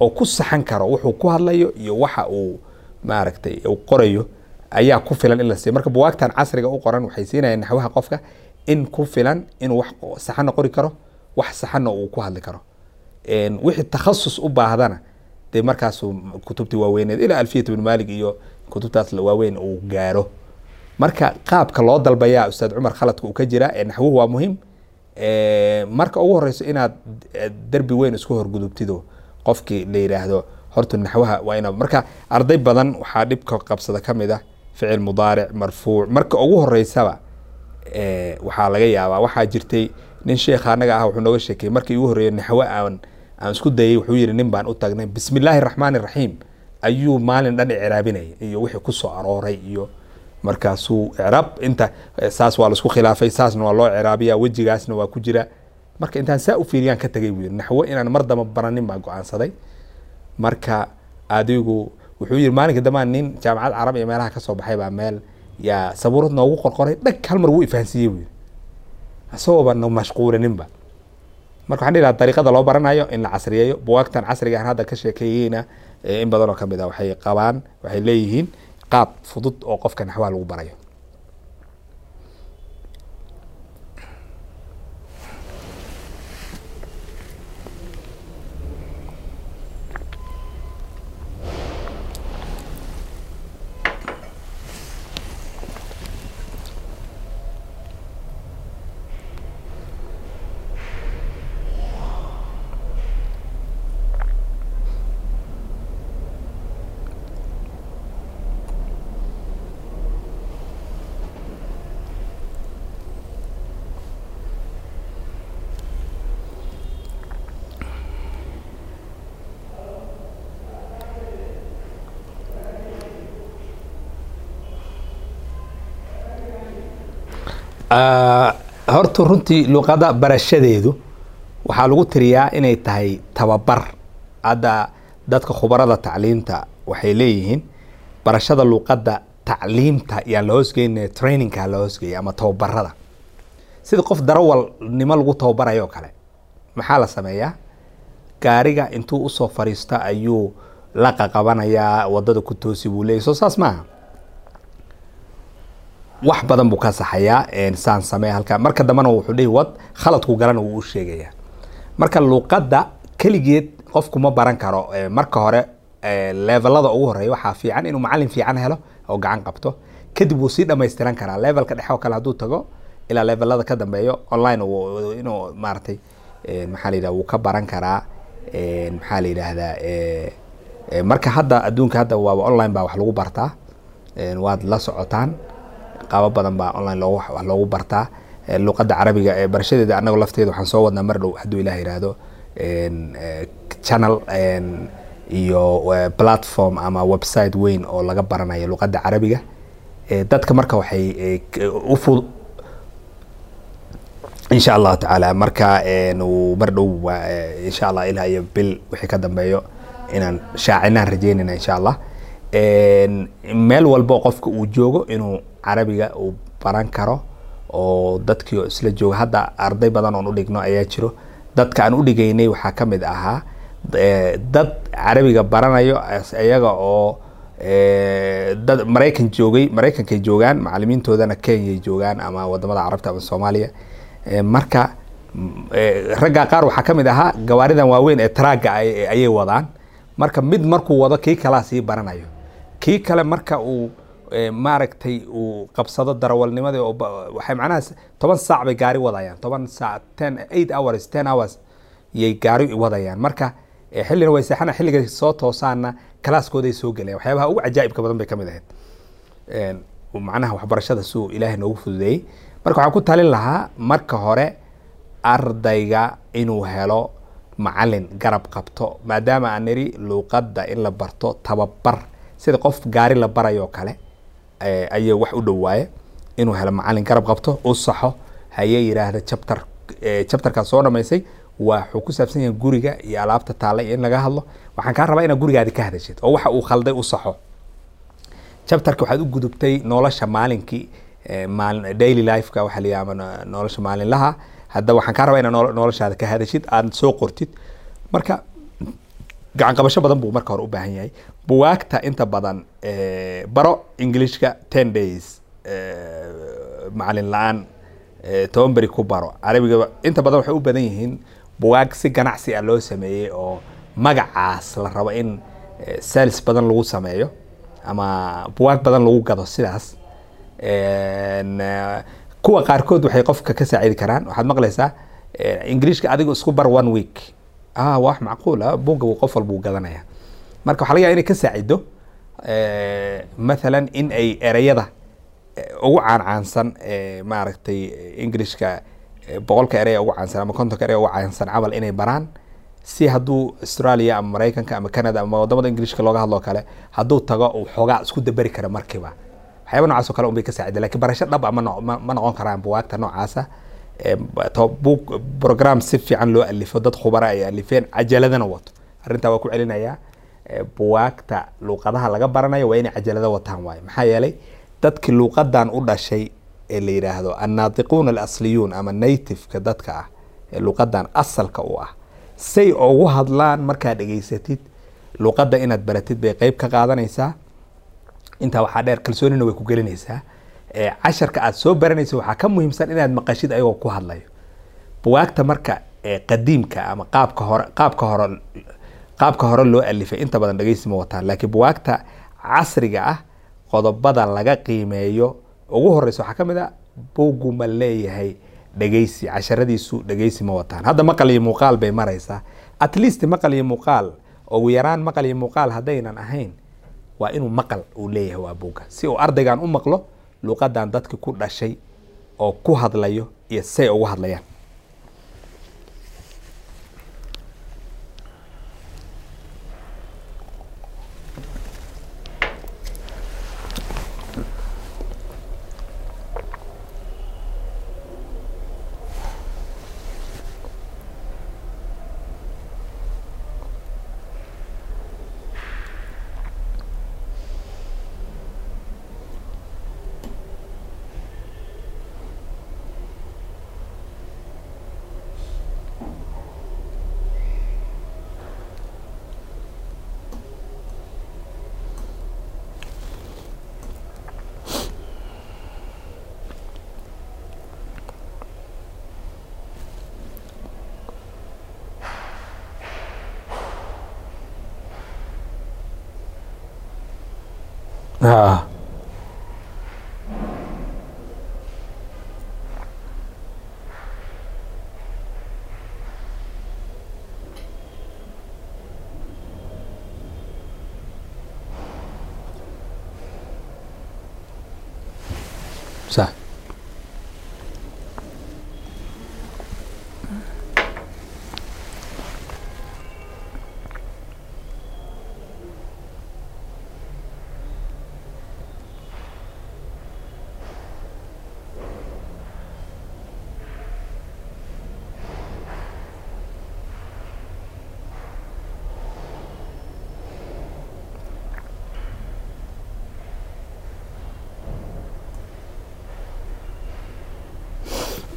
oo ku saxan karo wuxuu ku hadlayo iyo waxa uu maaragtay uu qorayo ayaa ku filan in la siiyo. Marka buwaagtan casriga u qoran waxay siinayaan naxwaha qofka in ku filan inuu wax saxanna qori karo wax saxanna uu ku hadli karo. Wixii takhasus u baahdana dee markaasuu kutubtii waaweyneed ilaa alfiyat ibn malik iyo kutubtaas waaweyn uu gaaro. Marka qaabka loo dalbayaa ustaad cumar khaladka uu ka jiraa naxwuhu waa muhiim. Marka ugu horeyso inaad derbi weyn isku horgudubtido qofkii la yidhaahdo horta naxwaha waa ina marka arday badan waxaa dhibka qabsada ka mid ah ficil mudaaric marfuuc. Marka ugu horeysaba waxaa laga yaabaa waxaa jirtay nin sheekha anaga ah wuxuu nooga sheekeyey markii ugu horreeya naxwe aan aan isku dayay wuxuu yidhi nin baan u tagnay. Bismi illaahi raxmaani raxiim ayuu maalin dhan icraabinayay iyo wixii ku soo arooray iyo markaasuu icraab inta saas waa la isku khilaafay saasna waa loo icraabiya wejigaasna waa ku jira. Marka intaan saa u fiiriyaan ka tagay buu yidhi naxwo inaan mar damba baranin baan go'aansaday. Marka adigu wuxuu yidhi maalinka dambaan nin jaamacad carab iyo meelaha ka soo baxay baa meel yaa sabuurad noogu qorqoray. Dhag hal mar wuu ifahansiiyey buu yidhi. Isagooba no mashquulaninba marka waxaan dhihi lahaa dariiqada loo baranayo in la casriyeeyo buwaagtan casriga aan hadda ka sheekeeyeyna in badan oo ka mid ah waxay qabaan waxay leeyihiin qaab fudud oo qofka naxwaha lagu barayo horta runtii luqada barashadeedu waxaa lagu tiriyaa inay tahay tababar. Hadda dadka khubarada tacliimta waxay leeyihiin barashada luqadda tacliimta yaan la hoosgeynaya trainingka la hoosgeeya ama tababarada sida qof darawalnimo lagu tababarayo kale maxaa la sameeyaa? Gaariga intuu u soo fariisto ayuu la qaqabanayaa waddada ku toosi buu leeyay soo saas maaha wax badan buu ka saxayaa saan samee halka. Marka dambena wuxuu dhihi wad khaladku galana wuu u sheegayaa. Marka luqadda keligeed qofku baran karo marka hore levelada ugu horreeya waxaa fiican inuu macalin fiican helo oo gacan qabto. Kadib wuu sii dhamaystiran karaa levelka dhexe oo kale hadduu tago ilaa levelada ka dambeeyo online inuu maaragtay maxaa la yidhaha wuu ka baran karaa maxaa la yidhaahdaa marka hadda adduunka hadda waaba online baa wax lagu bartaa. Waad la socotaan qaabo badan baa online loogu wax loogu bartaa. Luqadda carabiga ee barashadeeda annaga lafteeda waxaan soo wadnaa mar dhow hadduu ilaah yidhaahdo channel iyo platform ama website weyn oo laga baranayo luqadda carabiga. Dadka marka waxay ufu insha allahu tacaala marka mar dhow insha allah ilaa iyo bil wixii ka dambeeyo inaan shaacinaan rajeynayna insha allah meel walbo qofka uu joogo inuu carabiga uu baran karo oo dadkii isla jooga. Hadda arday badan oon udhigno ayaa jiro. Dadka aan udhigaynay waxaa ka mid ahaa dad carabiga baranayo iyaga oo dad maraykan joogay maraykankay joogaan macalimiintoodana kenyay joogaan ama waddamada carabta ama soomaaliya. Marka ragga qaar waxaa ka mid ahaa gawaaridan waaweyn ee traaga ayay wadaan. Marka mid markuu wado kii kalaa sii baranayo. Kii kale marka uu maaragtay uu qabsado ba- waxay macnaha toban saac bay gaari wadayaan. Toban saac ten eight hours ten hours yay gaari wadayaan. Marka xillina way seexana xilligay soo toosaana kalaaskooday soo gelayaan waxyaabaha ugu cajaa'ibka badan bay ka ahayd. Macnaha waxbarashada suu ilaahay noogu fududeeyey. Marka waxaan ku talin lahaa marka hore ardayga inuu helo macalin garab qabto maadaama aan niri luuqadda in la barto tababar sida qof gaari la barayo kale ayay wax u dhowaaye inuu helo macalin garab qabto u saxo haye yiraahda chapter eh, chapterkaa soo dhamaysay waxuu ku saabsan yahay guriga iyo alaabta taalla iyo in laga hadlo. Waxaan kaa rabaa inaad gurigaadi ka hadashid oo waxa uu khalday u saxo. Chapterka waxaad u gudubtay nolosha maalinkii maalin daily lifeka waxaa la no- nolosha maalinlaha. Hadda waxaan kaa rabaa inaad nolo- noloshaada ka hadashid aad soo qortid. Marka gacan qabasho badan buu marka hore u baahan yahay. Buwaagta inta badan baro englishka ten days macalin la'aan eh, toban beri ku baro. Carabiga inta badan waxay u badan yihiin buwaag si ganacsi ah loo sameeyey oo magacaas la rabo in sales badan lagu sameeyo ama buwaag badan lagu gado sidaas. Kuwa qaarkood waxay qofka ka saacidi karaan. Waxaad maqlaysaa ingiriishka adigu isku bar one week wax macquul ah buugga uu qof walba uu gadanaya. Marka waxaa laga yaaba inay ka saacido eh, mathalan in ay ereyada eh, ugu caancaansan eh, maaragtay ingiriishka eh, boqolka erey ugu caansan ama kontonka erey ugu caansan camal inay baraan. Si hadduu australia ama maraykanka ama canada ama waddamada ingiriishka looga hadlo kale hadduu tago uu xoogaa isku daberi kara markiiba. Waxyaaba noocaas oo kale un bay ka saacida laakiin barasho dhab ah no- ma noqon karaan noocaasa Buug program si fiican loo alifo dad khubara ay alifeen cajaladana wato. Arrintaa waa ku celinayaa buwaagta luuqadaha laga baranayo waa inay cajalado wataan waaye maxaa yeelay dadkii luuqadan u dhashay ee la yidhaahdo annaatiquuna alasliyuun ama nativeka dadka ah ee luuqadan asalka u ah. Say ugu hadlaan markaad dhegaysatid luuqadda inaad baratid bay qeyb ka qaadanaysaa. Intaa waxaa dheer kalsoonina way ku gelinaysaa casharka aad soo baranaysa waxaa ka muhiimsan inaad maqashid ayagoo ku hadlayo. Buwaagta marka qadiimka ama qaabka hore qaabka hore qaabka hore loo alifay inta badan dhegeysi ma wataan laakiin buwaagta casriga ah qodobada laga qiimeeyo ugu horeysa waxaa ka mid a buuggu ma leeyahay dhegeysi casharadiisu dhegeysi ma wataan. Hadda maqal iyo muuqaal bay maraysaa. At least maqal iyo muuqaal ugu yaraan maqal iyo muuqaal haddaynan ahayn waa inuu maqal uu leeyahay waa buugga si uu ardaygan u maqlo luuqadan dadki ku dhashay oo ku hadlayo iyo say ugu hadlayaan Ah. صح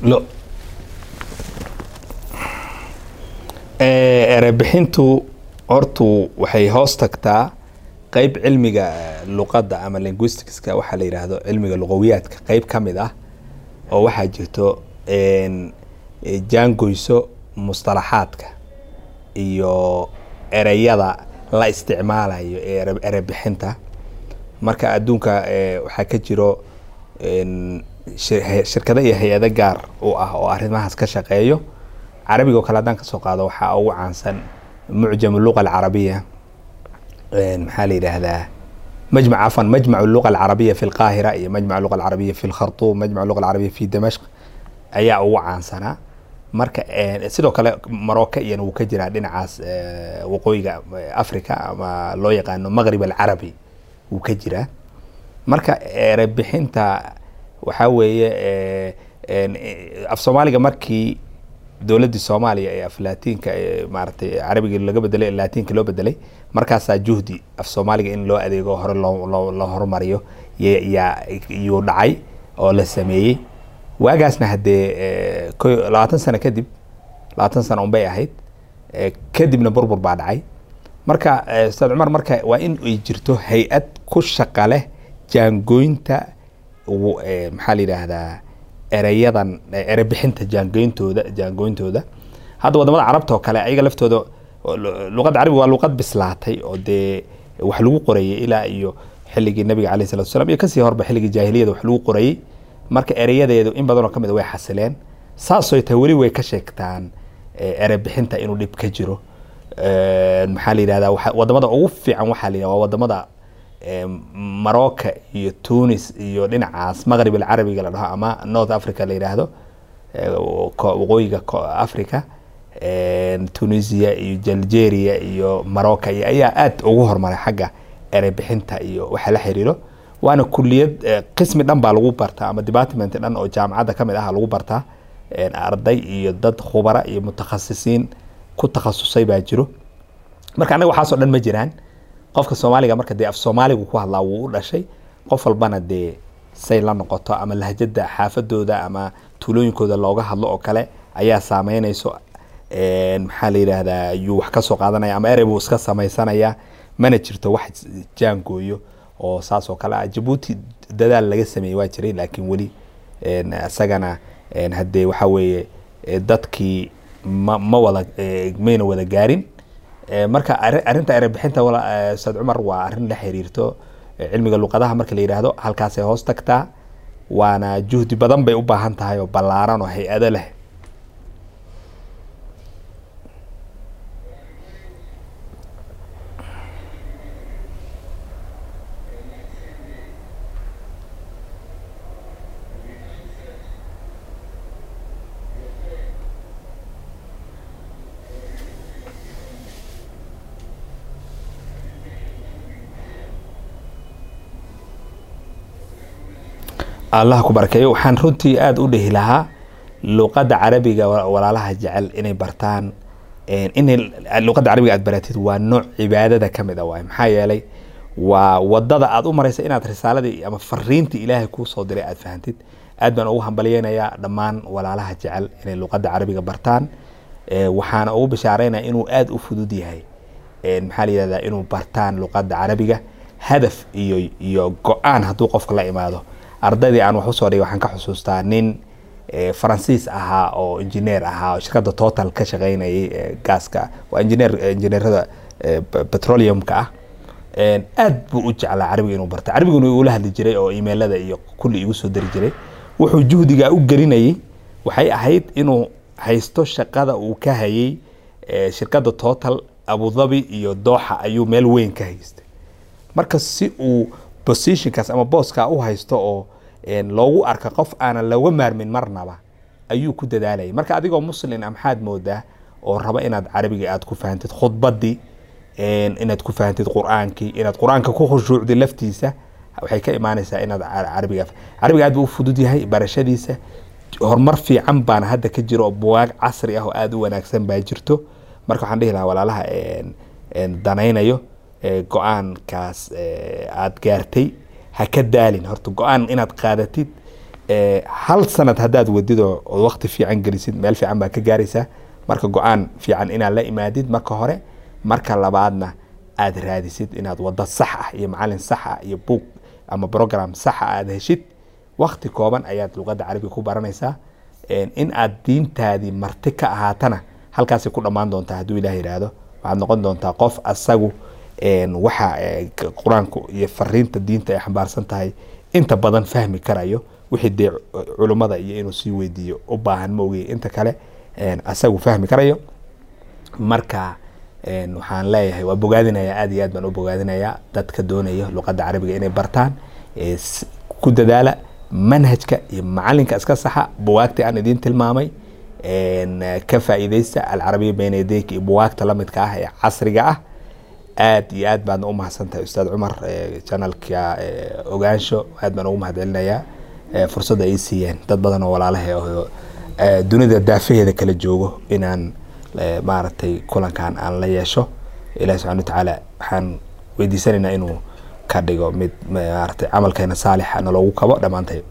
lo erebixintu hortu waxay hoos tagtaa qeyb cilmiga luqadda ama linguisticska waxaa la yidhaahdo cilmiga luqawiyaadka. Qeyb ka mid ah oo waxaa jirto jaangoyso mustalaxaadka iyo ereyada la isticmaalayo ee erebixinta marka adduunka waxaa ka jiro en, shir- he- shirkado iyo hay'ado gaar u ah oo arrimahaas ka shaqeeyo carabiga oo kale haddaan ka soo qaado waxaa ugu caansan mucjam luqa alcarabiya. Maxaa la yidhaahdaa? Majmac afan majmac luqa alcarabiya fi lqaahira iyo majmac luqa alcarabiya fi lkhartuum majmac luqa alcarabiya fi damashq ayaa ugu caansanaa marka sidoo kale marocco iyana wuu ka jiraa dhinacaas waqooyiga africa ama loo yaqaano maqrib alcarabi wuu ka jiraa marka erebixinta waxaa weeye af soomaaliga markii dowladdii soomaaliya ee af laatiinka ee maaragtay carabiga laga bedelay ee laatiinka loo bedelay markaasaa juhdi af soomaaliga in loo adeego hore loo horumariyo ya- yaa yuu dhacay oo la sameeyey. Waagaasna haddee labaatan sano kadib labaatan sano unbay ahayd kadibna burbur baa dhacay. Marka ustaad cumar marka waa in ay jirto hay'ad ku shaqa leh jaangooynta maxaa la yidhaahdaa ereyadan erebixinta jaangooyntooda jaangooyntooda. Hadda waddamada carabta oo kale ayaga laftooda oo lu- luqadda carabiga waa luqad bislaatay oo dee wax lagu qorayay ilaa iyo xilligii nabiga alayh salatu wasalam iyo ka sii horba xilligii jaahiliyada wax lagu qorayay. Marka ereyadeedu in badanoo ka mid a way xasileen. Saasoo tahay weli way ka sheegtaan erebixinta inuu dhib ka jiro. Maxaa la yidhahdaa waddamada ugu fiican waxaa la yidhahdaa waa waddamada Morocco iyo Tunis iyo dhinacaas maqrib alcarabiga la dhaho ama North Africa la yidhaahdo waqooyiga Africa Tunisia iyo Algeria iyo Morocco iyo ayaa aad ugu horumaray xagga erebixinta iyo waxa la xiriiro. Waana kuliyad qismi dhan baa lagu bartaa ama department dhan oo jaamacadda ka mid ah lagu bartaa arday iyo dad khubara iyo mutakhasisiin ku takhasusay baa jiro. Marka anaga waxaasoo dhan ma jiraan qofka soomaaliga marka dee af soomaaligu ku hadlaa wuu u dhashay qof walbana dee say la noqoto ama lahjada xaafadooda ama tuulooyinkooda looga hadlo oo kale ayaa saameynayso maxaa la yidhaahdaa yuu wax ka soo qaadanaya ama erey buu iska samaysanaya mana jirto wax jaangooyo oo saas oo kale ah. Jabuuti dadaal laga sameeyey waa jiray laakiin weli isagana haddee waxaa weeye dadkii ma ma wada eh, mayna wada gaarin marka arri- arrinta erebixinta eh, ustaad cumar waa arrin la xiriirto eh, cilmiga luqadaha marka la yidhaahdo halkaasay hoos tagtaa waana juhdi badan bay u baahan tahay oo ballaaran oo hay'ado leh allah ku barakeeyo waxaan runtii aada u dhihi lahaa luqadda carabiga wa- walaalaha jecel inay bartaan inay luqadda carabiga aad baratid waa nooc cibaadada ka mid a waay maxaa yeelay waa waddada aad u maraysa inaad risaaladii ama fariintii ilaahay kuu diray aad fahantid aad baan ugu hambalyeynayaa dhammaan walaalaha jecel inay luqadda carabiga bartaan. Waxaana ugu bishaareynaya inuu aada u fudud yahay maxaa la yidhahdaa inuu bartaan luqadda carabiga hadaf iyo iyo go'aan hadduu qofka la imaado ardaydii aan wax u soo dhigay waxaan ka xusuustaa nin eh, faransiis ahaa oo injineer ahaa oo shirkadda total ka shaqeynayay eh, gaaska. Waa injineer injineerada eh, pe- petroleumka ah. Aad buu u jeclaa carabiga inuu barta carabiguna ula hadli jiray oo imailada iyo kulli igu soo diri jiray. Wuxuu juhdiga u gelinayay. Waxay ahayd inuu haysto shaqada uu ka hayay shirkadda total abu dhabi iyo dooxa ayuu meel weyn ka haystay. Marka si uu positionkaas ama booskaa u haysto oo loogu arka qof aanan looga maarmin marnaba ayuu ku dadaalayay. Marka adigoo muslin ah maxaad moodaa oo raba inaad carabiga aad ku fahantid khudbadii inaad ku fahantid qur'aankii inaad qur'aanka ku khushuucdi laftiisa waxay ka imaanaysaa inaad ca- carabiga carabiga aad buu u fudud yahay barashadiisa. Horumar fiican baana hadda ka jiro buwaag casri ah oo aada u wanaagsan baa jirto. Marka waxaan dhihi lahaa walaalaha danaynayo go'aankaas aad gaartay. Ha ka daalin. Horta go'aan inaad qaadatid hal sanad haddaad wadid oo oo waqti fiican gelisid meel fiican baa ka gaaraysaa. Marka go'aan fiican inaad la imaadid marka hore marka labaadna aad raadisid inaad wado sax ah iyo macalin sax ah iyo book ama program sax ah aad heshid. Waqti kooban ayaad luqadda carabiga ku baranaysaa. In aad diintaadii marti ka ahaatana halkaasay ku dhammaan doontaa hadduu ilaah yidhaahdo. Waxaad noqon doontaa qof asagu waxa qur'aanku iyo fariinta diinta ay xambaarsan tahay inta badan fahmi karayo wixii dee culummada iyo inuu sii weydiiyo u baahan maogey inta kale asagu fahmi karayo. Marka waxaan leeyahay waa bogaadinayaa aad iyo aad baan u bogaadinayaa dadka doonaya luqadda carabiga inay bartaan ku dadaala manhajka iyo macalinka iska saxa. Buwaagtii aan idiin tilmaamay ka faa'iideysta alcarabiya yadayka iyo buwaagta lamidka ah ee casriga ah aad iyo aad baadna u mahadsantahay ustaad cumar janalka ogaansho aad baan ugu mahadcelinayaa fursadda ay siiyeen dad badan oo walaalaha oo dunida daafaheeda kala joogo inaan maaragtay kulankan aan la yeesho. Ilahi subxana watacaala waxaan weydiisanaynaa inuu ka dhigo mid maaragtay camalkeena saalixa naloogu kabo. Dhammaantay